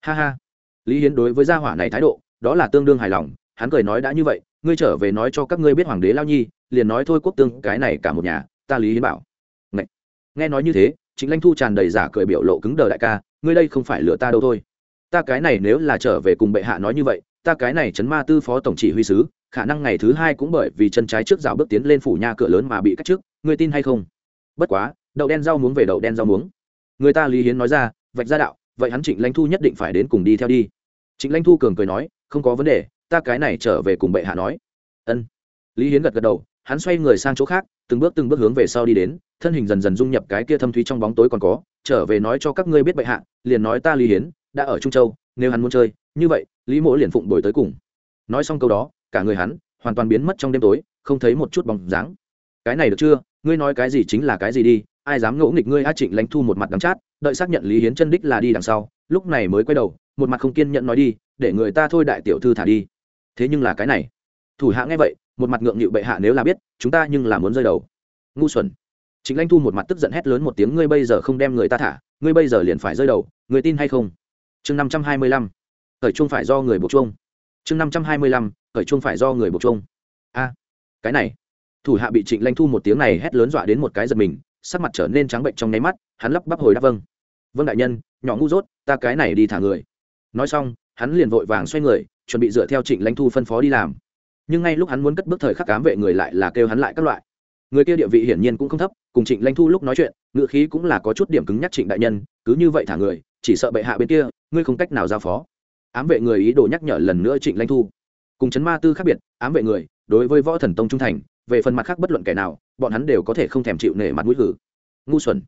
Ha ha. Lý hiến đối với gia hỏa này thái độ, đó là tương đương hài lòng, hắn cười nói đã như vậy, ngươi trở về nói cho các ngươi biết hoàng đế lao nhi, liền nói thôi quốc tương cái này cả một nhà, ta lý hiến bảo. Ngậy. nghe nói như thế chính lãnh thu tràn đầy giả cười biểu lộ cứng đờ đại ca, ngươi đây không phải lừa ta đâu thôi. Ta cái này nếu là trở về cùng bệ hạ nói như vậy ta cái này chấn ma tư phó tổng chỉ huy sứ, khả năng ngày thứ hai cũng bởi vì chân trái trước rào bước tiến lên phủ nha cửa lớn mà bị cắt trước người tin hay không? Bất quá, đậu đen rau muống về đậu đen rau muống. Người ta lý hiến nói ra, vạch ra đạo, vậy hắn trịnh lãnh thu nhất định phải đến cùng đi theo đi. Trịnh lãnh thu cường cười nói, không có vấn đề, ta cái này trở về cùng bệ hạ nói. Ân. Lý hiến gật gật đầu, hắn xoay người sang chỗ khác, từng bước từng bước hướng về sau đi đến, thân hình dần dần dung nhập cái kia thâm thúy trong bóng tối còn có, trở về nói cho các ngươi biết bệ hạ, liền nói ta lý hiến, đã ở trung châu, nếu hắn muốn chơi, như vậy lý mỗ liền phụng đổi tới cùng. Nói xong câu đó, cả người hắn hoàn toàn biến mất trong đêm tối, không thấy một chút bóng dáng. Cái này được chưa? Ngươi nói cái gì chính là cái gì đi, ai dám ngỗ nghịch ngươi a trịnh lãnh thu một mặt đắng chát, đợi xác nhận lý hiến chân đích là đi đằng sau, lúc này mới quay đầu, một mặt không kiên nhận nói đi, để người ta thôi đại tiểu thư thả đi. Thế nhưng là cái này. Thủ hạ nghe vậy, một mặt ngượng nghịu bệ hạ nếu là biết, chúng ta nhưng là muốn rơi đầu. Ngu xuẩn. Trịnh lãnh thu một mặt tức giận hét lớn một tiếng, ngươi bây giờ không đem người ta thả, ngươi bây giờ liền phải rơi đầu người tin hay không? Chương năm trăm hai mươi lăm khởi chung phải do người buộc chung chương năm trăm hai mươi lăm, khởi chung phải do người buộc chung a, cái này. Thủ hạ bị trịnh lanh thu một tiếng này hét lớn dọa đến một cái giật mình, sắc mặt trở nên trắng bệnh trong nháy mắt, hắn lắp bắp hồi đáp vâng. Vâng đại nhân, nhỏ ngu dốt, ta cái này đi thả người. Nói xong, hắn liền vội vàng xoay người, chuẩn bị dựa theo trịnh lãnh thu phân phó đi làm. Nhưng ngay lúc hắn muốn cất bước thời khắc cám vệ người lại là kêu hắn lại các loại. Người kia địa vị hiển nhiên cũng không thấp, cùng trịnh lãnh thu lúc nói chuyện ngựa khí cũng là có chút điểm cứng nhắc trịnh đại nhân, cứ như vậy thả người, chỉ sợ bệ hạ bên kia, ngươi không cách nào giao phó ám vệ người ý đồ nhắc nhở lần nữa trịnh Lanh thu. Cùng chấn ma tư khác biệt, ám vệ người, đối với võ thần tông trung thành, về phần mặt khác bất luận kẻ nào, bọn hắn đều có thể không thèm chịu nể mặt mũi hử. Ngu xuẩn.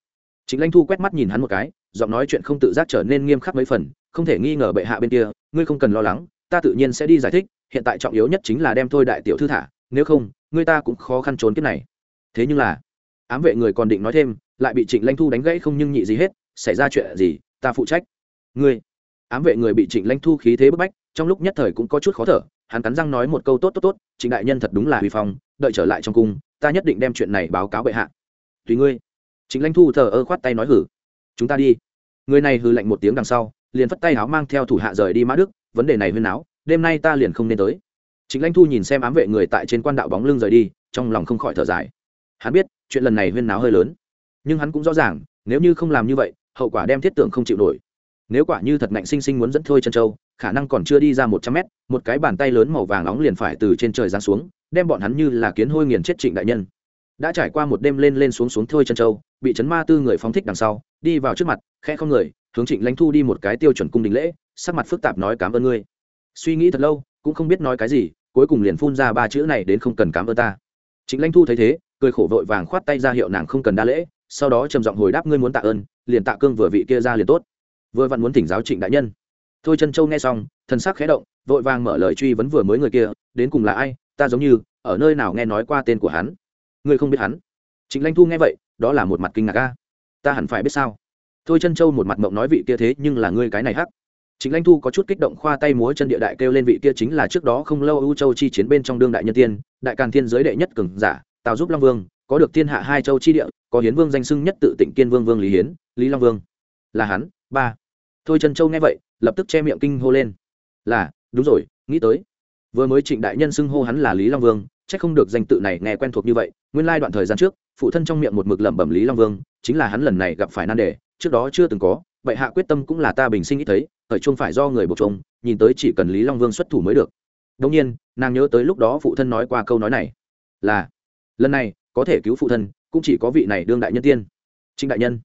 Trịnh Lanh thu quét mắt nhìn hắn một cái, giọng nói chuyện không tự giác trở nên nghiêm khắc mấy phần, không thể nghi ngờ bệ hạ bên kia, ngươi không cần lo lắng, ta tự nhiên sẽ đi giải thích, hiện tại trọng yếu nhất chính là đem thôi đại tiểu thư thả, nếu không, ngươi ta cũng khó khăn trốn kiếp này. Thế nhưng là, ám vệ người còn định nói thêm, lại bị trịnh Lanh thu đánh gãy không nhưng nhị gì hết, xảy ra chuyện gì, ta phụ trách. Ngươi ám vệ người bị trịnh lãnh thu khí thế bức bách, trong lúc nhất thời cũng có chút khó thở, hắn cắn răng nói một câu tốt tốt tốt, trịnh đại nhân thật đúng là huy phong, đợi trở lại trong cung, ta nhất định đem chuyện này báo cáo bệ hạ. Tùy ngươi. Trịnh lãnh thu thờ ơ khoát tay nói hử. Chúng ta đi. Người này hừ lạnh một tiếng đằng sau, liền phất tay áo mang theo thủ hạ rời đi mã đức, vấn đề này huyên áo đêm nay ta liền không nên tới. Trịnh lãnh thu nhìn xem ám vệ người tại trên quan đạo bóng lưng rời đi, trong lòng không khỏi thở dài. Hắn biết, chuyện lần này huyên náo hơi lớn. Nhưng hắn cũng rõ ràng, nếu như không làm như vậy, hậu quả đem thiết tưởng không chịu nổi nếu quả như thật ngạnh sinh sinh muốn dẫn thôi chân châu, khả năng còn chưa đi ra một trăm mét, một cái bàn tay lớn màu vàng nóng liền phải từ trên trời giáng xuống, đem bọn hắn như là kiến hôi nghiền chết trịnh đại nhân. Đã trải qua một đêm lên lên xuống xuống thôi chân châu, bị chấn ma tư người phóng thích đằng sau, đi vào trước mặt khe không người, hướng trịnh lãnh thu đi một cái tiêu chuẩn cung đình lễ, sắc mặt phức tạp nói cảm ơn ngươi. Suy nghĩ thật lâu, cũng không biết nói cái gì, cuối cùng liền phun ra ba chữ này đến không cần cảm ơn ta. Trịnh lãnh thu thấy thế, cười khổ vội vàng khoát tay ra hiệu nàng không cần đa lễ, sau đó trầm giọng hồi đáp ngươi muốn tạ ơn, liền tạ cương vừa vị kia ra liền tốt vừa vặn muốn thỉnh giáo trịnh đại nhân. Thôi chân châu nghe xong thần sắc khẽ động vội vàng mở lời truy vấn vừa mới người kia đến cùng là ai ta giống như ở nơi nào nghe nói qua tên của hắn. Ngươi không biết hắn. Trịnh lanh thu nghe vậy đó là một mặt kinh ngạc ca ta hẳn phải biết sao? Thôi chân châu một mặt mộng nói vị kia thế nhưng là ngươi cái này hắc. Trịnh Lãnh Thu có chút kích động khoa tay múa chân địa đại kêu lên vị kia chính là trước đó không lâu U Châu chi chiến bên trong đương đại nhân tiên, đại càn thiên giới đệ nhất cường giả, Tào giúp Long Vương, có được thiên hạ hai châu chi địa, có hiến vương danh xưng nhất tự Tịnh Kiên Vương Vương Lý Hiến, Lý Long Vương. Là hắn, ba thôi chân châu nghe vậy, lập tức che miệng kinh hô lên. Là, đúng rồi, nghĩ tới. Vừa mới trịnh đại nhân xưng hô hắn là lý long vương c h ắ c không được danh tự này nghe quen thuộc như vậy, nguyên lai đoạn thời gian trước, phụ thân trong miệng một mực lẩm bẩm lý long vương, chính là hắn lần này gặp phải nan đề, trước đó chưa từng có, vậy hạ quyết tâm cũng là ta bình sinh nghĩ thấy ở chung phải do người buộc chung nhìn tới chỉ cần lý long vương xuất thủ mới được. Đông nhiên, nàng nhớ tới lúc đó phụ thân nói qua câu nói này. Là, lần này, có thể cứu phụ thân, cũng chỉ có vị này đương đại nhân tiên. Trịnh đại nhân.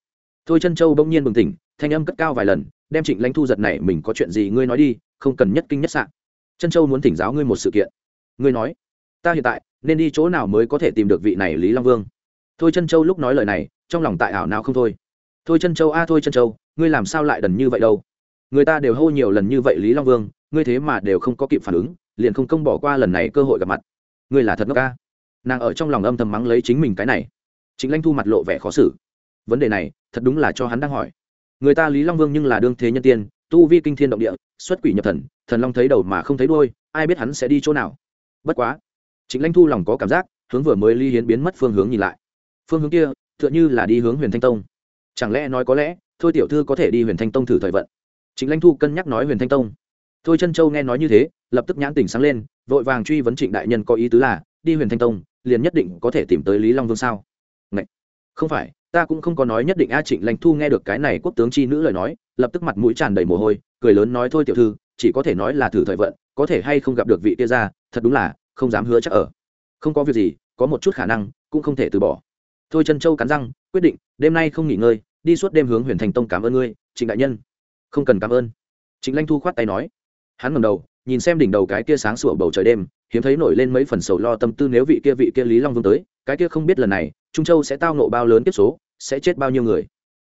Thôi chân châu bỗng nhiên bừng tỉnh thanh âm cất cao vài lần, đem trịnh lãnh thu giật này, mình có chuyện gì ngươi nói đi, không cần nhất kinh nhất sạn chân châu muốn thỉnh giáo ngươi một sự kiện. Ngươi nói. Ta hiện tại, nên đi chỗ nào mới có thể tìm được vị này lý long vương? Thôi chân châu lúc nói lời này, trong lòng tại ảo nào không thôi. Thôi chân châu a, thôi chân châu, ngươi làm sao lại đần như vậy đâu? Người ta đều hô nhiều lần như vậy lý long vương, ngươi thế mà đều không có kịp phản ứng, liền không công bỏ qua lần này cơ hội gặp mặt. Ngươi là thật ngốc ca nàng ở trong lòng âm thầm mắng lấy chính mình cái này. Chính lãnh thu mặt lộ vẻ khó xử. Vấn đề này, thật đúng là cho hắn đang hỏi người ta lý long vương nhưng là đương thế nhân tiên, tu vi kinh thiên động địa, xuất quỷ nhập thần thần long thấy đầu mà không thấy đôi ai biết hắn sẽ đi chỗ nào. Bất quá chính lãnh thu lòng có cảm giác, hướng vừa mới ly hiến biến mất phương hướng nhìn lại. Phương hướng kia, tựa như là đi hướng huyền thanh tông. Chẳng lẽ nói có lẽ, thôi tiểu thư có thể đi huyền thanh tông thử thời vận? Chính lãnh thu cân nhắc nói huyền thanh tông. Thôi chân châu nghe nói như thế, lập tức nhãn tỉnh sáng lên, vội vàng truy vấn trịnh đại nhân có ý tứ là, đi huyền thanh tông, liền nhất định có thể tìm tới lý long vương sao? Ngậy! không phải ta cũng không có nói nhất định a trịnh lãnh thu nghe được cái này quốc tướng chi nữ lời nói, lập tức mặt mũi tràn đầy mồ hôi, cười lớn nói thôi tiểu thư, chỉ có thể nói là thử thời vận, có thể hay không gặp được vị kia ra, thật đúng là, không dám hứa chắc ở. Không có việc gì, có một chút khả năng, cũng không thể từ bỏ. Thôi chân châu cắn răng, quyết định, đêm nay không nghỉ ngơi, đi suốt đêm hướng huyền thành tông cảm ơn ngươi, trịnh đại nhân. Không cần cảm ơn. Trịnh lanh thu khoát tay nói. Hắn ngầm đầu, nhìn xem đỉnh đầu cái kia sáng sủa bầu trời đêm, hiếm thấy nổi lên mấy phần sầu lo tâm tư nếu vị kia vị kia lý long vương tới, cái kia không biết lần này trung châu sẽ tao nộ bao lớn tiếp số, sẽ chết bao nhiêu người?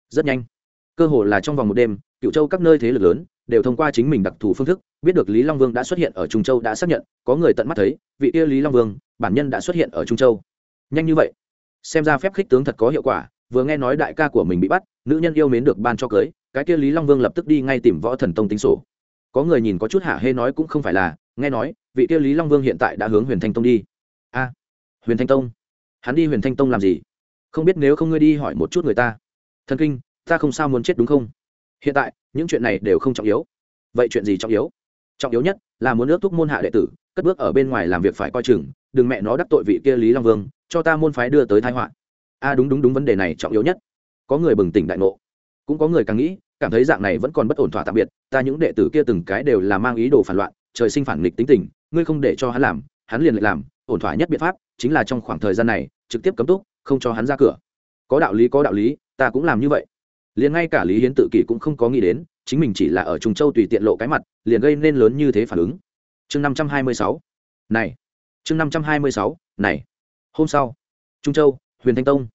Rất nhanh. Cơ hồ là trong vòng một đêm, cựu châu các nơi thế lực lớn đều thông qua chính mình đặc thù phương thức, biết được lý long vương đã xuất hiện ở trung châu đã xác nhận, có người tận mắt thấy, vị kia lý long vương, bản nhân đã xuất hiện ở trung châu. Nhanh như vậy. Xem ra phép khích tướng thật có hiệu quả, vừa nghe nói đại ca của mình bị bắt, nữ nhân yêu mến được ban cho cưới, cái kia lý long vương lập tức đi ngay tìm võ thần tông tính sổ. Có người nhìn có chút hạ hê nói cũng không phải là, nghe nói, vị kia lý long vương hiện tại đã hướng huyền thanh tông đi. A, huyền thanh tông hắn đi huyền thanh tông làm gì? Không biết nếu không ngươi đi hỏi một chút người ta. Thần kinh, ta không sao muốn chết đúng không? Hiện tại, những chuyện này đều không trọng yếu. Vậy chuyện gì trọng yếu? Trọng yếu nhất là muốn ước thúc môn hạ đệ tử, cất bước ở bên ngoài làm việc phải coi chừng, đừng mẹ nó đắc tội vị kia lý long vương, cho ta môn phái đưa tới thái họa. A đúng đúng đúng vấn đề này trọng yếu nhất. Có người bừng tỉnh đại ngộ. Cũng có người càng nghĩ, cảm thấy dạng này vẫn còn bất ổn thỏa tạm biệt, ta những đệ tử kia từng cái đều là mang ý đồ phản loạn, trời sinh phản nghịch tính tình, ngươi không để cho hắn làm, hắn liền lại làm, ổn thỏa nhất biện pháp chính là trong khoảng thời gian này trực tiếp cấm túc không cho hắn ra cửa. Có đạo lý có đạo lý ta cũng làm như vậy. Liền ngay cả lý hiến tự kỷ cũng không có nghĩ đến chính mình chỉ là ở trung châu tùy tiện lộ cái mặt liền gây nên lớn như thế phản ứng. Chương năm trăm hai mươi sáu. Này. Chương năm trăm hai mươi sáu. Này. Hôm sau trung châu huyền thanh tông.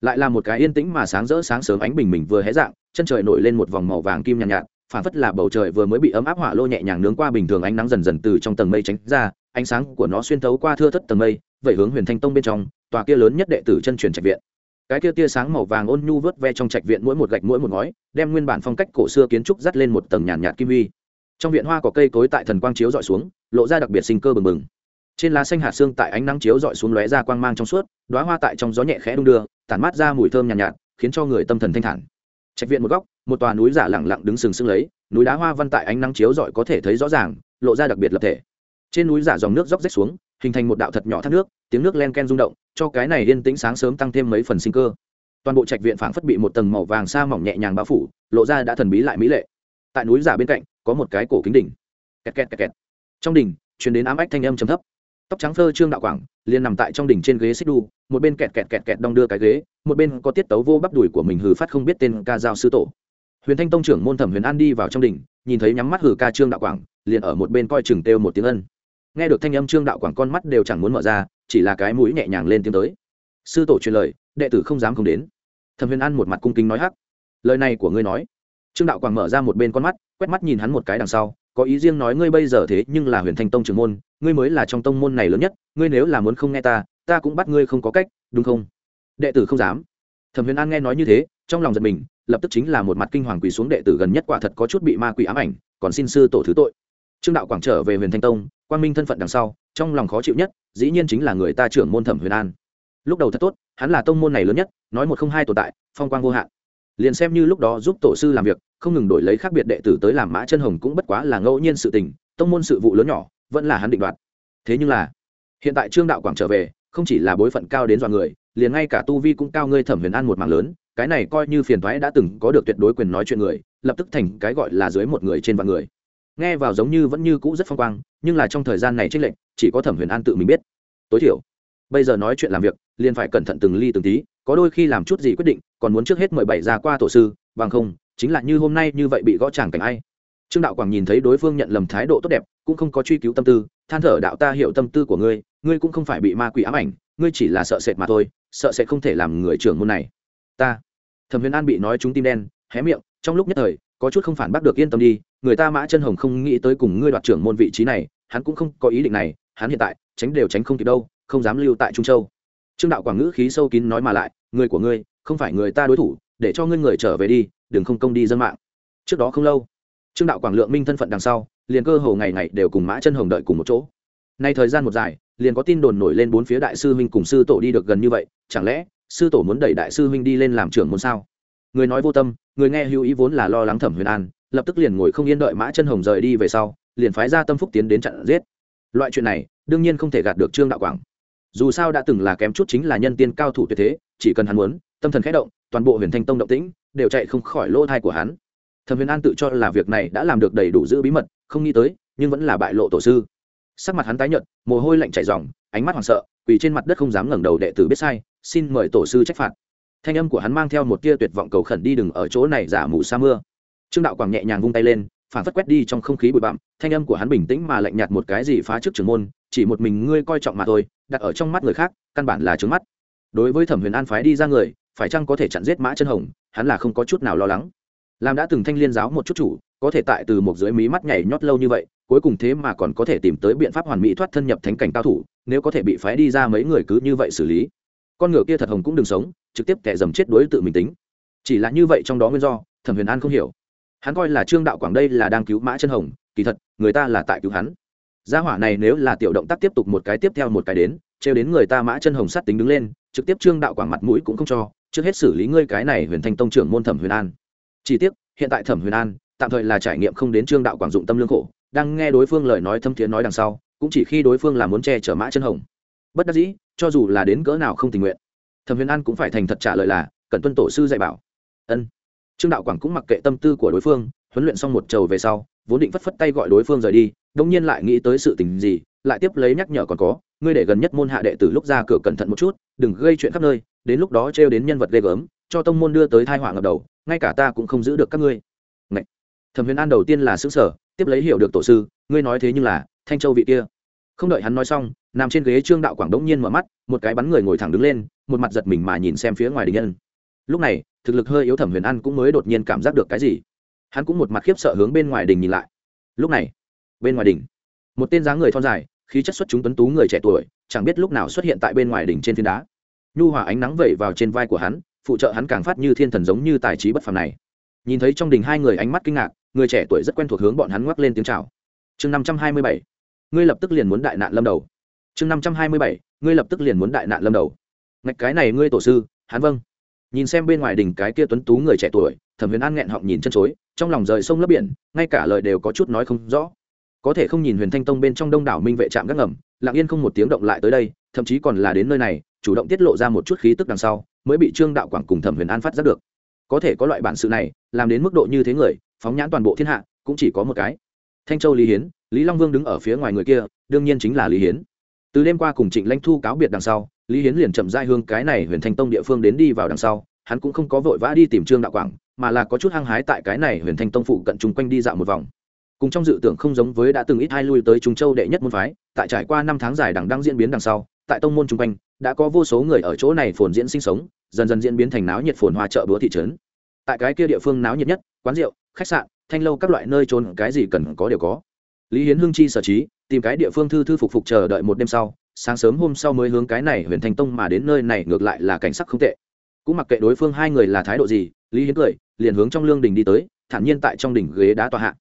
Lại là một cái yên tĩnh mà sáng rỡ sáng sớm ánh bình mình vừa hé dạng chân trời nổi lên một vòng màu vàng kim nhàn nhạt, nhạt phản phất là bầu trời vừa mới bị ấm áp hỏa lô nhẹ nhàng nướng qua bình thường ánh nắng dần dần từ trong tầng mây tránh ra ánh sáng của nó xuyên thấu qua thưa thất tầng mây vậy hướng huyền thanh tông bên trong tòa kia lớn nhất đệ tử chân truyền trạch viện. Cái kia tia sáng màu vàng ôn nhu vớt ve trong trạch viện mỗi một gạch mỗi một ngói đem nguyên bản phong cách cổ xưa kiến trúc dắt lên một tầng nhàn nhạt kim huy. Trong viện hoa có cây cối tại thần quang chiếu dọi xuống lộ ra đặc biệt sinh cơ bừng bừng. Trên lá xanh hạt xương tại ánh nắng chiếu dọi xuống lóe ra quang mang trong suốt đoá hoa tại trong gió nhẹ khẽ đung đưa tản mát ra mùi thơm nhàn nhạt, nhạt khiến cho người tâm thần thanh thản. Trạch viện một góc một tòa núi giả lẳng lặng đứng sừng sững lấy núi đá hoa văn tại ánh nắng chiếu rọi có thể thấy rõ ràng lộ ra đặc biệt lập thể. Trên núi giả dòng nước róc rách xuống hình thành một đạo thật nhỏ thác nước, tiếng nước len ken rung động, cho cái này yên tĩnh sáng sớm tăng thêm mấy phần sinh cơ. Toàn bộ trạch viện phảng phất bị một tầng màu vàng sa mỏng nhẹ nhàng bao phủ, lộ ra đã thần bí lại mỹ lệ. Tại núi giả bên cạnh, có một cái cổ kính đỉnh. Kẹt kẹt kẹt kẹt. Trong đỉnh, truyền đến ám ách thanh âm trầm thấp. Tóc trắng phơ trương đạo quảng, liền nằm tại trong đỉnh trên ghế xích đu, một bên kẹt kẹt kẹt kẹt đong đưa cái ghế, một bên có tiết tấu vô bắp đùi của mình hừ phát không biết tên ca giao sư tổ. Huyền thanh tông trưởng môn thẩm huyền an đi vào trong đỉnh, nhìn thấy nhắm mắt hừ ca trương đạo quảng, liền ở một bên coi chừng têu một tiếng ân nghe được thanh âm trương đạo quảng con mắt đều chẳng muốn mở ra, chỉ là cái mũi nhẹ nhàng lên tiếng tới. Sư tổ truyền lời, đệ tử không dám không đến. Thẩm huyền an một mặt cung kính nói hắc. Lời này của ngươi nói. Trương đạo quảng mở ra một bên con mắt, quét mắt nhìn hắn một cái đằng sau, có ý riêng nói ngươi bây giờ thế nhưng là huyền thanh tông trưởng môn, ngươi mới là trong tông môn này lớn nhất, ngươi nếu là muốn không nghe ta ta cũng bắt ngươi không có cách, đúng không? Đệ tử không dám. Thẩm huyền an nghe nói như thế, trong lòng giật mình, lập tức chính là một mặt kinh hoàng quỳ xuống đệ tử gần nhất quả thật có chút bị ma quỷ ám ảnh, còn xin sư tổ thứ tội trương đạo quảng trở về huyền thanh tông quan minh thân phận đằng sau, trong lòng khó chịu nhất, dĩ nhiên chính là người ta trưởng môn thẩm huyền an. Lúc đầu thật tốt, hắn là tông môn này lớn nhất, nói một không hai tồn tại, phong quang vô hạn. Liền xem như lúc đó giúp tổ sư làm việc, không ngừng đổi lấy khác biệt đệ tử tới làm mã chân hồng cũng bất quá là ngẫu nhiên sự tình, tông môn sự vụ lớn nhỏ, vẫn là hắn định đoạt. Thế nhưng là, hiện tại trương đạo quảng trở về, không chỉ là bối phận cao đến dọa người, liền ngay cả tu vi cũng cao ngươi thẩm huyền an một mảng lớn, cái này coi như phiền thoái đã từng có được tuyệt đối quyền nói chuyện người, lập tức thành cái gọi là dưới một người trên vạn người nghe vào giống như vẫn như cũ rất phong quang, nhưng là trong thời gian này trích lệnh chỉ có thẩm huyền an tự mình biết. Tối thiểu, bây giờ nói chuyện làm việc, liền phải cẩn thận từng ly từng tí, có đôi khi làm chút gì quyết định, còn muốn trước hết mời bảy ra qua tổ sư, bằng không, chính là như hôm nay như vậy bị gõ tràng cảnh ai. Trương đạo quảng nhìn thấy đối phương nhận lầm thái độ tốt đẹp, cũng không có truy cứu tâm tư, than thở đạo ta hiểu tâm tư của ngươi ngươi cũng không phải bị ma quỷ ám ảnh, ngươi chỉ là sợ sệt mà thôi, sợ sẽ không thể làm người trưởng môn này. Ta. Thẩm huyền an bị nói trúng tim đen, hé miệng, trong lúc nhất thời, có chút không phản bác được yên tâm đi người ta mã chân hồng không nghĩ tới cùng ngươi đoạt trưởng môn vị trí này, hắn cũng không có ý định này, hắn hiện tại, tránh đều tránh không kịp đâu, không dám lưu tại trung châu. Trương đạo quảng ngữ khí sâu kín nói mà lại, người của ngươi, không phải người ta đối thủ, để cho ngươi người trở về đi, đừng không công đi dân mạng. Trước đó không lâu, trương đạo quảng lượng minh thân phận đằng sau, liền cơ hồ ngày ngày đều cùng mã chân hồng đợi cùng một chỗ. Nay thời gian một dài, liền có tin đồn nổi lên bốn phía đại sư huynh cùng sư tổ đi được gần như vậy, chẳng lẽ, sư tổ muốn đẩy đại sư huynh đi lên làm trưởng môn sao? Người nói vô tâm, người nghe hữu ý vốn là lo lắng thẩm huyền an lập tức liền ngồi không yên đợi mã chân hồng rời đi về sau, liền phái ra tâm phúc tiến đến chặn giết. Loại chuyện này, đương nhiên không thể gạt được trương đạo quảng. Dù sao đã từng là kém chút chính là nhân tiên cao thủ tuyệt thế, chỉ cần hắn muốn, tâm thần khẽ động, toàn bộ huyền thanh tông động tĩnh đều chạy không khỏi lỗ thai của hắn. Thẩm huyền an tự cho là việc này đã làm được đầy đủ giữ bí mật, không nghĩ tới, nhưng vẫn là bại lộ tổ sư. Sắc mặt hắn tái nhợt, mồ hôi lạnh chảy ròng, ánh mắt hoảng sợ, quỳ trên mặt đất không dám ngẩng đầu đệ tử biết sai, xin mời tổ sư trách phạt. Thanh âm của hắn mang theo một tia tuyệt vọng cầu khẩn đi đừng ở chỗ này giả mù sa mưa trương đạo quảng nhẹ nhàng vung tay lên, phản phất quét đi trong không khí bụi bặm, thanh âm của hắn bình tĩnh mà lạnh nhạt một cái gì phá trước trưởng môn, chỉ một mình ngươi coi trọng mà thôi, đặt ở trong mắt người khác, căn bản là trướng mắt. Đối với thẩm huyền an phái đi ra người, phải chăng có thể chặn giết mã chân hồng, hắn là không có chút nào lo lắng. Làm đã từng thanh liên giáo một chút chủ, có thể tại từ một dưới mí mắt nhảy nhót lâu như vậy, cuối cùng thế mà còn có thể tìm tới biện pháp hoàn mỹ thoát thân nhập thánh cảnh cao thủ, nếu có thể bị phái đi ra mấy người cứ như vậy xử lý. Con ngựa kia thật hồng cũng đừng sống, trực tiếp kẻ dầm chết đối tự mình tính. Chỉ là như vậy trong đó nguyên do, thẩm huyền an không hiểu hắn coi là trương đạo quảng đây là đang cứu mã chân hồng, kỳ thật, người ta là tại cứu hắn. Gia hỏa này nếu là tiểu động tác tiếp tục một cái tiếp theo một cái đến, trêu đến người ta mã chân hồng sát tính đứng lên, trực tiếp trương đạo quảng mặt mũi cũng không cho, trước hết xử lý ngươi cái này huyền thanh tông trưởng môn thẩm huyền an. Chỉ tiếc, hiện tại thẩm huyền an, tạm thời là trải nghiệm không đến trương đạo quảng dụng tâm lương khổ, đang nghe đối phương lời nói thâm thiến nói đằng sau, cũng chỉ khi đối phương là muốn che chở mã chân hồng. Bất đắc dĩ, cho dù là đến cỡ nào không tình nguyện, thẩm huyền an cũng phải thành thật trả lời là, cần tuân tổ sư dạy bảo. Ân trương đạo quảng cũng mặc kệ tâm tư của đối phương, huấn luyện xong một trầu về sau, vốn định phất phất tay gọi đối phương rời đi đông nhiên lại nghĩ tới sự tình gì, lại tiếp lấy nhắc nhở còn có, ngươi để gần nhất môn hạ đệ tử lúc ra cửa cẩn thận một chút, đừng gây chuyện khắp nơi, đến lúc đó trêu đến nhân vật ghê gớm, cho tông môn đưa tới thai họa ngập đầu, ngay cả ta cũng không giữ được các ngươi. Ngậy. thẩm huyền an đầu tiên là xứ sở tiếp lấy hiểu được tổ sư, ngươi nói thế nhưng là, thanh châu vị kia. Không đợi hắn nói xong, nằm trên ghế trương đạo quảng đống nhiên mở mắt, một cái bắn người ngồi thẳng đứng lên, một mặt giật mình mà nhìn xem phía ngoài đình nhân lúc này, thực lực hơi yếu thẩm huyền an cũng mới đột nhiên cảm giác được cái gì. Hắn cũng một mặt khiếp sợ hướng bên ngoài đình nhìn lại. Lúc này, bên ngoài đình, một tên dáng người thon dài, khí chất xuất chúng tuấn tú người trẻ tuổi, chẳng biết lúc nào xuất hiện tại bên ngoài đỉnh trên phiến đá. Nhu hòa ánh nắng vẩy vào trên vai của hắn, phụ trợ hắn càng phát như thiên thần giống như tài trí bất phàm này. Nhìn thấy trong đình hai người ánh mắt kinh ngạc, người trẻ tuổi rất quen thuộc hướng bọn hắn ngoắc lên tiếng chào. Chương năm trăm hai mươi bảy, ngươi lập tức liền muốn đại nạn lâm đầu. Chương năm trăm hai mươi bảy, ngươi lập tức liền muốn đại nạn lâm đầu. Ngạch cái này ngươi tổ sư, hắn vâng nhìn xem bên ngoài đỉnh cái kia tuấn tú người trẻ tuổi, thẩm huyền an nghẹn họng nhìn chân chối, trong lòng rời sông lấp biển, ngay cả lời đều có chút nói không rõ. Có thể không nhìn huyền thanh tông bên trong đông đảo minh vệ trạm gác ngầm, lặng yên không một tiếng động lại tới đây, thậm chí còn là đến nơi này, chủ động tiết lộ ra một chút khí tức đằng sau, mới bị trương đạo quảng cùng thẩm huyền an phát giác được. Có thể có loại bản sự này, làm đến mức độ như thế người, phóng nhãn toàn bộ thiên hạ, cũng chỉ có một cái. Thanh châu lý hiến, lý long vương đứng ở phía ngoài người kia, đương nhiên chính là lý hiến. Từ đêm qua cùng trịnh lãnh thu cáo biệt đằng sau lý hiến liền chậm dai hương cái này huyền thanh tông địa phương đến đi vào đằng sau, hắn cũng không có vội vã đi tìm trương đạo quảng, mà là có chút hăng hái tại cái này huyền thanh tông phụ cận chung quanh đi dạo một vòng. Cùng trong dự tưởng không giống với đã từng ít hai lui tới trung châu đệ nhất môn phái, tại trải qua năm tháng dài đằng đang diễn biến đằng sau, tại tông môn chung quanh, đã có vô số người ở chỗ này phồn diễn sinh sống, dần dần diễn biến thành náo nhiệt phồn hoa chợ búa thị trấn. Tại cái kia địa phương náo nhiệt nhất, quán rượu, khách sạn, thanh lâu các loại nơi trốn cái gì cần có đều có. Lý hiến hưng chi sở trí, tìm cái địa phương thư thư phục phục chờ đợi một đêm sau sáng sớm hôm sau mới hướng cái này huyền thanh tông mà đến nơi này ngược lại là cảnh sắc không tệ. Cũng mặc kệ đối phương hai người là thái độ gì, lý hiến cười, liền hướng trong lương đình đi tới, thản nhiên tại trong đỉnh ghế đá tòa hạ.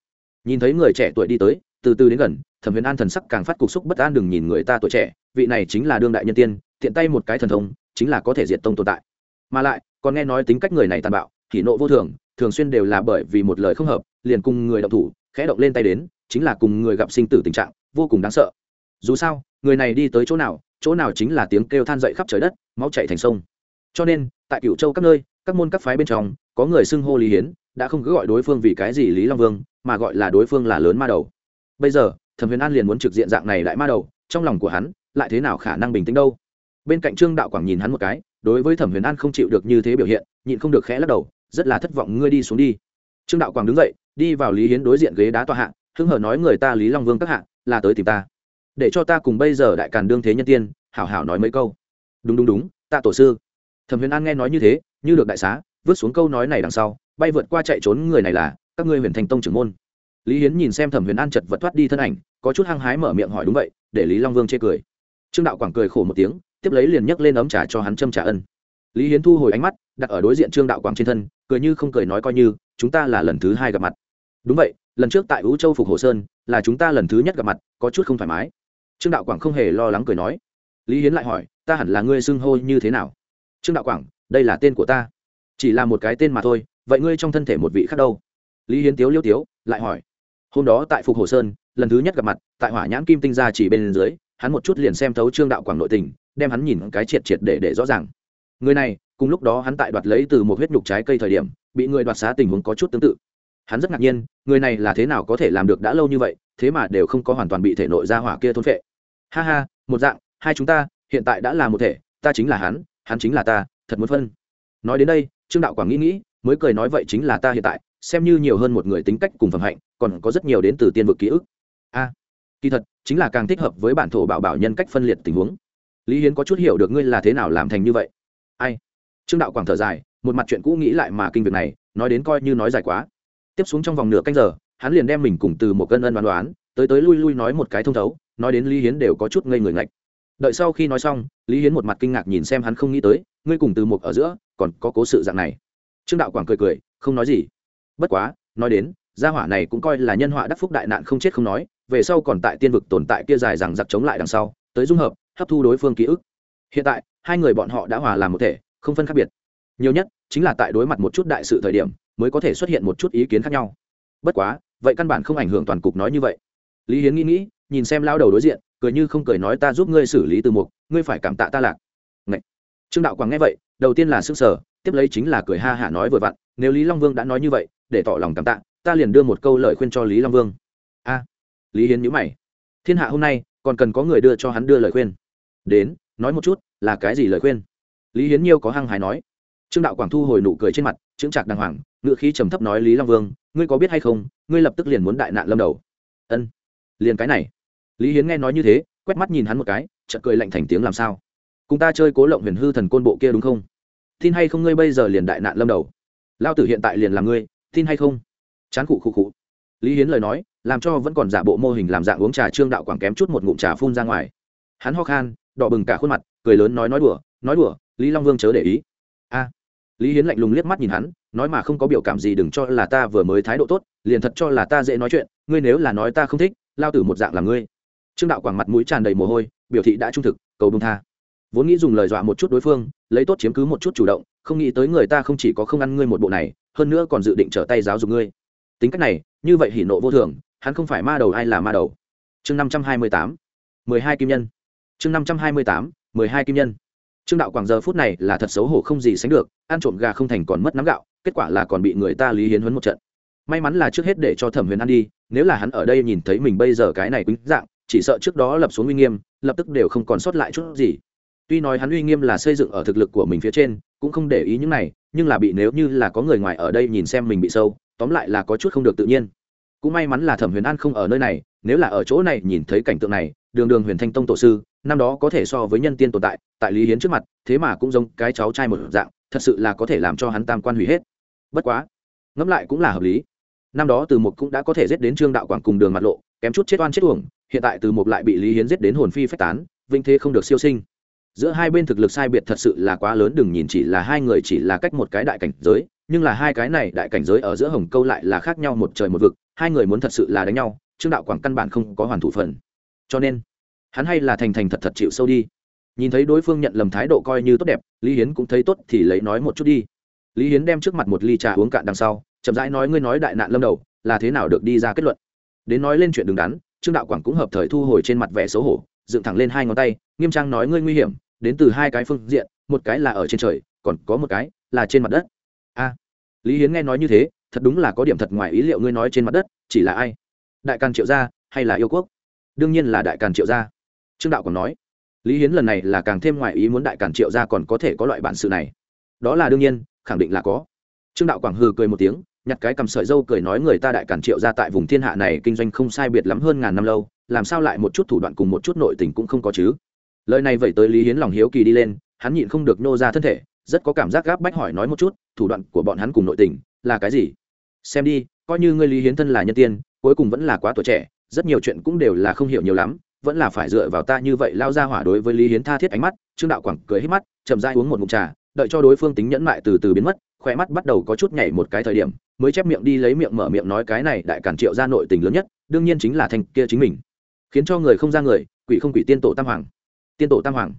Nhìn thấy người trẻ tuổi đi tới, từ từ đến gần, thẩm huyền an thần sắc càng phát cục xúc bất an đừng nhìn người ta tuổi trẻ, vị này chính là đương đại nhân tiên, tiện tay một cái thần thông, chính là có thể diệt tông tồn tại. Mà lại, còn nghe nói tính cách người này tàn bạo kỷ nộ vô thường thường xuyên đều là bởi vì một lời không hợp, liền cùng người động thủ, khẽ động lên tay đến, chính là cùng người gặp sinh tử tình trạng, vô cùng đáng sợ dù sao, người này đi tới chỗ nào chỗ nào chính là tiếng kêu than dậy khắp trời đất, máu chạy thành sông. Cho nên, tại cựu châu các nơi, các môn các phái bên trong, có người xưng hô lý hiến, đã không cứ gọi đối phương vì cái gì lý long vương, mà gọi là đối phương là lớn ma đầu. Bây giờ, thẩm huyền an liền muốn trực diện dạng này lại ma đầu, trong lòng của hắn, lại thế nào khả năng bình tĩnh đâu? Bên cạnh trương đạo quảng nhìn hắn một cái, đối với thẩm huyền an không chịu được như thế biểu hiện, nhịn không được khẽ lắc đầu, rất là thất vọng, ngươi đi xuống đi. Trương đạo quảng đứng dậy, đi vào lý hiến đối diện ghế đá tòa hạ hưng hờ nói, người ta lý long vương các hạ, là tới tìm ta để cho ta cùng bây giờ đại càn đương thế nhân tiên, hảo hảo nói mấy câu. Đúng đúng đúng ta tổ sư. Thẩm huyền an nghe nói như thế, như được đại xá, vứt xuống câu nói này đằng sau, bay vượt qua chạy trốn người này là các ngươi huyền thành tông trưởng môn. Lý hiến nhìn xem thẩm huyền an chật vật thoát đi thân ảnh, có chút hăng hái mở miệng hỏi đúng vậy, để lý long vương chê cười. Trương đạo quảng cười khổ một tiếng, tiếp lấy liền nhấc lên ấm trà cho hắn châm trả ân. Lý hiến thu hồi ánh mắt, đặt ở đối diện trương đạo quảng trên thân, cười như không cười nói coi như, chúng ta là lần thứ hai gặp mặt. Đúng vậy, lần trước tại ú châu phục hồ sơn, là chúng ta lần thứ nhất gặp mặt, có chút không thoải mái trương đạo quảng không hề lo lắng cười nói. Lý hiến lại hỏi, ta hẳn là ngươi xưng hô như thế nào? Trương đạo quảng, đây là tên của ta. Chỉ là một cái tên mà thôi, vậy ngươi trong thân thể một vị khác đâu? Lý hiến tiếu liêu tiếu, lại hỏi. Hôm đó tại phục hồ sơn, lần thứ nhất gặp mặt, tại hỏa nhãn kim tinh ra chỉ bên dưới, hắn một chút liền xem thấu trương đạo quảng nội tình, đem hắn nhìn cái triệt triệt để để rõ ràng. Người này, cùng lúc đó hắn tại đoạt lấy từ một huyết nhục trái cây thời điểm, bị người đoạt xá tình huống có chút tương tự. Hắn rất ngạc nhiên, người này là thế nào có thể làm được đã lâu như vậy, thế mà đều không có hoàn toàn bị thể nội ra hỏa kia thôn phệ ha ha, một dạng, hai chúng ta, hiện tại đã là một thể, ta chính là hắn hắn chính là ta, thật muốn phân. Nói đến đây, trương đạo quảng nghĩ nghĩ, mới cười nói vậy chính là ta hiện tại, xem như nhiều hơn một người tính cách cùng phẩm hạnh, còn có rất nhiều đến từ tiên vực ký ức. A, kỳ thật, chính là càng thích hợp với bản thổ bảo bảo nhân cách phân liệt tình huống. Lý hiến có chút hiểu được ngươi là thế nào làm thành như vậy. Ai? Trương đạo quảng thở dài, một mặt chuyện cũ nghĩ lại mà kinh việc này, nói đến coi như nói dài quá. Tiếp xuống trong vòng nửa canh giờ, hắn liền đem mình cùng từ một cân ân đoán đoán tới tới lui lui nói một cái thông thấu, nói đến lý hiến đều có chút ngây người ngạch. Đợi sau khi nói xong, lý hiến một mặt kinh ngạc nhìn xem hắn không nghĩ tới, ngươi cùng từ một ở giữa, còn có cố sự dạng này. Trương đạo quảng cười cười, không nói gì. Bất quá, nói đến, gia hỏa này cũng coi là nhân họa đắc phúc đại nạn không chết không nói, về sau còn tại tiên vực tồn tại kia dài rằng giặc chống lại đằng sau, tới dung hợp, hấp thu đối phương ký ức. Hiện tại, hai người bọn họ đã hòa làm một thể, không phân khác biệt. Nhiều nhất, chính là tại đối mặt một chút đại sự thời điểm, mới có thể xuất hiện một chút ý kiến khác nhau. Bất quá, vậy căn bản không ảnh hưởng toàn cục nói như vậy lý hiến nghĩ nghĩ, nhìn xem lao đầu đối diện, cười như không cười nói ta giúp ngươi xử lý từ mục, ngươi phải cảm tạ ta lạc. Ngậy. trương đạo Quảng nghe vậy, đầu tiên là s ư n g sở tiếp lấy chính là cười ha hả nói vừa vặn, nếu lý long vương đã nói như vậy, để tỏ lòng cảm tạ, ta liền đưa một câu lời khuyên cho lý long vương. A. Lý hiến nhữ mày. Thiên hạ hôm nay, còn cần có người đưa cho hắn đưa lời khuyên. Đến, nói một chút, là cái gì lời khuyên? Lý hiến nhiêu có hăng hái nói. Trương đạo quảng thu hồi nụ cười trên mặt, chững chạc đàng hoàng ngự khí trầm thấp nói lý long vương, ngươi có biết hay không, ngươi lập tức liền muốn đại nạn lâm đầu. Ân liền cái này. Lý hiến nghe nói như thế, quét mắt nhìn hắn một cái, chợt cười lạnh thành tiếng làm sao? Cùng ta chơi cố lộng huyền hư thần côn bộ kia đúng không? Tin hay không ngươi bây giờ liền đại nạn lâm đầu? Lao tử hiện tại liền làm ngươi, tin hay không? Chán cụ khụ khụ. Lý hiến lời nói, làm cho vẫn còn giả bộ mô hình làm dạng uống trà trương đạo quảng kém chút một ngụm trà phun ra ngoài. Hắn ho khan, đỏ bừng cả khuôn mặt, cười lớn nói nói đùa nói đùa, lý long vương chớ để ý. A. Lý hiến lạnh lùng liếc mắt nhìn hắn, nói mà không có biểu cảm gì đừng cho là ta vừa mới thái độ tốt, liền thật cho là ta dễ nói chuyện, ngươi nếu là nói ta không thích lao tử một dạng là ngươi. Trương đạo quảng mặt mũi tràn đầy mồ hôi, biểu thị đã trung thực, cầu đông tha. Vốn nghĩ dùng lời dọa một chút đối phương, lấy tốt chiếm cứ một chút chủ động, không nghĩ tới người ta không chỉ có không ăn ngươi một bộ này, hơn nữa còn dự định trở tay giáo dục ngươi. Tính cách này, như vậy hỉ nộ vô thường, hắn không phải ma đầu ai là ma đầu. Chương năm trăm hai mươi tám, mười hai kim nhân. Chương năm trăm hai mươi tám, mười hai kim nhân. Trương đạo quảng giờ phút này là thật xấu hổ không gì sánh được, ăn trộm gà không thành còn mất nắm gạo, kết quả là còn bị người ta lý hiến huấn một trận may mắn là trước hết để cho thẩm huyền ăn đi, nếu là hắn ở đây nhìn thấy mình bây giờ cái này quýnh dạng, chỉ sợ trước đó lập xuống uy nghiêm, lập tức đều không còn sót lại chút gì. Tuy nói hắn uy nghiêm là xây dựng ở thực lực của mình phía trên, cũng không để ý những này, nhưng là bị nếu như là có người ngoài ở đây nhìn xem mình bị sâu, tóm lại là có chút không được tự nhiên. Cũng may mắn là thẩm huyền an không ở nơi này, nếu là ở chỗ này nhìn thấy cảnh tượng này, đường đường huyền thanh tông tổ sư, năm đó có thể so với nhân tiên tồn tại tại lý hiến trước mặt, thế mà cũng giống cái cháu trai một dạng, thật sự là có thể làm cho hắn tam quan hủy hết. Bất quá, ngẫm lại cũng là hợp lý năm đó từ một cũng đã có thể giết đến trương đạo quảng cùng đường mặt lộ, kém chút chết oan chết uổng, hiện tại từ một lại bị lý hiến giết đến hồn phi phách tán vinh thế không được siêu sinh. Giữa hai bên thực lực sai biệt thật sự là quá lớn, đừng nhìn chỉ là hai người chỉ là cách một cái đại cảnh giới, nhưng là hai cái này đại cảnh giới ở giữa hồng câu lại là khác nhau một trời một vực, hai người muốn thật sự là đánh nhau, trương đạo quảng căn bản không có hoàn thủ phần. Cho nên, hắn hay là thành thành thật thật chịu sâu đi. Nhìn thấy đối phương nhận lầm thái độ coi như tốt đẹp, lý hiến cũng thấy tốt thì lấy nói một chút đi. Lý hiến đem trước mặt một ly trà uống cạn đằng sau chậm rãi nói, ngươi nói đại nạn lâm đầu, là thế nào được đi ra kết luận? Đến nói lên chuyện đứng đắn, trương đạo quảng cũng hợp thời thu hồi trên mặt vẻ xấu hổ, dựng thẳng lên hai ngón tay, nghiêm trang nói, ngươi nguy hiểm, đến từ hai cái phương diện, một cái là ở trên trời, còn có một cái là trên mặt đất. A, lý hiến nghe nói như thế, thật đúng là có điểm thật ngoài ý liệu ngươi nói trên mặt đất, chỉ là ai? Đại càn triệu gia hay là yêu quốc? Đương nhiên là đại càn triệu gia. Trương đạo còn nói, lý hiến lần này là càng thêm ngoài ý muốn đại càn triệu gia còn có thể có loại bản sự này. Đó là đương nhiên, khẳng định là có. Trương đạo quảng hừ cười một tiếng nhặt cái cầm sợi dâu cười nói người ta đại càn triệu ra tại vùng thiên hạ này kinh doanh không sai biệt lắm hơn ngàn năm lâu, làm sao lại một chút thủ đoạn cùng một chút nội tình cũng không có chứ? Lời này vậy tới lý hiến lòng hiếu kỳ đi lên, hắn nhịn không được nô ra thân thể, rất có cảm giác gáp bách hỏi nói một chút, thủ đoạn của bọn hắn cùng nội tình, là cái gì? Xem đi, coi như ngươi lý hiến thân là nhân tiên, cuối cùng vẫn là quá tuổi trẻ, rất nhiều chuyện cũng đều là không hiểu nhiều lắm, vẫn là phải dựa vào ta như vậy lao ra hỏa đối với lý hiến tha thiết ánh mắt, trương đạo quảng cười hết mắt, chậm dai uống một mụm trà, đợi cho đối phương tính nhẫn mại từ từ biến mất khỏe mắt bắt đầu có chút nhảy một cái thời điểm, mới chép miệng đi lấy miệng mở miệng nói cái này đại cản triệu ra nội tình lớn nhất, đương nhiên chính là thanh kia chính mình. Khiến cho người không ra người, quỷ không quỷ tiên tổ tam hoàng. Tiên tổ tam hoàng.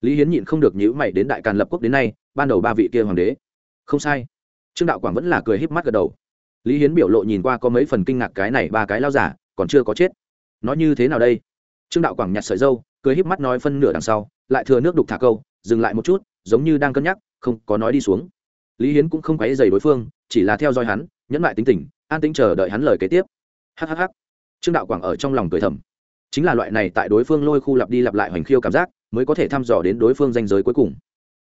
Lý hiến nhịn không được nhữ mày đến đại càn lập quốc đến nay, ban đầu ba vị kia hoàng đế. Không sai. Trương đạo quảng vẫn là cười híp mắt gật đầu. Lý hiến biểu lộ nhìn qua có mấy phần kinh ngạc cái này ba cái lao giả, còn chưa có chết. Nó như thế nào đây? Trương đạo quảng nhặt sợi dâu, cười híp mắt nói phân nửa đằng sau, lại thừa nước đục thả câu, dừng lại một chút, giống như đang cân nhắc, không có nói đi xuống lý hiến cũng không quấy dày đối phương, chỉ là theo dõi hắn, nhẫn lại tính tình, an tính chờ đợi hắn lời kế tiếp. Hhh trương đạo quảng ở trong lòng cười thầm. Chính là loại này tại đối phương lôi khu lặp đi lặp lại hoành khiêu cảm giác, mới có thể thăm dò đến đối phương danh giới cuối cùng.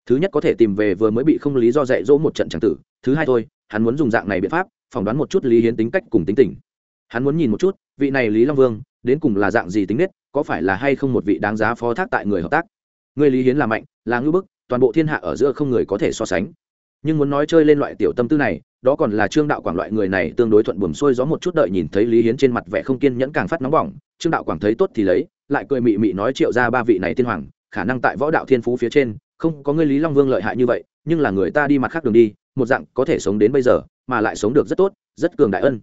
Thứ nhất có thể tìm về vừa mới bị không lý do dạy dỗ một trận tràng tử, thứ hai thôi, hắn muốn dùng dạng này biện pháp, phỏng đoán một chút lý hiến tính cách cùng tính tình. Hắn muốn nhìn một chút, vị này lý long vương, đến cùng là dạng gì tính nết, có phải là hay không một vị đáng giá phó thác tại người hợp tác. Người lý hiến là mạnh, là ngưỡng bức, toàn bộ thiên hạ ở giữa không người có thể so sánh nhưng muốn nói chơi lên loại tiểu tâm tư này, đó còn là trương đạo quảng loại người này tương đối thuận buồm xuôi gió một chút đợi nhìn thấy lý hiến trên mặt vẻ không kiên nhẫn càng phát nóng bỏng, trương đạo quảng thấy tốt thì lấy, lại cười mị mị nói triệu ra ba vị này tiên hoàng, khả năng tại võ đạo thiên phú phía trên, không có người lý long vương lợi hại như vậy, nhưng là người ta đi mặt khác đường đi, một dạng có thể sống đến bây giờ, mà lại sống được rất tốt, rất cường đại ân.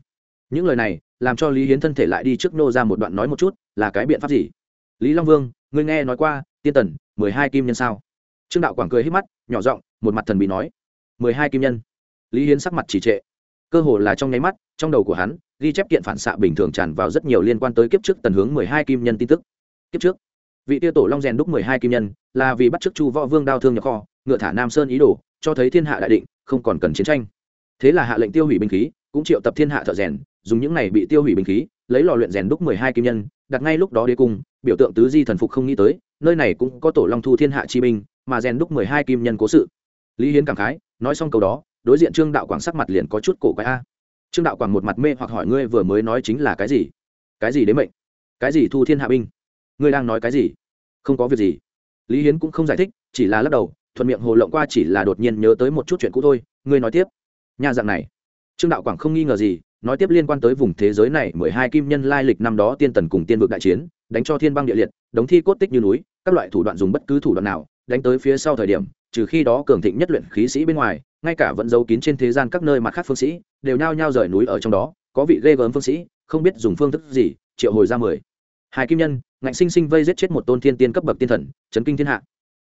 Những lời này, làm cho lý hiến thân thể lại đi trước nô ra một đoạn nói một chút, là cái biện pháp gì? Lý long vương, ngươi nghe nói qua, tiên tần, mười hai kim nhân sao? Trương đạo quảng cười hít mắt, nhỏ giọng, một mặt thần bị nói mười hai kim nhân. Lý hiến sắc mặt chỉ trệ. Cơ hồ là trong nháy mắt, trong đầu của hắn, ghi chép kiện phản xạ bình thường tràn vào rất nhiều liên quan tới kiếp trước tần hướng mười hai kim nhân tin tức. Kiếp trước, vị tiêu tổ long rèn đúc mười hai kim nhân là vì bắt chước chu võ vương đao thương nhập kho, ngựa thả nam sơn ý đồ, cho thấy thiên hạ đại định, không còn cần chiến tranh. Thế là hạ lệnh tiêu hủy binh khí, cũng triệu tập thiên hạ thợ rèn, dùng những này bị tiêu hủy binh khí, lấy lò luyện rèn đúc mười hai kim nhân, đặt ngay lúc đó đế cung, biểu tượng tứ di thần phục không nghĩ tới, nơi này cũng có tổ long thu thiên hạ chi binh, mà rèn đúc mười hai kim nhân cố sự. Lý hiến cảm khái nói xong câu đó, đối diện trương đạo quảng sắc mặt liền có chút cổ quái a. Trương đạo quảng một mặt mê hoặc hỏi ngươi vừa mới nói chính là cái gì? Cái gì đến mệnh? Cái gì thu thiên hạ binh? Ngươi đang nói cái gì? Không có việc gì. Lý hiến cũng không giải thích, chỉ là lắc đầu, thuận miệng hồ lộng qua chỉ là đột nhiên nhớ tới một chút chuyện cũ thôi. Ngươi nói tiếp. Nhà dạng này. Trương đạo quảng không nghi ngờ gì, nói tiếp liên quan tới vùng thế giới này, mười hai kim nhân lai lịch năm đó tiên tần cùng tiên vực đại chiến, đánh cho thiên băng địa liệt, đống thi cốt tích như núi, các loại thủ đoạn dùng bất cứ thủ đoạn nào, đánh tới phía sau thời điểm trừ khi đó cường thịnh nhất luyện khí sĩ bên ngoài, ngay cả vẫn giấu kín trên thế gian các nơi mặt khác phương sĩ, đều nhao nhao rời núi ở trong đó, có vị ghê gớm phương sĩ, không biết dùng phương thức gì, triệu hồi ra mười. Hai kim nhân, ngạnh sinh sinh vây giết chết một tôn thiên tiên cấp bậc tiên thần, chấn kinh thiên hạ.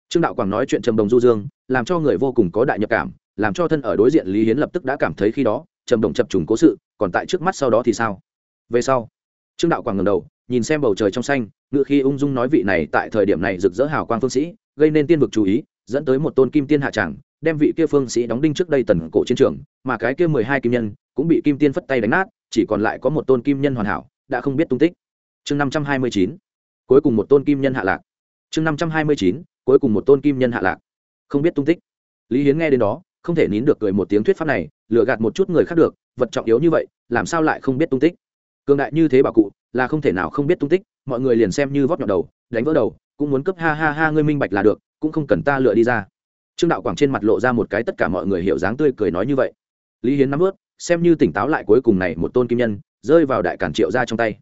Trương đạo quảng nói chuyện trầm đồng du dương, làm cho người vô cùng có đại nhập cảm, làm cho thân ở đối diện lý hiến lập tức đã cảm thấy khi đó, trầm đồng chập trùng cố sự, còn tại trước mắt sau đó thì sao? Về sau, trương đạo quảng ngầm đầu, nhìn xem bầu trời trong xanh, ngựa khi ung dung nói vị này tại thời điểm này rực rỡ hào quang phương sĩ, gây nên tiên vực chú ý dẫn tới một tôn kim tiên hạ tràng, đem vị kia phương sĩ đóng đinh trước đây tần cổ chiến trường, mà cái kia mười hai kim nhân cũng bị kim tiên phất tay đánh nát, chỉ còn lại có một tôn kim nhân hoàn hảo, đã không biết tung tích. Chương năm trăm hai mươi chín, cuối cùng một tôn kim nhân hạ lạc. Chương năm trăm hai mươi chín, cuối cùng một tôn kim nhân hạ lạc. Không biết tung tích. Lý hiến nghe đến đó, không thể nín được cười một tiếng thuyết pháp này, lừa gạt một chút người khác được, vật trọng yếu như vậy, làm sao lại không biết tung tích? Cường đại như thế bảo cụ, là không thể nào không biết tung tích, mọi người liền xem như vót nhọn đầu, đánh vỡ đầu cũng muốn cấp ha ha ha, ngươi minh bạch là được, cũng không cần ta lựa đi ra. Trương đạo quảng trên mặt lộ ra một cái tất cả mọi người hiểu dáng tươi cười nói như vậy. Lý hiến nắm ướt, xem như tỉnh táo lại cuối cùng này một tôn kim nhân, rơi vào đại cản triệu ra trong tay.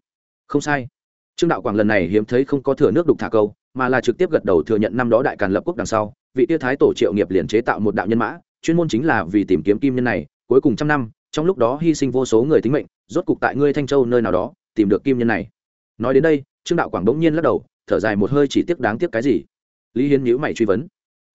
Không sai. Trương đạo quảng lần này hiếm thấy không có thừa nước đục thả câu, mà là trực tiếp gật đầu thừa nhận năm đó đại càn lập quốc đằng sau, vị tiêu thái tổ triệu nghiệp liền chế tạo một đạo nhân mã, chuyên môn chính là vì tìm kiếm kim nhân này, cuối cùng trăm năm, trong lúc đó hy sinh vô số người tính mệnh, rốt cục tại ngươi thanh châu nơi nào đó, tìm được kim nhân này. Nói đến đây, trương đạo quảng bỗng nhiên lắc đầu thở dài một hơi chỉ tiếc đáng tiếc cái gì? Lý hiến nhữ mày truy vấn.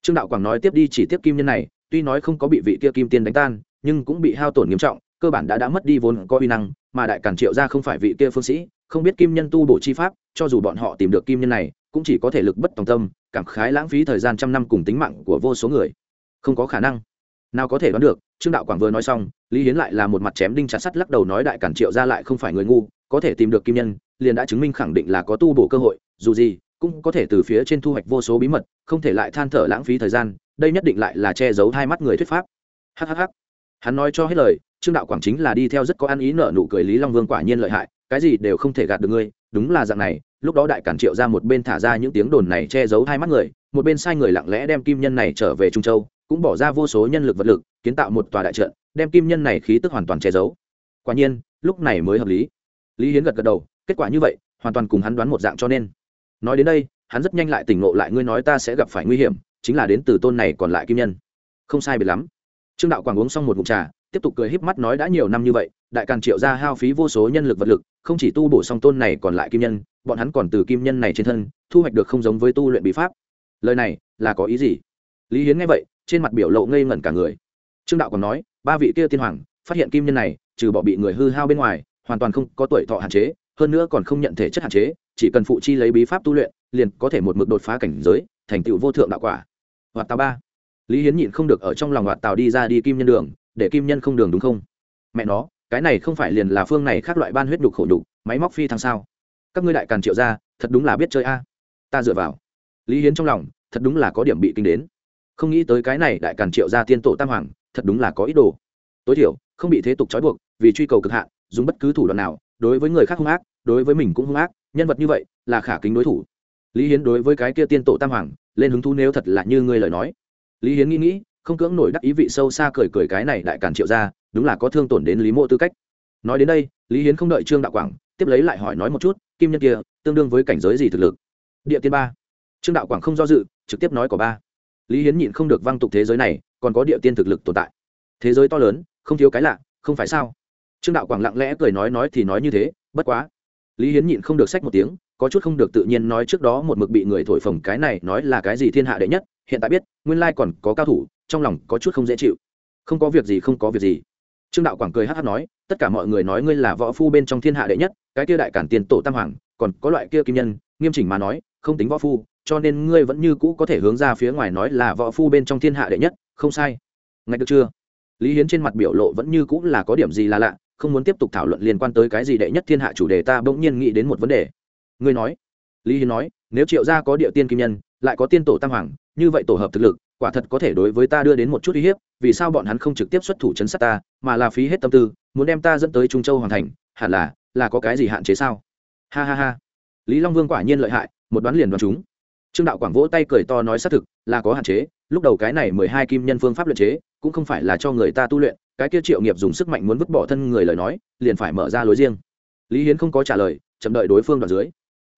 Trương đạo quảng nói tiếp đi chỉ tiếp kim nhân này, tuy nói không có bị vị kia kim tiên đánh tan, nhưng cũng bị hao tổn nghiêm trọng, cơ bản đã đã mất đi vốn có uy năng, mà đại cản triệu ra không phải vị kia phương sĩ, không biết kim nhân tu bổ chi pháp, cho dù bọn họ tìm được kim nhân này, cũng chỉ có thể lực bất tòng tâm, cảm khái lãng phí thời gian trăm năm cùng tính mạng của vô số người. Không có khả năng. Nào có thể đoán được, trương đạo quảng vừa nói xong, lý hiến lại là một mặt chém đinh chặt sắt lắc đầu nói đại cản triệu ra lại không phải người ngu, có thể tìm được kim nhân, liền đã chứng minh khẳng định là có tu bổ cơ hội dù gì, cũng có thể từ phía trên thu hoạch vô số bí mật, không thể lại than thở lãng phí thời gian, đây nhất định lại là che giấu hai mắt người thuyết pháp. Hhh hắn nói cho hết lời, trương đạo quảng chính là đi theo rất có ăn ý nợ nụ cười lý long vương quả nhiên lợi hại, cái gì đều không thể gạt được ngươi, đúng là dạng này, lúc đó đại cản triệu ra một bên thả ra những tiếng đồn này che giấu hai mắt người, một bên sai người lặng lẽ đem kim nhân này trở về trung châu, cũng bỏ ra vô số nhân lực vật lực, kiến tạo một tòa đại trận, đem kim nhân này khí tức hoàn toàn che giấu. Quả nhiên, lúc này mới hợp lý. Lý hiến gật gật đầu, kết quả như vậy, hoàn toàn cùng hắn đoán một dạng cho nên nói đến đây, hắn rất nhanh lại tỉnh ngộ lại ngươi nói ta sẽ gặp phải nguy hiểm, chính là đến từ tôn này còn lại kim nhân. Không sai biệt lắm. Trương đạo quảng uống xong một mụn trà, tiếp tục cười híp mắt nói đã nhiều năm như vậy, đại càng triệu ra hao phí vô số nhân lực vật lực, không chỉ tu bổ song tôn này còn lại kim nhân, bọn hắn còn từ kim nhân này trên thân, thu hoạch được không giống với tu luyện bí pháp. Lời này là có ý gì? Lý hiến nghe vậy, trên mặt biểu lộ ngây ngẩn cả người. Trương đạo còn nói, ba vị kia tiên hoàng, phát hiện kim nhân này, trừ bỏ bị người hư hao bên ngoài, hoàn toàn không có tuổi thọ hạn chế, hơn nữa còn không nhận thể chất hạn chế chỉ cần phụ chi lấy bí pháp tu luyện, liền có thể một mực đột phá cảnh giới, thành tựu vô thượng đạo quả. Hoạt tào ba. Lý hiến nhịn không được ở trong lòng hoạt tào đi ra đi kim nhân đường, để kim nhân không đường đúng không? Mẹ nó, cái này không phải liền là phương này khác loại ban huyết đục khổ đục máy móc phi thăng sao? Các ngươi đại càn triệu ra thật đúng là biết chơi a. Ta dựa vào. Lý hiến trong lòng, thật đúng là có điểm bị kinh đến. Không nghĩ tới cái này đại càn triệu ra tiên tổ tam hoàng, thật đúng là có ý đồ. Tối thiểu, không bị thế tục trói buộc, vì truy cầu cực hạn, dùng bất cứ thủ đoạn nào, đối với người khác hung ác, đối với mình cũng hung ác nhân vật như vậy là khả kính đối thủ. Lý hiến đối với cái kia tiên tổ tam hoàng lên hứng thú nếu thật là như ngươi lời nói. Lý hiến nghĩ nghĩ, không cưỡng nổi đắc ý vị sâu xa cười cười cái này đại càn triệu ra đúng là có thương tổn đến lý mộ tư cách. Nói đến đây, lý hiến không đợi trương đạo quảng tiếp lấy lại hỏi nói một chút, kim nhân kia tương đương với cảnh giới gì thực lực? Địa tiên ba. Trương đạo quảng không do dự, trực tiếp nói có ba. Lý hiến nhịn không được văng tục thế giới này, còn có địa tiên thực lực tồn tại. Thế giới to lớn, không thiếu cái lạ, không phải sao? Trương đạo quảng lặng lẽ cười nói nói thì nói như thế, bất quá lý hiến nhịn không được sách một tiếng, có chút không được tự nhiên nói trước đó một mực bị người thổi phồng cái này nói là cái gì thiên hạ đệ nhất, hiện tại biết, nguyên lai còn có cao thủ, trong lòng có chút không dễ chịu. Không có việc gì, không có việc gì. Trương đạo quảng cười hát hát nói, tất cả mọi người nói ngươi là võ phu bên trong thiên hạ đệ nhất, cái kia đại cản tiền tổ tam hoàng, còn có loại kia kim nhân, nghiêm chỉnh mà nói, không tính võ phu, cho nên ngươi vẫn như cũ có thể hướng ra phía ngoài nói là võ phu bên trong thiên hạ đệ nhất, không sai. Ngạch được chưa? Lý hiến trên mặt biểu lộ vẫn như cũ là có điểm gì là lạ không muốn tiếp tục thảo luận liên quan tới cái gì đệ nhất thiên hạ chủ đề, ta bỗng nhiên nghĩ đến một vấn đề. Ngươi nói. Lý hiến nói, nếu triệu gia có địa tiên kim nhân, lại có tiên tổ tam hoàng, như vậy tổ hợp thực lực, quả thật có thể đối với ta đưa đến một chút uy hiếp, vì sao bọn hắn không trực tiếp xuất thủ chấn sát ta, mà là phí hết tâm tư, muốn đem ta dẫn tới trung châu hoàn thành, hẳn là là có cái gì hạn chế sao? Ha ha ha. Lý long vương quả nhiên lợi hại, một đoán liền đoán chúng trương đạo quảng vỗ tay cười to nói xác thực, là có hạn chế, lúc đầu cái này mười hai kim nhân phương pháp luyện chế, cũng không phải là cho người ta tu luyện cái kia triệu nghiệp dùng sức mạnh muốn vứt bỏ thân người lời nói, liền phải mở ra lối riêng. Lý hiến không có trả lời, chậm đợi đối phương đoạn dưới.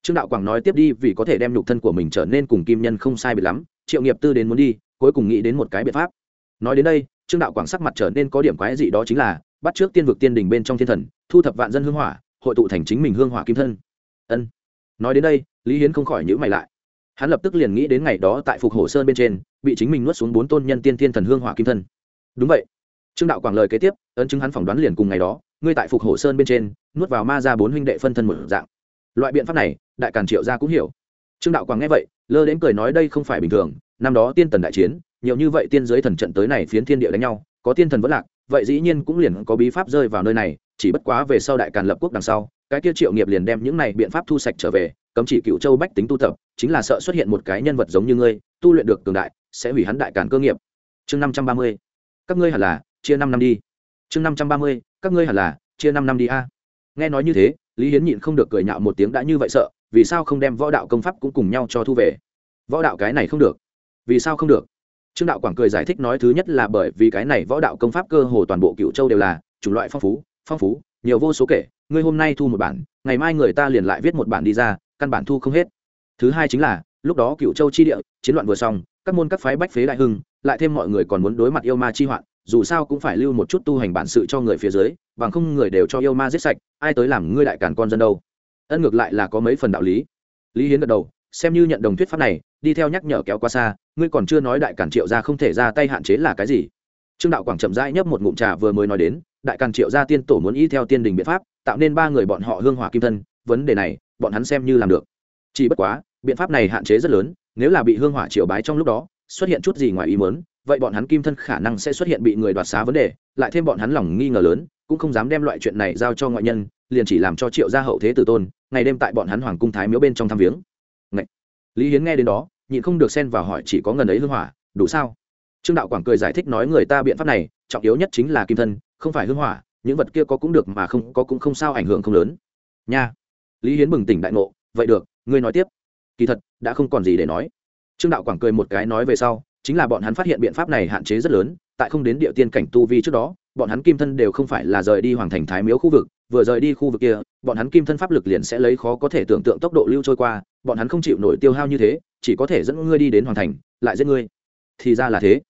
Trương đạo quảng nói tiếp đi, vì có thể đem nhục thân của mình trở nên cùng kim nhân không sai biệt lắm, triệu nghiệp tư đến muốn đi, cuối cùng nghĩ đến một cái biện pháp. Nói đến đây, trương đạo quảng sắc mặt trở nên có điểm quái dị đó chính là, bắt trước tiên vực tiên đình bên trong thiên thần, thu thập vạn dân hương hỏa, hội tụ thành chính mình hương hỏa kim thân. Ân. Nói đến đây, lý hiến không khỏi nhữ mày lại. Hắn lập tức liền nghĩ đến ngày đó tại phục hồ sơn bên trên, bị chính mình nuốt xuống bốn tôn nhân tiên thiên thần hương hỏa kim thân. Đúng vậy trương đạo quảng lời kế tiếp, ấn chứng hắn phỏng đoán liền cùng ngày đó, ngươi tại phục hồ sơn bên trên, nuốt vào ma ra bốn huynh đệ phân thân một dạng. Loại biện pháp này, đại càn triệu gia cũng hiểu. Trương đạo quảng nghe vậy, lơ đến cười nói đây không phải bình thường, năm đó tiên tần đại chiến, nhiều như vậy tiên giới thần trận tới này phiến thiên địa đánh nhau, có tiên thần vẫn lạc, vậy dĩ nhiên cũng liền có bí pháp rơi vào nơi này, chỉ bất quá về sau đại càn lập quốc đằng sau, cái kia triệu nghiệp liền đem những này biện pháp thu sạch trở về, cấm chỉ cựu châu bách tính tu tập, chính là sợ xuất hiện một cái nhân vật giống như ngươi, tu luyện được cường đại, sẽ hủy hắn đại càn cơ nghiệp. Chương năm trăm ba mươi. Các ngươi hẳn là chia năm năm đi. Chương năm trăm ba mươi, các ngươi hẳn là, chia năm năm đi a. Nghe nói như thế, lý hiến nhịn không được cười nhạo một tiếng đã như vậy sợ, vì sao không đem võ đạo công pháp cũng cùng nhau cho thu về? Võ đạo cái này không được. Vì sao không được? Trương đạo quảng cười giải thích nói thứ nhất là bởi vì cái này võ đạo công pháp cơ hồ toàn bộ cựu châu đều là chủng loại phong phú phong phú, nhiều vô số kể. Ngươi hôm nay thu một bản, ngày mai người ta liền lại viết một bản đi ra, căn bản thu không hết. Thứ hai chính là, lúc đó cựu châu chi địa, chiến loạn vừa xong, các môn các phái bách phế đại hưng, lại thêm mọi người còn muốn đối mặt yêu ma chi hoạn dù sao cũng phải lưu một chút tu hành bản sự cho người phía dưới, bằng không người đều cho yêu ma giết sạch, ai tới làm ngươi đại càn con dân đâu. Ân ngược lại là có mấy phần đạo lý. Lý hiến gật đầu, xem như nhận đồng thuyết pháp này, đi theo nhắc nhở kéo qua xa, ngươi còn chưa nói đại càn triệu gia không thể ra tay hạn chế là cái gì. Trương đạo quảng chậm rãi nhấp một ngụm trà vừa mới nói đến, đại càn triệu gia tiên tổ muốn y theo tiên đình biện pháp, tạo nên ba người bọn họ hương hỏa kim thân, vấn đề này, bọn hắn xem như làm được. Chỉ bất quá, biện pháp này hạn chế rất lớn, nếu là bị hương hỏa triệu bái trong lúc đó, xuất hiện chút gì ngoài ý muốn vậy bọn hắn kim thân khả năng sẽ xuất hiện bị người đoạt xá vấn đề, lại thêm bọn hắn lòng nghi ngờ lớn, cũng không dám đem loại chuyện này giao cho ngoại nhân, liền chỉ làm cho triệu gia hậu thế tử tôn, ngày đêm tại bọn hắn hoàng cung thái miếu bên trong thăm viếng. Ngậy. lý hiến nghe đến đó, nhịn không được xen vào hỏi chỉ có ngần ấy hương hỏa, đủ sao? Trương đạo quảng cười giải thích nói người ta biện pháp này, trọng yếu nhất chính là kim thân, không phải hương hỏa, những vật kia có cũng được mà không, có cũng không sao ảnh hưởng không lớn. Nha! Lý hiến bừng tỉnh đại ngộ, vậy được, ngươi nói tiếp. Kỳ thật, đã không còn gì để nói. Trương đạo quảng cười một cái nói về sau chính là bọn hắn phát hiện biện pháp này hạn chế rất lớn, tại không đến địa tiên cảnh tu vi trước đó, bọn hắn kim thân đều không phải là rời đi hoàng thành thái miếu khu vực, vừa rời đi khu vực kia, bọn hắn kim thân pháp lực liền sẽ lấy khó có thể tưởng tượng tốc độ lưu trôi qua, bọn hắn không chịu nổi tiêu hao như thế, chỉ có thể dẫn ngươi đi đến hoàng thành, lại giết ngươi. Thì ra là thế.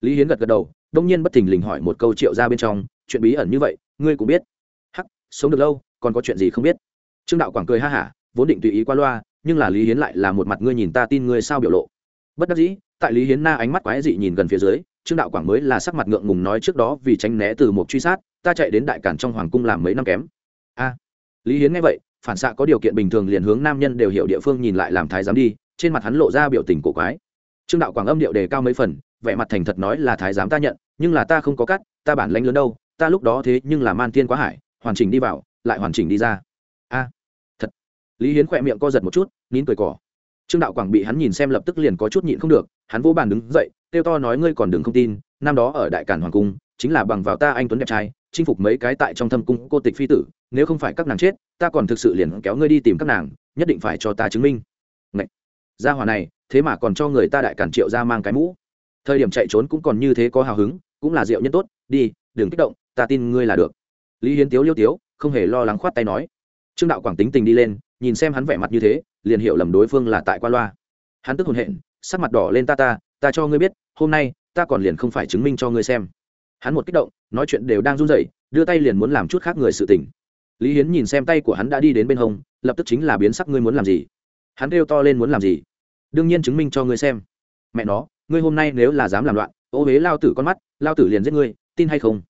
Lý hiến gật gật đầu, đông nhiên bất thình lình hỏi một câu triệu ra bên trong, chuyện bí ẩn như vậy, ngươi cũng biết. Hắc, sống được lâu, còn có chuyện gì không biết? Trương đạo quảng cười ha hả, vốn định tùy ý qua loa, nhưng là lý hiến lại là một mặt ngươi nhìn ta tin ngươi sao biểu lộ bất đắc dĩ, tại lý hiến na ánh mắt quái dị nhìn gần phía dưới, trương đạo quảng mới là sắc mặt ngượng ngùng nói trước đó vì tránh né từ một truy sát, ta chạy đến đại cản trong hoàng cung làm mấy năm kém. A. À, lý hiến nghe vậy, phản xạ có điều kiện bình thường liền hướng nam nhân đều hiểu địa phương nhìn lại làm thái giám đi, trên mặt hắn lộ ra biểu tình cổ quái. Trương đạo quảng âm điệu đề cao mấy phần, vẻ mặt thành thật nói là thái giám ta nhận, nhưng là ta không có cắt, ta bản lãnh lớn đâu, ta lúc đó thế nhưng là man thiên quá hải, hoàn chỉnh đi vào, lại hoàn chỉnh đi ra. A. À, thật. Lý hiến khỏe miệng co giật một chút, nín cười cỏ trương đạo quảng bị hắn nhìn xem lập tức liền có chút nhịn không được, hắn vỗ bàn đứng dậy, kêu to nói, ngươi còn đừng không tin, năm đó ở đại cản hoàng cung, chính là bằng vào ta anh tuấn đẹp trai, chinh phục mấy cái tại trong thâm cung cô tịch phi tử, nếu không phải các nàng chết, ta còn thực sự liền kéo ngươi đi tìm các nàng, nhất định phải cho ta chứng minh. Ngậy! gia hòa này, thế mà còn cho người ta đại cản triệu ra mang cái mũ. Thời điểm chạy trốn cũng còn như thế có hào hứng, cũng là rượu nhân tốt, đi, đừng kích động, ta tin ngươi là được. Lý hiến tiếu liêu tiếu, không hề lo lắng khoát tay nói. Trương đạo quảng tính tình đi lên, nhìn xem hắn vẻ mặt như thế liền hiểu lầm đối phương là tại qua loa. Hắn tức hồn hện, sắc mặt đỏ lên, ta ta ta cho ngươi biết, hôm nay, ta còn liền không phải chứng minh cho ngươi xem. Hắn một kích động, nói chuyện đều đang run rẩy, đưa tay liền muốn làm chút khác người sự tình. Lý hiến nhìn xem tay của hắn đã đi đến bên hông, lập tức chính là biến sắc, ngươi muốn làm gì? Hắn kêu to lên, muốn làm gì? Đương nhiên chứng minh cho ngươi xem. Mẹ nó, ngươi hôm nay nếu là dám làm loạn, ô huế lao tử con mắt, lao tử liền giết ngươi, tin hay không?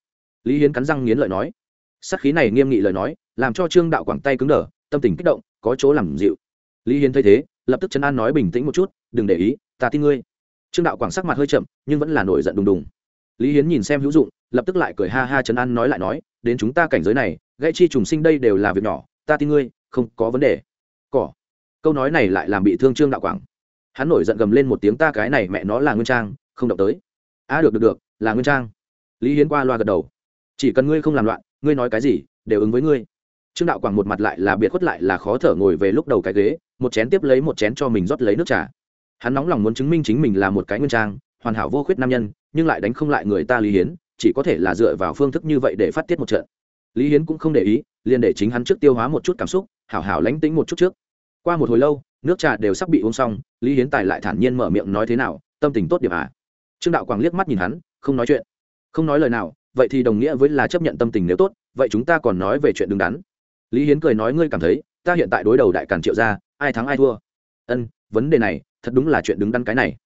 Lý hiến cắn răng nghiến lợi nói. Sắc khí này nghiêm nghị lời nói, làm cho trương đạo quảng tay cứng đờ, tâm tình kích động, có chỗ làm dịu lý hiến thấy thế lập tức chấn an nói bình tĩnh một chút đừng để ý ta tin ngươi. Trương đạo quảng sắc mặt hơi chậm nhưng vẫn là nổi giận đùng đùng. Lý hiến nhìn xem hữu dụng lập tức lại cười ha ha chấn an nói lại nói đến chúng ta cảnh giới này gãy chi trùng sinh đây đều là việc nhỏ ta tin ngươi không có vấn đề. Cỏ. Câu nói này lại làm bị thương trương đạo quảng. Hắn nổi giận gầm lên một tiếng ta cái này mẹ nó là nguyên trang không động tới. A à, được được được là nguyên trang. Lý hiến qua loa gật đầu. Chỉ cần ngươi không làm loạn ngươi nói cái gì đều ứng với ngươi trương đạo quảng một mặt lại là biệt khuất lại là khó thở ngồi về lúc đầu cái ghế, một chén tiếp lấy một chén cho mình rót lấy nước trà. Hắn nóng lòng muốn chứng minh chính mình là một cái nguyên trang, hoàn hảo vô khuyết nam nhân, nhưng lại đánh không lại người ta lý hiến, chỉ có thể là dựa vào phương thức như vậy để phát tiết một trận. Lý hiến cũng không để ý, liền để chính hắn trước tiêu hóa một chút cảm xúc, hảo hảo lánh tính một chút trước. Qua một hồi lâu, nước trà đều sắp bị uống xong, lý hiến tài lại thản nhiên mở miệng nói thế nào, tâm tình tốt điểm à. Trương đạo quảng liếc mắt nhìn hắn, không nói chuyện. Không nói lời nào, vậy thì đồng nghĩa với là chấp nhận tâm tình nếu tốt, vậy chúng ta còn nói về chuyện đứng đắn lý hiến cười nói, ngươi cảm thấy ta hiện tại đối đầu đại càn triệu ra ai thắng ai thua? Ân, vấn đề này, thật đúng là chuyện đứng đắn cái này.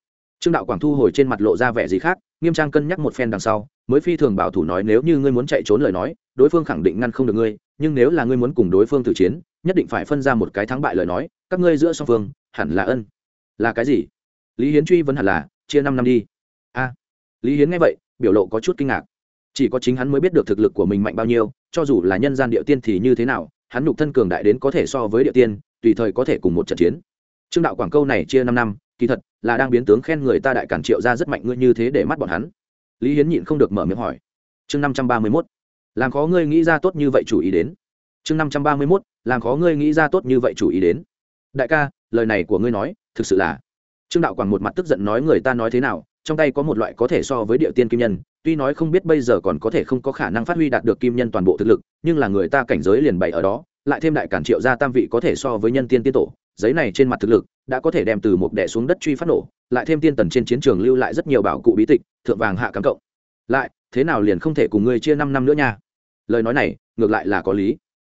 Trương đạo quảng thu hồi trên mặt lộ ra vẻ gì khác, nghiêm trang cân nhắc một phen đằng sau, mới phi thường bảo thủ nói, nếu như ngươi muốn chạy trốn lời nói, đối phương khẳng định ngăn không được ngươi, nhưng nếu là ngươi muốn cùng đối phương tử chiến, nhất định phải phân ra một cái thắng bại lời nói, các ngươi giữa song phương, hẳn là ân. Là cái gì? Lý hiến truy vấn hẳn là, chia năm năm đi. A. Lý hiến nghe vậy, biểu lộ có chút kinh ngạc. Chỉ có chính hắn mới biết được thực lực của mình mạnh bao nhiêu, cho dù là nhân gian địa tiên thì như thế nào hắn nhục thân cường đại đến có thể so với địa tiên, tùy thời có thể cùng một trận chiến. Trương đạo quảng câu này chia năm năm, kỳ thật, là đang biến tướng khen người ta đại cản triệu ra rất mạnh ngươi như thế để mắt bọn hắn. Lý hiến nhịn không được mở miệng hỏi. Chương năm trăm ba mươi mốt. Làm khó ngươi nghĩ ra tốt như vậy chủ ý đến. Chương năm trăm ba mươi mốt, làm khó ngươi nghĩ ra tốt như vậy chủ ý đến. Đại ca, lời này của ngươi nói, thực sự là. Trương đạo quảng một mặt tức giận nói người ta nói thế nào, trong tay có một loại có thể so với địa tiên kim nhân tuy nói không biết bây giờ còn có thể không có khả năng phát huy đạt được kim nhân toàn bộ thực lực, nhưng là người ta cảnh giới liền bày ở đó, lại thêm đại cản triệu gia tam vị có thể so với nhân tiên tiên tổ, giấy này trên mặt thực lực đã có thể đem từ một đẻ xuống đất truy phát nổ, lại thêm tiên tần trên chiến trường lưu lại rất nhiều bảo cụ bí tịch, thượng vàng hạ cắm cộng. Lại, thế nào liền không thể cùng ngươi chia năm năm nữa nha? Lời nói này, ngược lại là có lý.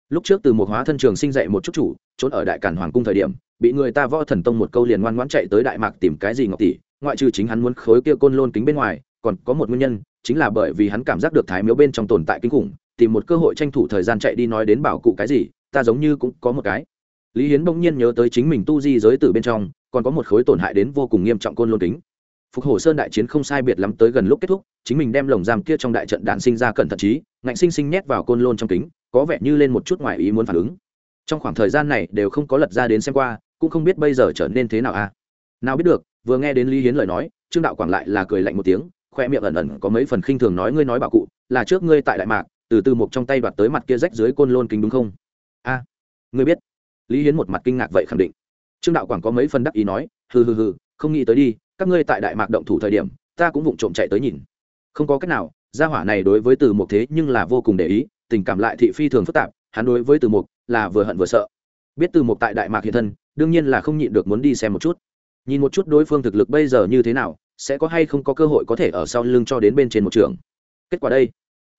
Lúc trước từ một hóa thân trường sinh dạy một chút chủ, trốn ở đại cản hoàng cung thời điểm, bị người ta võ thần tông một câu liền ngoan ngoãn chạy tới đại mạc tìm cái gì ngọc tỷ, ngoại trừ chính hắn muốn khối kia côn lôn kính bên ngoài còn có một nguyên nhân, chính là bởi vì hắn cảm giác được thái miếu bên trong tồn tại kinh khủng, tìm một cơ hội tranh thủ thời gian chạy đi nói đến bảo cụ cái gì, ta giống như cũng có một cái. Lý hiến bỗng nhiên nhớ tới chính mình tu di giới tử bên trong, còn có một khối tổn hại đến vô cùng nghiêm trọng côn lôn kính. Phục hồ sơn đại chiến không sai biệt lắm tới gần lúc kết thúc, chính mình đem lồng giam kia trong đại trận đạn sinh ra cẩn thận trí, ngạnh sinh sinh nhét vào côn lôn trong kính, có vẻ như lên một chút ngoài ý muốn phản ứng. Trong khoảng thời gian này đều không có lật ra đến xem qua, cũng không biết bây giờ trở nên thế nào a. Nào biết được, vừa nghe đến lý hiến lời nói, trương đạo quảng lại là cười lạnh một tiếng khoe miệng ẩn ẩn có mấy phần khinh thường nói ngươi nói bảo cụ, là trước ngươi tại đại mạc, từ từ một trong tay đoạt tới mặt kia rách dưới côn lôn kính đúng không? A à, ngươi biết. Lý hiến một mặt kinh ngạc vậy khẳng định. Trương đạo quảng có mấy phần đắc ý nói, hừ hừ hừ, không nghĩ tới đi, các ngươi tại đại mạc động thủ thời điểm, ta cũng vụng trộm chạy tới nhìn. Không có cách nào, gia hỏa này đối với từ mục thế nhưng là vô cùng để ý, tình cảm lại thị phi thường phức tạp, hắn đối với từ mục là vừa hận vừa sợ. Biết từ mục tại đại mạc hiện thân, đương nhiên là không nhịn được muốn đi xem một chút. Nhìn một chút đối phương thực lực bây giờ như thế nào sẽ có hay không có cơ hội có thể ở sau lưng cho đến bên trên một trường? Kết quả đây,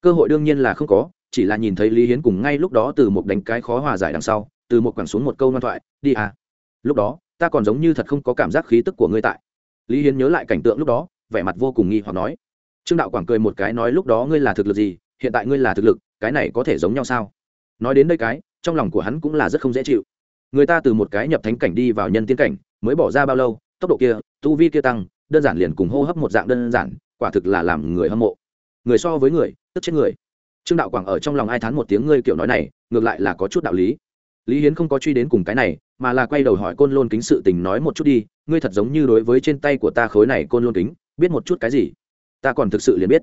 cơ hội đương nhiên là không có, chỉ là nhìn thấy lý hiến cùng ngay lúc đó từ một đánh cái khó hòa giải đằng sau, từ một quẳng xuống một câu ngoan thoại, đi à lúc đó, ta còn giống như thật không có cảm giác khí tức của ngươi tại. Lý hiến nhớ lại cảnh tượng lúc đó, vẻ mặt vô cùng nghi hoặc nói, trương đạo quảng cười một cái nói, lúc đó ngươi là thực lực gì, hiện tại ngươi là thực lực, cái này có thể giống nhau sao? Nói đến đây cái, trong lòng của hắn cũng là rất không dễ chịu. Người ta từ một cái nhập thánh cảnh đi vào nhân tiên cảnh, mới bỏ ra bao lâu, tốc độ kia, tu vi kia tăng đơn giản liền cùng hô hấp một dạng đơn giản, quả thực là làm người hâm mộ. Người so với người, tức chết người. Trương đạo quảng ở trong lòng ai thán một tiếng ngươi kiểu nói này, ngược lại là có chút đạo lý. Lý hiến không có truy đến cùng cái này, mà là quay đầu hỏi côn lôn kính sự tình nói một chút đi, ngươi thật giống như đối với trên tay của ta khối này côn lôn kính, biết một chút cái gì? Ta còn thực sự liền biết.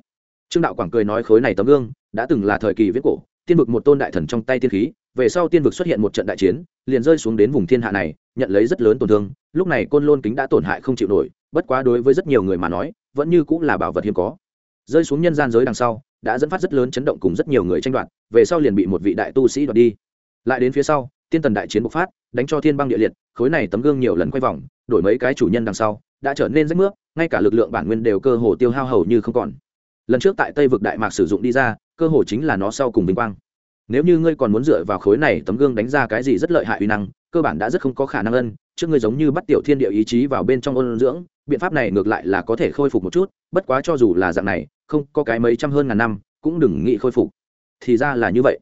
Trương đạo quảng cười nói khối này tấm gương, đã từng là thời kỳ viết cổ, tiên vực một tôn đại thần trong tay tiên khí, về sau tiên vực xuất hiện một trận đại chiến, liền rơi xuống đến vùng thiên hạ này, nhận lấy rất lớn tổn thương, lúc này côn lôn kính đã tổn hại không chịu nổi bất quá đối với rất nhiều người mà nói, vẫn như cũng là bảo vật hiếm có. Rơi xuống nhân gian giới đằng sau, đã dẫn phát rất lớn chấn động cùng rất nhiều người tranh đoạt, về sau liền bị một vị đại tu sĩ đoạt đi. Lại đến phía sau, tiên tần đại chiến bộc phát, đánh cho thiên băng địa liệt, khối này tấm gương nhiều lần quay vòng, đổi mấy cái chủ nhân đằng sau, đã trở nên rách nước ngay cả lực lượng bản nguyên đều cơ hồ tiêu hao hầu như không còn. Lần trước tại tây vực đại mạc sử dụng đi ra, cơ hồ chính là nó sau cùng vinh quang. Nếu như ngươi còn muốn dựa vào khối này tấm gương đánh ra cái gì rất lợi hại uy năng cơ bản đã rất không có khả năng ân, trước ngươi giống như bắt tiểu thiên địa ý chí vào bên trong ôn dưỡng, biện pháp này ngược lại là có thể khôi phục một chút, bất quá cho dù là dạng này, không có cái mấy trăm hơn ngàn năm, cũng đừng nghĩ khôi phục. Thì ra là như vậy.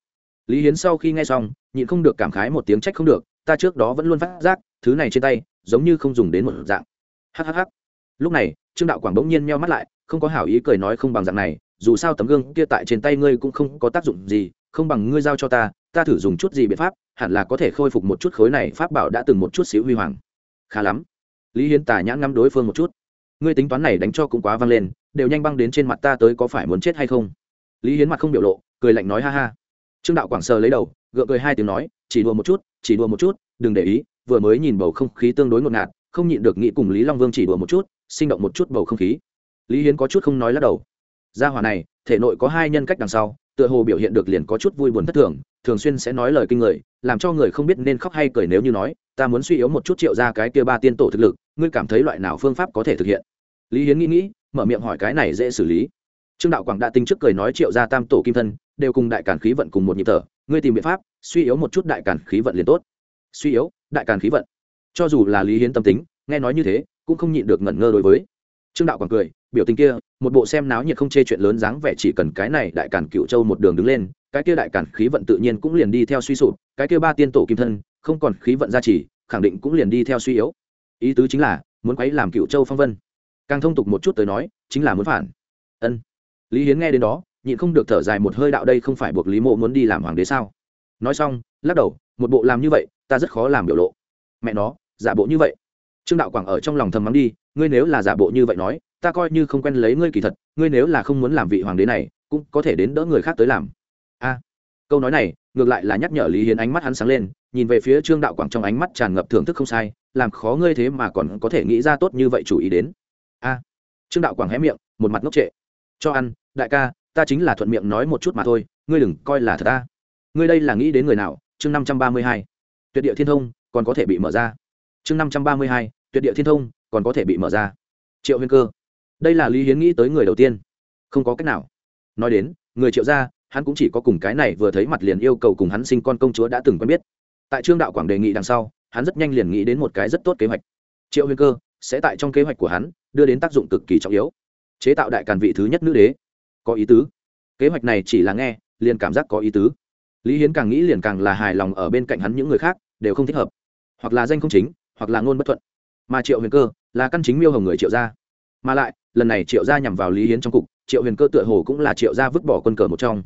Lý hiến sau khi nghe xong, nhịn không được cảm khái một tiếng trách không được, ta trước đó vẫn luôn phát giác, thứ này trên tay, giống như không dùng đến một dạng. Hhh lúc này, trương đạo quảng bỗng nhiên meo mắt lại, không có hảo ý cười nói không bằng dạng này, dù sao tấm gương kia tại trên tay ngươi cũng không có tác dụng gì, không bằng ngươi giao cho ta ta thử dùng chút gì biện pháp hẳn là có thể khôi phục một chút khối này, pháp bảo đã từng một chút xíu huy hoàng. Khá lắm. Lý hiến tả nhãn ngắm đối phương một chút. Ngươi tính toán này đánh cho cũng quá văng lên, đều nhanh băng đến trên mặt ta tới có phải muốn chết hay không? Lý hiến mặt không biểu lộ, cười lạnh nói ha ha. Trương đạo quảng sờ lấy đầu, gượng cười hai tiếng nói, chỉ đùa một chút, chỉ đùa một chút, đừng để ý, vừa mới nhìn bầu không khí tương đối ngột ngạt, không nhịn được nghĩ cùng lý long vương chỉ đùa một chút, sinh động một chút bầu không khí. Lý hiến có chút không nói lắc đầu. Gia hỏa này, thể nội có hai nhân cách đằng sau tựa hồ biểu hiện được liền có chút vui buồn thất thường thường xuyên sẽ nói lời kinh người, làm cho người không biết nên khóc hay cười nếu như nói, ta muốn suy yếu một chút triệu ra cái kia ba tiên tổ thực lực, ngươi cảm thấy loại nào phương pháp có thể thực hiện? Lý hiến nghĩ nghĩ, mở miệng hỏi cái này dễ xử lý. Trương đạo quảng đã tinh trước cười nói triệu ra tam tổ kim thân, đều cùng đại càn khí vận cùng một nhịp thở, ngươi tìm biện pháp, suy yếu một chút đại càn khí vận liền tốt. Suy yếu, đại càn khí vận. Cho dù là lý hiến tâm tính, nghe nói như thế, cũng không nhịn được ngẩn ngơ đối với trương đạo còn cười, biểu tình kia, một bộ xem náo nhiệt không chê chuyện lớn dáng vẻ chỉ cần cái này đại càn cựu châu một đường đứng lên, cái kia đại càn khí vận tự nhiên cũng liền đi theo suy sụp, cái kia ba tiên tổ kim thân, không còn khí vận gia trì, khẳng định cũng liền đi theo suy yếu. Ý tứ chính là, muốn quấy làm cựu châu phong vân. Càng thông tục một chút tới nói, chính là muốn phản. Ân. Lý hiến nghe đến đó, nhịn không được thở dài một hơi đạo đây không phải buộc lý mộ muốn đi làm hoàng đế sao? Nói xong, lắc đầu, một bộ làm như vậy, ta rất khó làm biểu lộ. Mẹ nó, giả bộ như vậy trương đạo quảng ở trong lòng thầm mắng đi, ngươi nếu là giả bộ như vậy nói, ta coi như không quen lấy ngươi kỳ thật, ngươi nếu là không muốn làm vị hoàng đế này, cũng có thể đến đỡ người khác tới làm. A, câu nói này, ngược lại là nhắc nhở lý hiến ánh mắt hắn sáng lên, nhìn về phía trương đạo quảng trong ánh mắt tràn ngập thưởng thức không sai, làm khó ngươi thế mà còn có thể nghĩ ra tốt như vậy chủ ý đến. A, trương đạo quảng hé miệng, một mặt ngốc trệ. Cho ăn, đại ca, ta chính là thuận miệng nói một chút mà thôi, ngươi đừng coi là thật ta. Ngươi đây là nghĩ đến người nào? Chương năm trăm ba mươi hai. Tuyệt địa thiên thông, còn có thể bị mở ra. Chương năm trăm ba mươi hai tuyệt địa thiên thông còn có thể bị mở ra. Triệu huyền cơ, đây là lý hiến nghĩ tới người đầu tiên. Không có cách nào. Nói đến, người triệu gia, hắn cũng chỉ có cùng cái này vừa thấy mặt liền yêu cầu cùng hắn sinh con công chúa đã từng quen biết. Tại trương đạo quảng đề nghị đằng sau, hắn rất nhanh liền nghĩ đến một cái rất tốt kế hoạch. Triệu huyền cơ sẽ tại trong kế hoạch của hắn đưa đến tác dụng cực kỳ trọng yếu. Chế tạo đại càn vị thứ nhất nữ đế. Có ý tứ. Kế hoạch này chỉ là nghe, liền cảm giác có ý tứ. Lý hiến càng nghĩ liền càng là hài lòng ở bên cạnh hắn những người khác, đều không thích hợp. Hoặc là danh không chính, hoặc là ngôn bất thuận mà triệu huyền cơ là căn chính miêu hồng người triệu gia. Mà lại, lần này triệu gia nhằm vào lý hiến trong cục, triệu huyền cơ tựa hồ cũng là triệu gia vứt bỏ quân cờ một trong.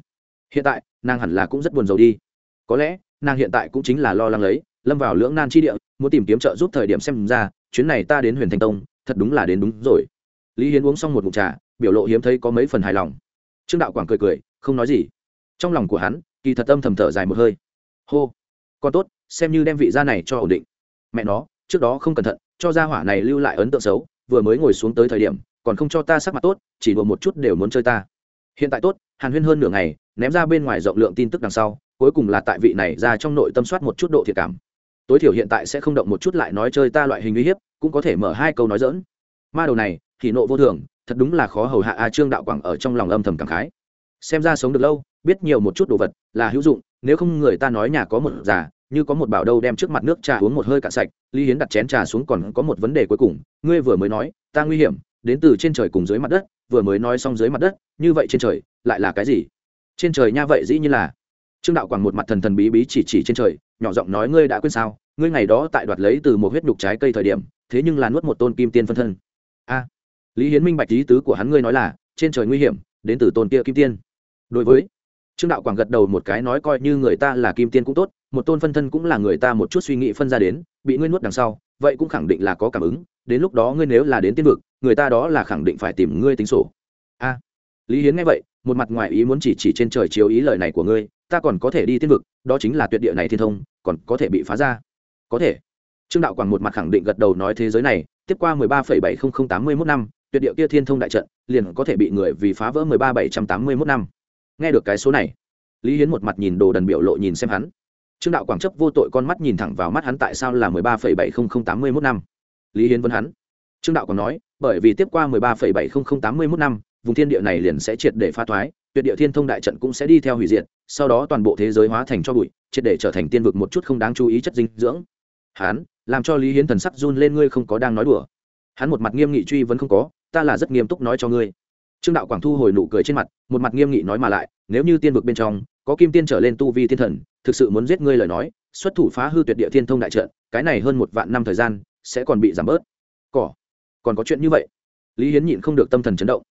Hiện tại, nàng hẳn là cũng rất buồn rầu đi. Có lẽ, nàng hiện tại cũng chính là lo lắng lấy, lâm vào lưỡng nan chi địa, muốn tìm kiếm trợ giúp thời điểm xem ra, chuyến này ta đến huyền thanh tông, thật đúng là đến đúng rồi. Lý hiến uống xong một mụt trà, biểu lộ hiếm thấy có mấy phần hài lòng. Trương đạo quảng cười cười, không nói gì. Trong lòng của hắn, kỳ thật âm thầm thở dài một hơi. Hô còn tốt, xem như đem vị gia này cho ổn định. Mẹ nó, trước đó không cẩn thận cho gia hỏa này lưu lại ấn tượng xấu, vừa mới ngồi xuống tới thời điểm, còn không cho ta sắc mặt tốt, chỉ đùa một chút đều muốn chơi ta. Hiện tại tốt, hàn huyên hơn nửa ngày, ném ra bên ngoài rộng lượng tin tức đằng sau, cuối cùng là tại vị này ra trong nội tâm soát một chút độ thiệt cảm. Tối thiểu hiện tại sẽ không động một chút lại nói chơi ta loại hình uy hiếp, cũng có thể mở hai câu nói dỡn ma đầu này thì nộ vô thường, thật đúng là khó hầu hạ a trương đạo quảng ở trong lòng âm thầm cảm khái. Xem ra sống được lâu, biết nhiều một chút đồ vật là hữu dụng, nếu không người ta nói nhà có một già như có một bảo đâu đem trước mặt nước trà uống một hơi cạn sạch, lý hiến đặt chén trà xuống còn có một vấn đề cuối cùng, ngươi vừa mới nói, ta nguy hiểm, đến từ trên trời cùng dưới mặt đất, vừa mới nói xong dưới mặt đất, như vậy trên trời, lại là cái gì? Trên trời nha vậy dĩ như là. Trương đạo quảng một mặt thần thần bí bí chỉ chỉ trên trời, nhỏ giọng nói ngươi đã quên sao, ngươi ngày đó tại đoạt lấy từ một huyết nhục trái cây thời điểm, thế nhưng là nuốt một tôn kim tiên phân thân. A. Lý hiến minh bạch ý tứ của hắn ngươi nói là, trên trời nguy hiểm, đến từ tôn kia kim tiên. Đối với trương đạo quảng gật đầu một cái nói coi như người ta là kim tiên cũng tốt, một tôn phân thân cũng là người ta một chút suy nghĩ phân ra đến, bị ngươi nuốt đằng sau, vậy cũng khẳng định là có cảm ứng, đến lúc đó ngươi nếu là đến tiên vực, người ta đó là khẳng định phải tìm ngươi tính sổ. A, lý hiến nghe vậy, một mặt ngoài ý muốn chỉ chỉ trên trời chiếu ý lời này của ngươi, ta còn có thể đi tiên vực, đó chính là tuyệt địa này thiên thông, còn có thể bị phá ra. Có thể. Trương đạo quảng một mặt khẳng định gật đầu nói thế giới này, tiếp qua mười ba phẩy bảy không không tám mươi mốt năm, tuyệt địa kia thiên thông đại trận, liền có thể bị người vì phá vỡ mười ba bảy trăm tám mươi mốt năm nghe được cái số này, lý hiến một mặt nhìn đồ đần biểu lộ nhìn xem hắn. Trương đạo quảng chấp vô tội con mắt nhìn thẳng vào mắt hắn tại sao là mười ba phẩy bảy không không tám mươi mốt năm. Lý hiến vẫn hắn. Trương đạo còn nói, bởi vì tiếp qua mười ba phẩy bảy không không tám mươi mốt năm, vùng thiên địa này liền sẽ triệt để phá thoái, tuyệt địa thiên thông đại trận cũng sẽ đi theo hủy diệt, sau đó toàn bộ thế giới hóa thành cho bụi, triệt để trở thành tiên vực một chút không đáng chú ý chất dinh dưỡng. Hắn, làm cho lý hiến thần sắc run lên, ngươi không có đang nói đùa. Hắn một mặt nghiêm nghị truy vẫn không có, ta là rất nghiêm túc nói cho ngươi trương đạo quảng thu hồi nụ cười trên mặt, một mặt nghiêm nghị nói mà lại, nếu như tiên vực bên trong có kim tiên trở lên tu vi thiên thần, thực sự muốn giết ngươi lời nói, xuất thủ phá hư tuyệt địa thiên thông đại trận, cái này hơn một vạn năm thời gian, sẽ còn bị giảm bớt. Cỏ, còn có chuyện như vậy? Lý hiến nhịn không được tâm thần chấn động.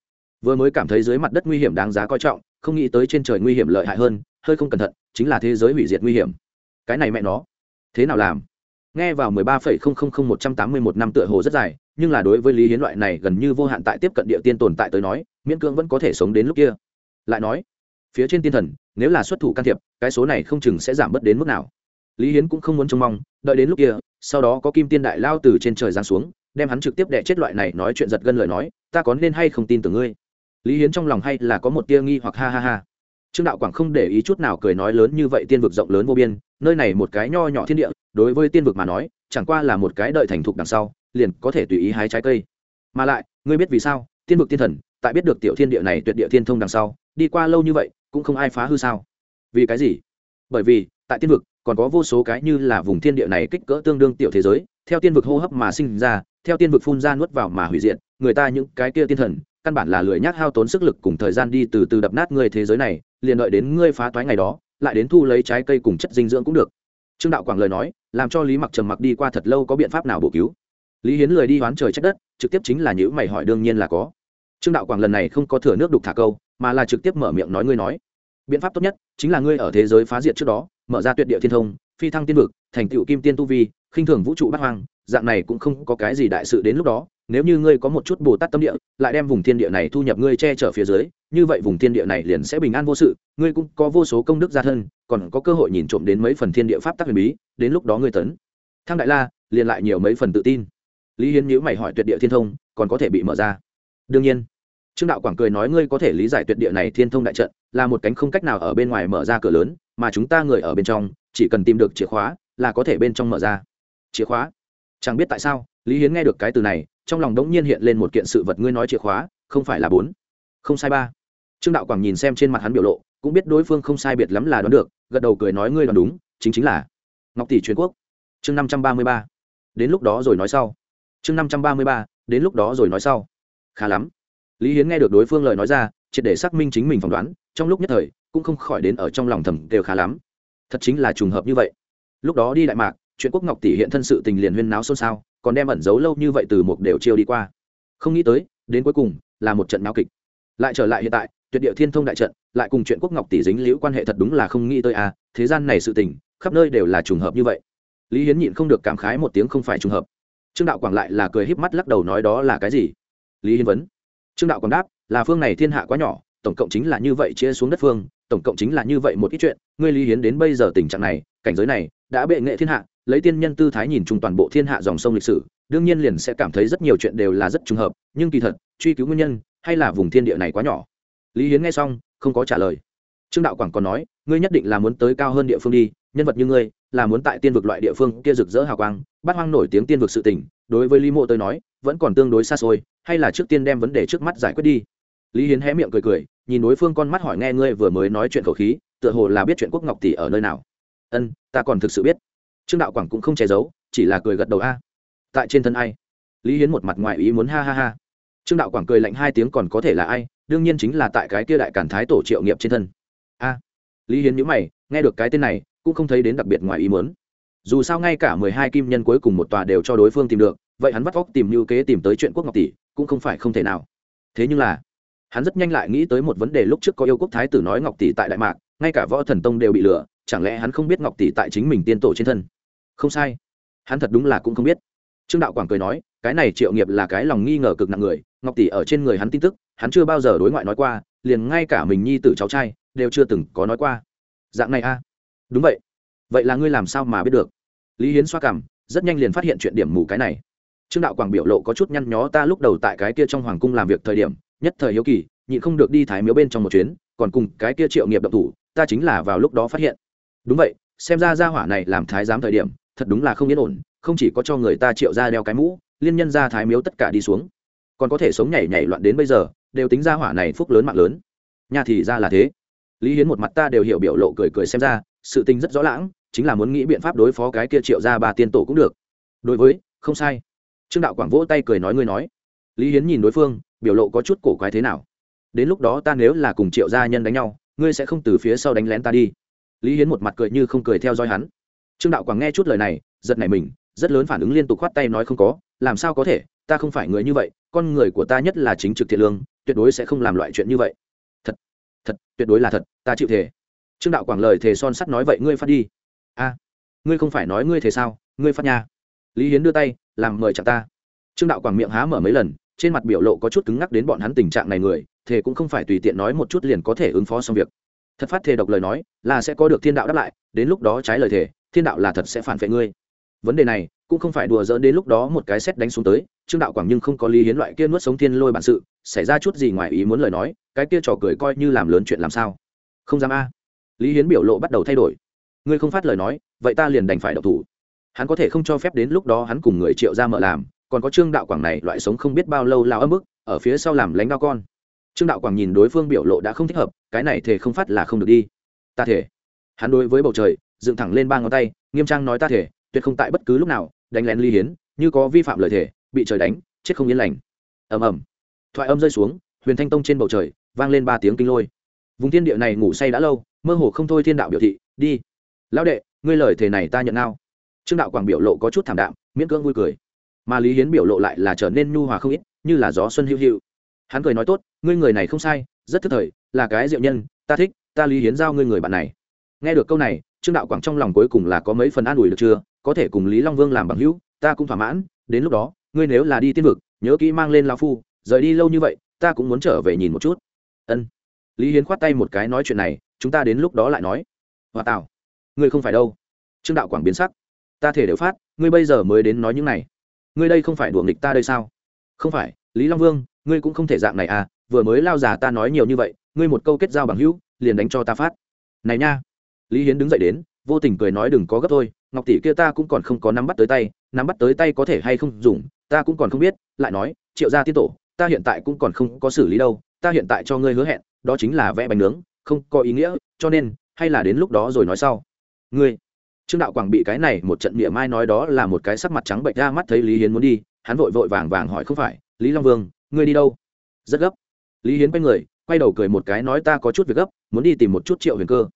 Vừa mới cảm thấy dưới mặt đất nguy hiểm đáng giá coi trọng, không nghĩ tới trên trời nguy hiểm lợi hại hơn, hơi không cẩn thận, chính là thế giới hủy diệt nguy hiểm. Cái này mẹ nó, thế nào làm? Nghe vào mười ba phẩy không không không một trăm tám mươi một năm tựa hồ rất dài, nhưng là đối với lý hiến loại này gần như vô hạn tại tiếp cận địa tiên tồn tại tới nói, miễn cưỡng vẫn có thể sống đến lúc kia. Lại nói, phía trên tiên thần, nếu là xuất thủ can thiệp, cái số này không chừng sẽ giảm bớt đến mức nào. Lý hiến cũng không muốn trông mong, đợi đến lúc kia, sau đó có kim tiên đại lao từ trên trời giáng xuống, đem hắn trực tiếp đẻ chết loại này nói chuyện giật gân lời nói, ta có nên hay không tin tưởng ngươi? Lý hiến trong lòng hay là có một tia nghi hoặc, ha ha ha trương đạo quảng không để ý chút nào cười nói lớn như vậy tiên vực rộng lớn vô biên, nơi này một cái nho nhỏ thiên địa, đối với tiên vực mà nói, chẳng qua là một cái đợi thành thục đằng sau, liền có thể tùy ý hái trái cây. Mà lại, ngươi biết vì sao, tiên vực tiên thần, tại biết được tiểu thiên địa này tuyệt địa thiên thông đằng sau, đi qua lâu như vậy, cũng không ai phá hư sao? Vì cái gì? Bởi vì, tại tiên vực, còn có vô số cái như là vùng thiên địa này kích cỡ tương đương tiểu thế giới, theo tiên vực hô hấp mà sinh ra, theo tiên vực phun ra nuốt vào mà hủy diệt, người ta những cái kia tiên thần, căn bản là lười nhác hao tốn sức lực cùng thời gian đi từ từ đập nát người thế giới này liền đợi đến ngươi phá toái ngày đó, lại đến thu lấy trái cây cùng chất dinh dưỡng cũng được. Trương đạo quảng lời nói, làm cho lý mặc trầm mặc đi qua thật lâu có biện pháp nào bổ cứu. Lý hiến lời đi hoán trời trách đất, trực tiếp chính là nhũ mày hỏi đương nhiên là có. Trương đạo quảng lần này không có thừa nước đục thả câu, mà là trực tiếp mở miệng nói ngươi nói. Biện pháp tốt nhất chính là ngươi ở thế giới phá diệt trước đó, mở ra tuyệt địa thiên thông, phi thăng tiên vực, thành tựu kim tiên tu vi, khinh thường vũ trụ bát hoang, dạng này cũng không có cái gì đại sự đến lúc đó nếu như ngươi có một chút bồ tát tâm địa, lại đem vùng thiên địa này thu nhập ngươi che chở phía dưới, như vậy vùng thiên địa này liền sẽ bình an vô sự, ngươi cũng có vô số công đức gia thân, còn có cơ hội nhìn trộm đến mấy phần thiên địa pháp tắc huyền bí, đến lúc đó ngươi tấn. Thăng đại la, liền lại nhiều mấy phần tự tin. Lý hiến nhữ mày hỏi tuyệt địa thiên thông, còn có thể bị mở ra. Đương nhiên, trương đạo quảng cười nói ngươi có thể lý giải tuyệt địa này thiên thông đại trận, là một cánh không cách nào ở bên ngoài mở ra cửa lớn, mà chúng ta người ở bên trong, chỉ cần tìm được chìa khóa, là có thể bên trong mở ra. Chìa khóa? Chẳng biết tại sao, lý hiến nghe được cái từ này trong lòng đống nhiên hiện lên một kiện sự vật ngươi nói chìa khóa, không phải là bốn. Không sai ba. Trương đạo quảng nhìn xem trên mặt hắn biểu lộ, cũng biết đối phương không sai biệt lắm là đoán được, gật đầu cười nói ngươi đoán đúng, chính chính là ngọc tỷ truyền quốc. Chương năm trăm ba mươi ba. Đến lúc đó rồi nói sau. Chương năm trăm ba mươi ba, đến lúc đó rồi nói sau. Khá lắm. Lý hiến nghe được đối phương lời nói ra, triệt để xác minh chính mình phỏng đoán, trong lúc nhất thời, cũng không khỏi đến ở trong lòng thầm đều khá lắm. Thật chính là trùng hợp như vậy. Lúc đó đi đại mạc, chuyện quốc ngọc tỷ hiện thân sự tình liền huyên náo xôn xao còn đem ẩn giấu lâu như vậy từ một đều chiêu đi qua. Không nghĩ tới, đến cuối cùng, là một trận náo kịch. Lại trở lại hiện tại, tuyệt địa thiên thông đại trận, lại cùng chuyện quốc ngọc tỷ dính liễu quan hệ thật đúng là không nghĩ tới à thế gian này sự tình, khắp nơi đều là trùng hợp như vậy. Lý hiến nhịn không được cảm khái một tiếng không phải trùng hợp. Trương đạo quảng lại là cười híp mắt lắc đầu nói đó là cái gì? Lý hiến vấn. Trương đạo quảng đáp, là phương này thiên hạ quá nhỏ, tổng cộng chính là như vậy chia xuống đất phương, tổng cộng chính là như vậy một ít chuyện, ngươi lý hiến đến bây giờ tình trạng này cảnh giới này, đã bệ nghệ thiên hạ, lấy tiên nhân tư thái nhìn chung toàn bộ thiên hạ dòng sông lịch sử, đương nhiên liền sẽ cảm thấy rất nhiều chuyện đều là rất trùng hợp, nhưng kỳ thật, truy cứu nguyên nhân, hay là vùng thiên địa này quá nhỏ. Lý hiến nghe xong, không có trả lời. Trương đạo quảng còn nói, ngươi nhất định là muốn tới cao hơn địa phương đi, nhân vật như ngươi, là muốn tại tiên vực loại địa phương kia rực rỡ hào quang, bát hoang nổi tiếng tiên vực sự tình, đối với lý mộ tới nói, vẫn còn tương đối xa xôi, hay là trước tiên đem vấn đề trước mắt giải quyết đi. Lý hiến hé miệng cười cười, nhìn đối phương con mắt hỏi nghe ngươi vừa mới nói chuyện khẩu khí, tựa hồ là biết chuyện quốc ngọc tỷ ở nơi nào ân, ta còn thực sự biết. Trương đạo quảng cũng không che giấu, chỉ là cười gật đầu a. Tại trên thân ai? Lý hiến một mặt ngoài ý muốn ha ha ha. Trương đạo quảng cười lạnh hai tiếng còn có thể là ai? Đương nhiên chính là tại cái kia đại cản thái tổ triệu nghiệp trên thân. A. Lý hiến nhữ mày, nghe được cái tên này, cũng không thấy đến đặc biệt ngoài ý muốn. Dù sao ngay cả mười hai kim nhân cuối cùng một tòa đều cho đối phương tìm được, vậy hắn bắt vóc tìm lưu kế tìm tới chuyện quốc ngọc tỷ, cũng không phải không thể nào. Thế nhưng là, hắn rất nhanh lại nghĩ tới một vấn đề lúc trước có yêu quốc thái tử nói ngọc tỷ tại đại mạc, ngay cả võ thần tông đều bị lừa chẳng lẽ hắn không biết ngọc tỷ tại chính mình tiên tổ trên thân? Không sai. Hắn thật đúng là cũng không biết. Trương đạo quảng cười nói, cái này triệu nghiệp là cái lòng nghi ngờ cực nặng người, ngọc tỷ ở trên người hắn tin tức, hắn chưa bao giờ đối ngoại nói qua, liền ngay cả mình nhi tử cháu trai, đều chưa từng có nói qua. Dạng này a. À? đúng vậy. Vậy là ngươi làm sao mà biết được? Lý hiến xoa cảm, rất nhanh liền phát hiện chuyện điểm mù cái này. Trương đạo quảng biểu lộ có chút nhăn nhó ta lúc đầu tại cái kia trong hoàng cung làm việc thời điểm, nhất thời hiếu kỳ, nhịn không được đi thái miếu bên trong một chuyến, còn cùng cái kia triệu nghiệp động thủ, ta chính là vào lúc đó phát hiện đúng vậy, xem ra gia hỏa này làm thái giám thời điểm, thật đúng là không yên ổn, không chỉ có cho người ta triệu ra đeo cái mũ, liên nhân ra thái miếu tất cả đi xuống. Còn có thể sống nhảy nhảy loạn đến bây giờ, đều tính gia hỏa này phúc lớn mạng lớn. Nhà thì ra là thế. Lý hiến một mặt ta đều hiểu biểu lộ cười cười xem ra, sự tình rất rõ lãng, chính là muốn nghĩ biện pháp đối phó cái kia triệu ra ba tiên tổ cũng được. Đối với, không sai. Trương đạo quảng vỗ tay cười nói ngươi nói. Lý hiến nhìn đối phương, biểu lộ có chút cổ quái thế nào. Đến lúc đó ta nếu là cùng triệu gia nhân đánh nhau, ngươi sẽ không từ phía sau đánh lén ta đi lý hiến một mặt cười như không cười theo dõi hắn. Trương đạo quảng nghe chút lời này, giật nảy mình, rất lớn phản ứng liên tục khoát tay nói không có, làm sao có thể, ta không phải người như vậy, con người của ta nhất là chính trực thiện lương, tuyệt đối sẽ không làm loại chuyện như vậy. Thật thật, tuyệt đối là thật, ta chịu thề. Trương đạo quảng lời thề son sắt nói vậy ngươi phát đi. A, ngươi không phải nói ngươi thế sao, ngươi phát nha. Lý hiến đưa tay, làm mời chặt ta. Trương đạo quảng miệng há mở mấy lần, trên mặt biểu lộ có chút cứng ngắc đến bọn hắn tình trạng này người, thề cũng không phải tùy tiện nói một chút liền có thể ứng phó xong việc thật phát thề độc lời nói, là sẽ có được thiên đạo đáp lại, đến lúc đó trái lời thề, thiên đạo là thật sẽ phản vệ ngươi. Vấn đề này, cũng không phải đùa dỡ đến lúc đó một cái xét đánh xuống tới, trương đạo quảng nhưng không có lý hiến loại kia nuốt sống thiên lôi bản sự, xảy ra chút gì ngoài ý muốn lời nói, cái kia trò cười coi như làm lớn chuyện làm sao. Không dám a. Lý hiến biểu lộ bắt đầu thay đổi. Ngươi không phát lời nói, vậy ta liền đành phải độc thủ. Hắn có thể không cho phép đến lúc đó hắn cùng người triệu ra mở làm, còn có trương đạo quảng này loại sống không biết bao lâu lao ấm ức ở phía sau làm lánh đao con. Trương đạo quảng nhìn đối phương biểu lộ đã không thích hợp cái này thể không phát là không được đi. Ta thể hắn đối với bầu trời, dựng thẳng lên ba ngón tay, nghiêm trang nói ta thể tuyệt không tại bất cứ lúc nào, đánh lén ly hiến, như có vi phạm lời thể bị trời đánh, chết không yên lành. Ầm ầm. Thoại âm rơi xuống, huyền thanh tông trên bầu trời, vang lên ba tiếng kinh lôi. Vùng thiên địa này ngủ say đã lâu, mơ hồ không thôi thiên đạo biểu thị, đi. Lão đệ, ngươi lời thể này ta nhận nào trương đạo quảng biểu lộ có chút thảm đạm, miễn cưỡng vui cười. Mà lý hiến biểu lộ lại là trở nên nhu hòa không ít, như là gió xuân hữu hữu hắn cười nói tốt, ngươi người này không sai, rất thức thời là cái diệu nhân, ta thích, ta lý hiến giao ngươi người bạn này. Nghe được câu này, trương đạo quảng trong lòng cuối cùng là có mấy phần an ủi được chưa? Có thể cùng lý long vương làm bằng hữu, ta cũng thỏa mãn, đến lúc đó, ngươi nếu là đi tiên vực, nhớ kỹ mang lên lao phu, rời đi lâu như vậy, ta cũng muốn trở về nhìn một chút. Ân. Lý hiến khoát tay một cái nói chuyện này, chúng ta đến lúc đó lại nói. Hòa tạo ngươi không phải đâu. Trương đạo quảng biến sắc. Ta thể đều phát, ngươi bây giờ mới đến nói những này. Ngươi đây không phải đùa nghịch ta đây sao? Không phải, lý long vương, ngươi cũng không thể dạng này à vừa mới lao già ta nói nhiều như vậy ngươi một câu kết giao bằng hữu, liền đánh cho ta phát. Này nha. Lý hiến đứng dậy đến, vô tình cười nói đừng có gấp thôi, ngọc tỷ kia ta cũng còn không có nắm bắt tới tay, nắm bắt tới tay có thể hay không dùng, ta cũng còn không biết, lại nói, triệu gia tiên tổ, ta hiện tại cũng còn không có xử lý đâu, ta hiện tại cho ngươi hứa hẹn, đó chính là vẽ bánh nướng, không có ý nghĩa, cho nên, hay là đến lúc đó rồi nói sau. Ngươi. Trương đạo quảng bị cái này một trận địa mai nói đó là một cái sắc mặt trắng bệch ra mắt thấy lý hiến muốn đi, hắn vội vội vàng vàng hỏi không phải, lý long vương, ngươi đi đâu? Rất gấp. Lý hiến quay người quay đầu cười một cái nói ta có chút việc gấp, muốn đi tìm một chút triệu huyền cơ.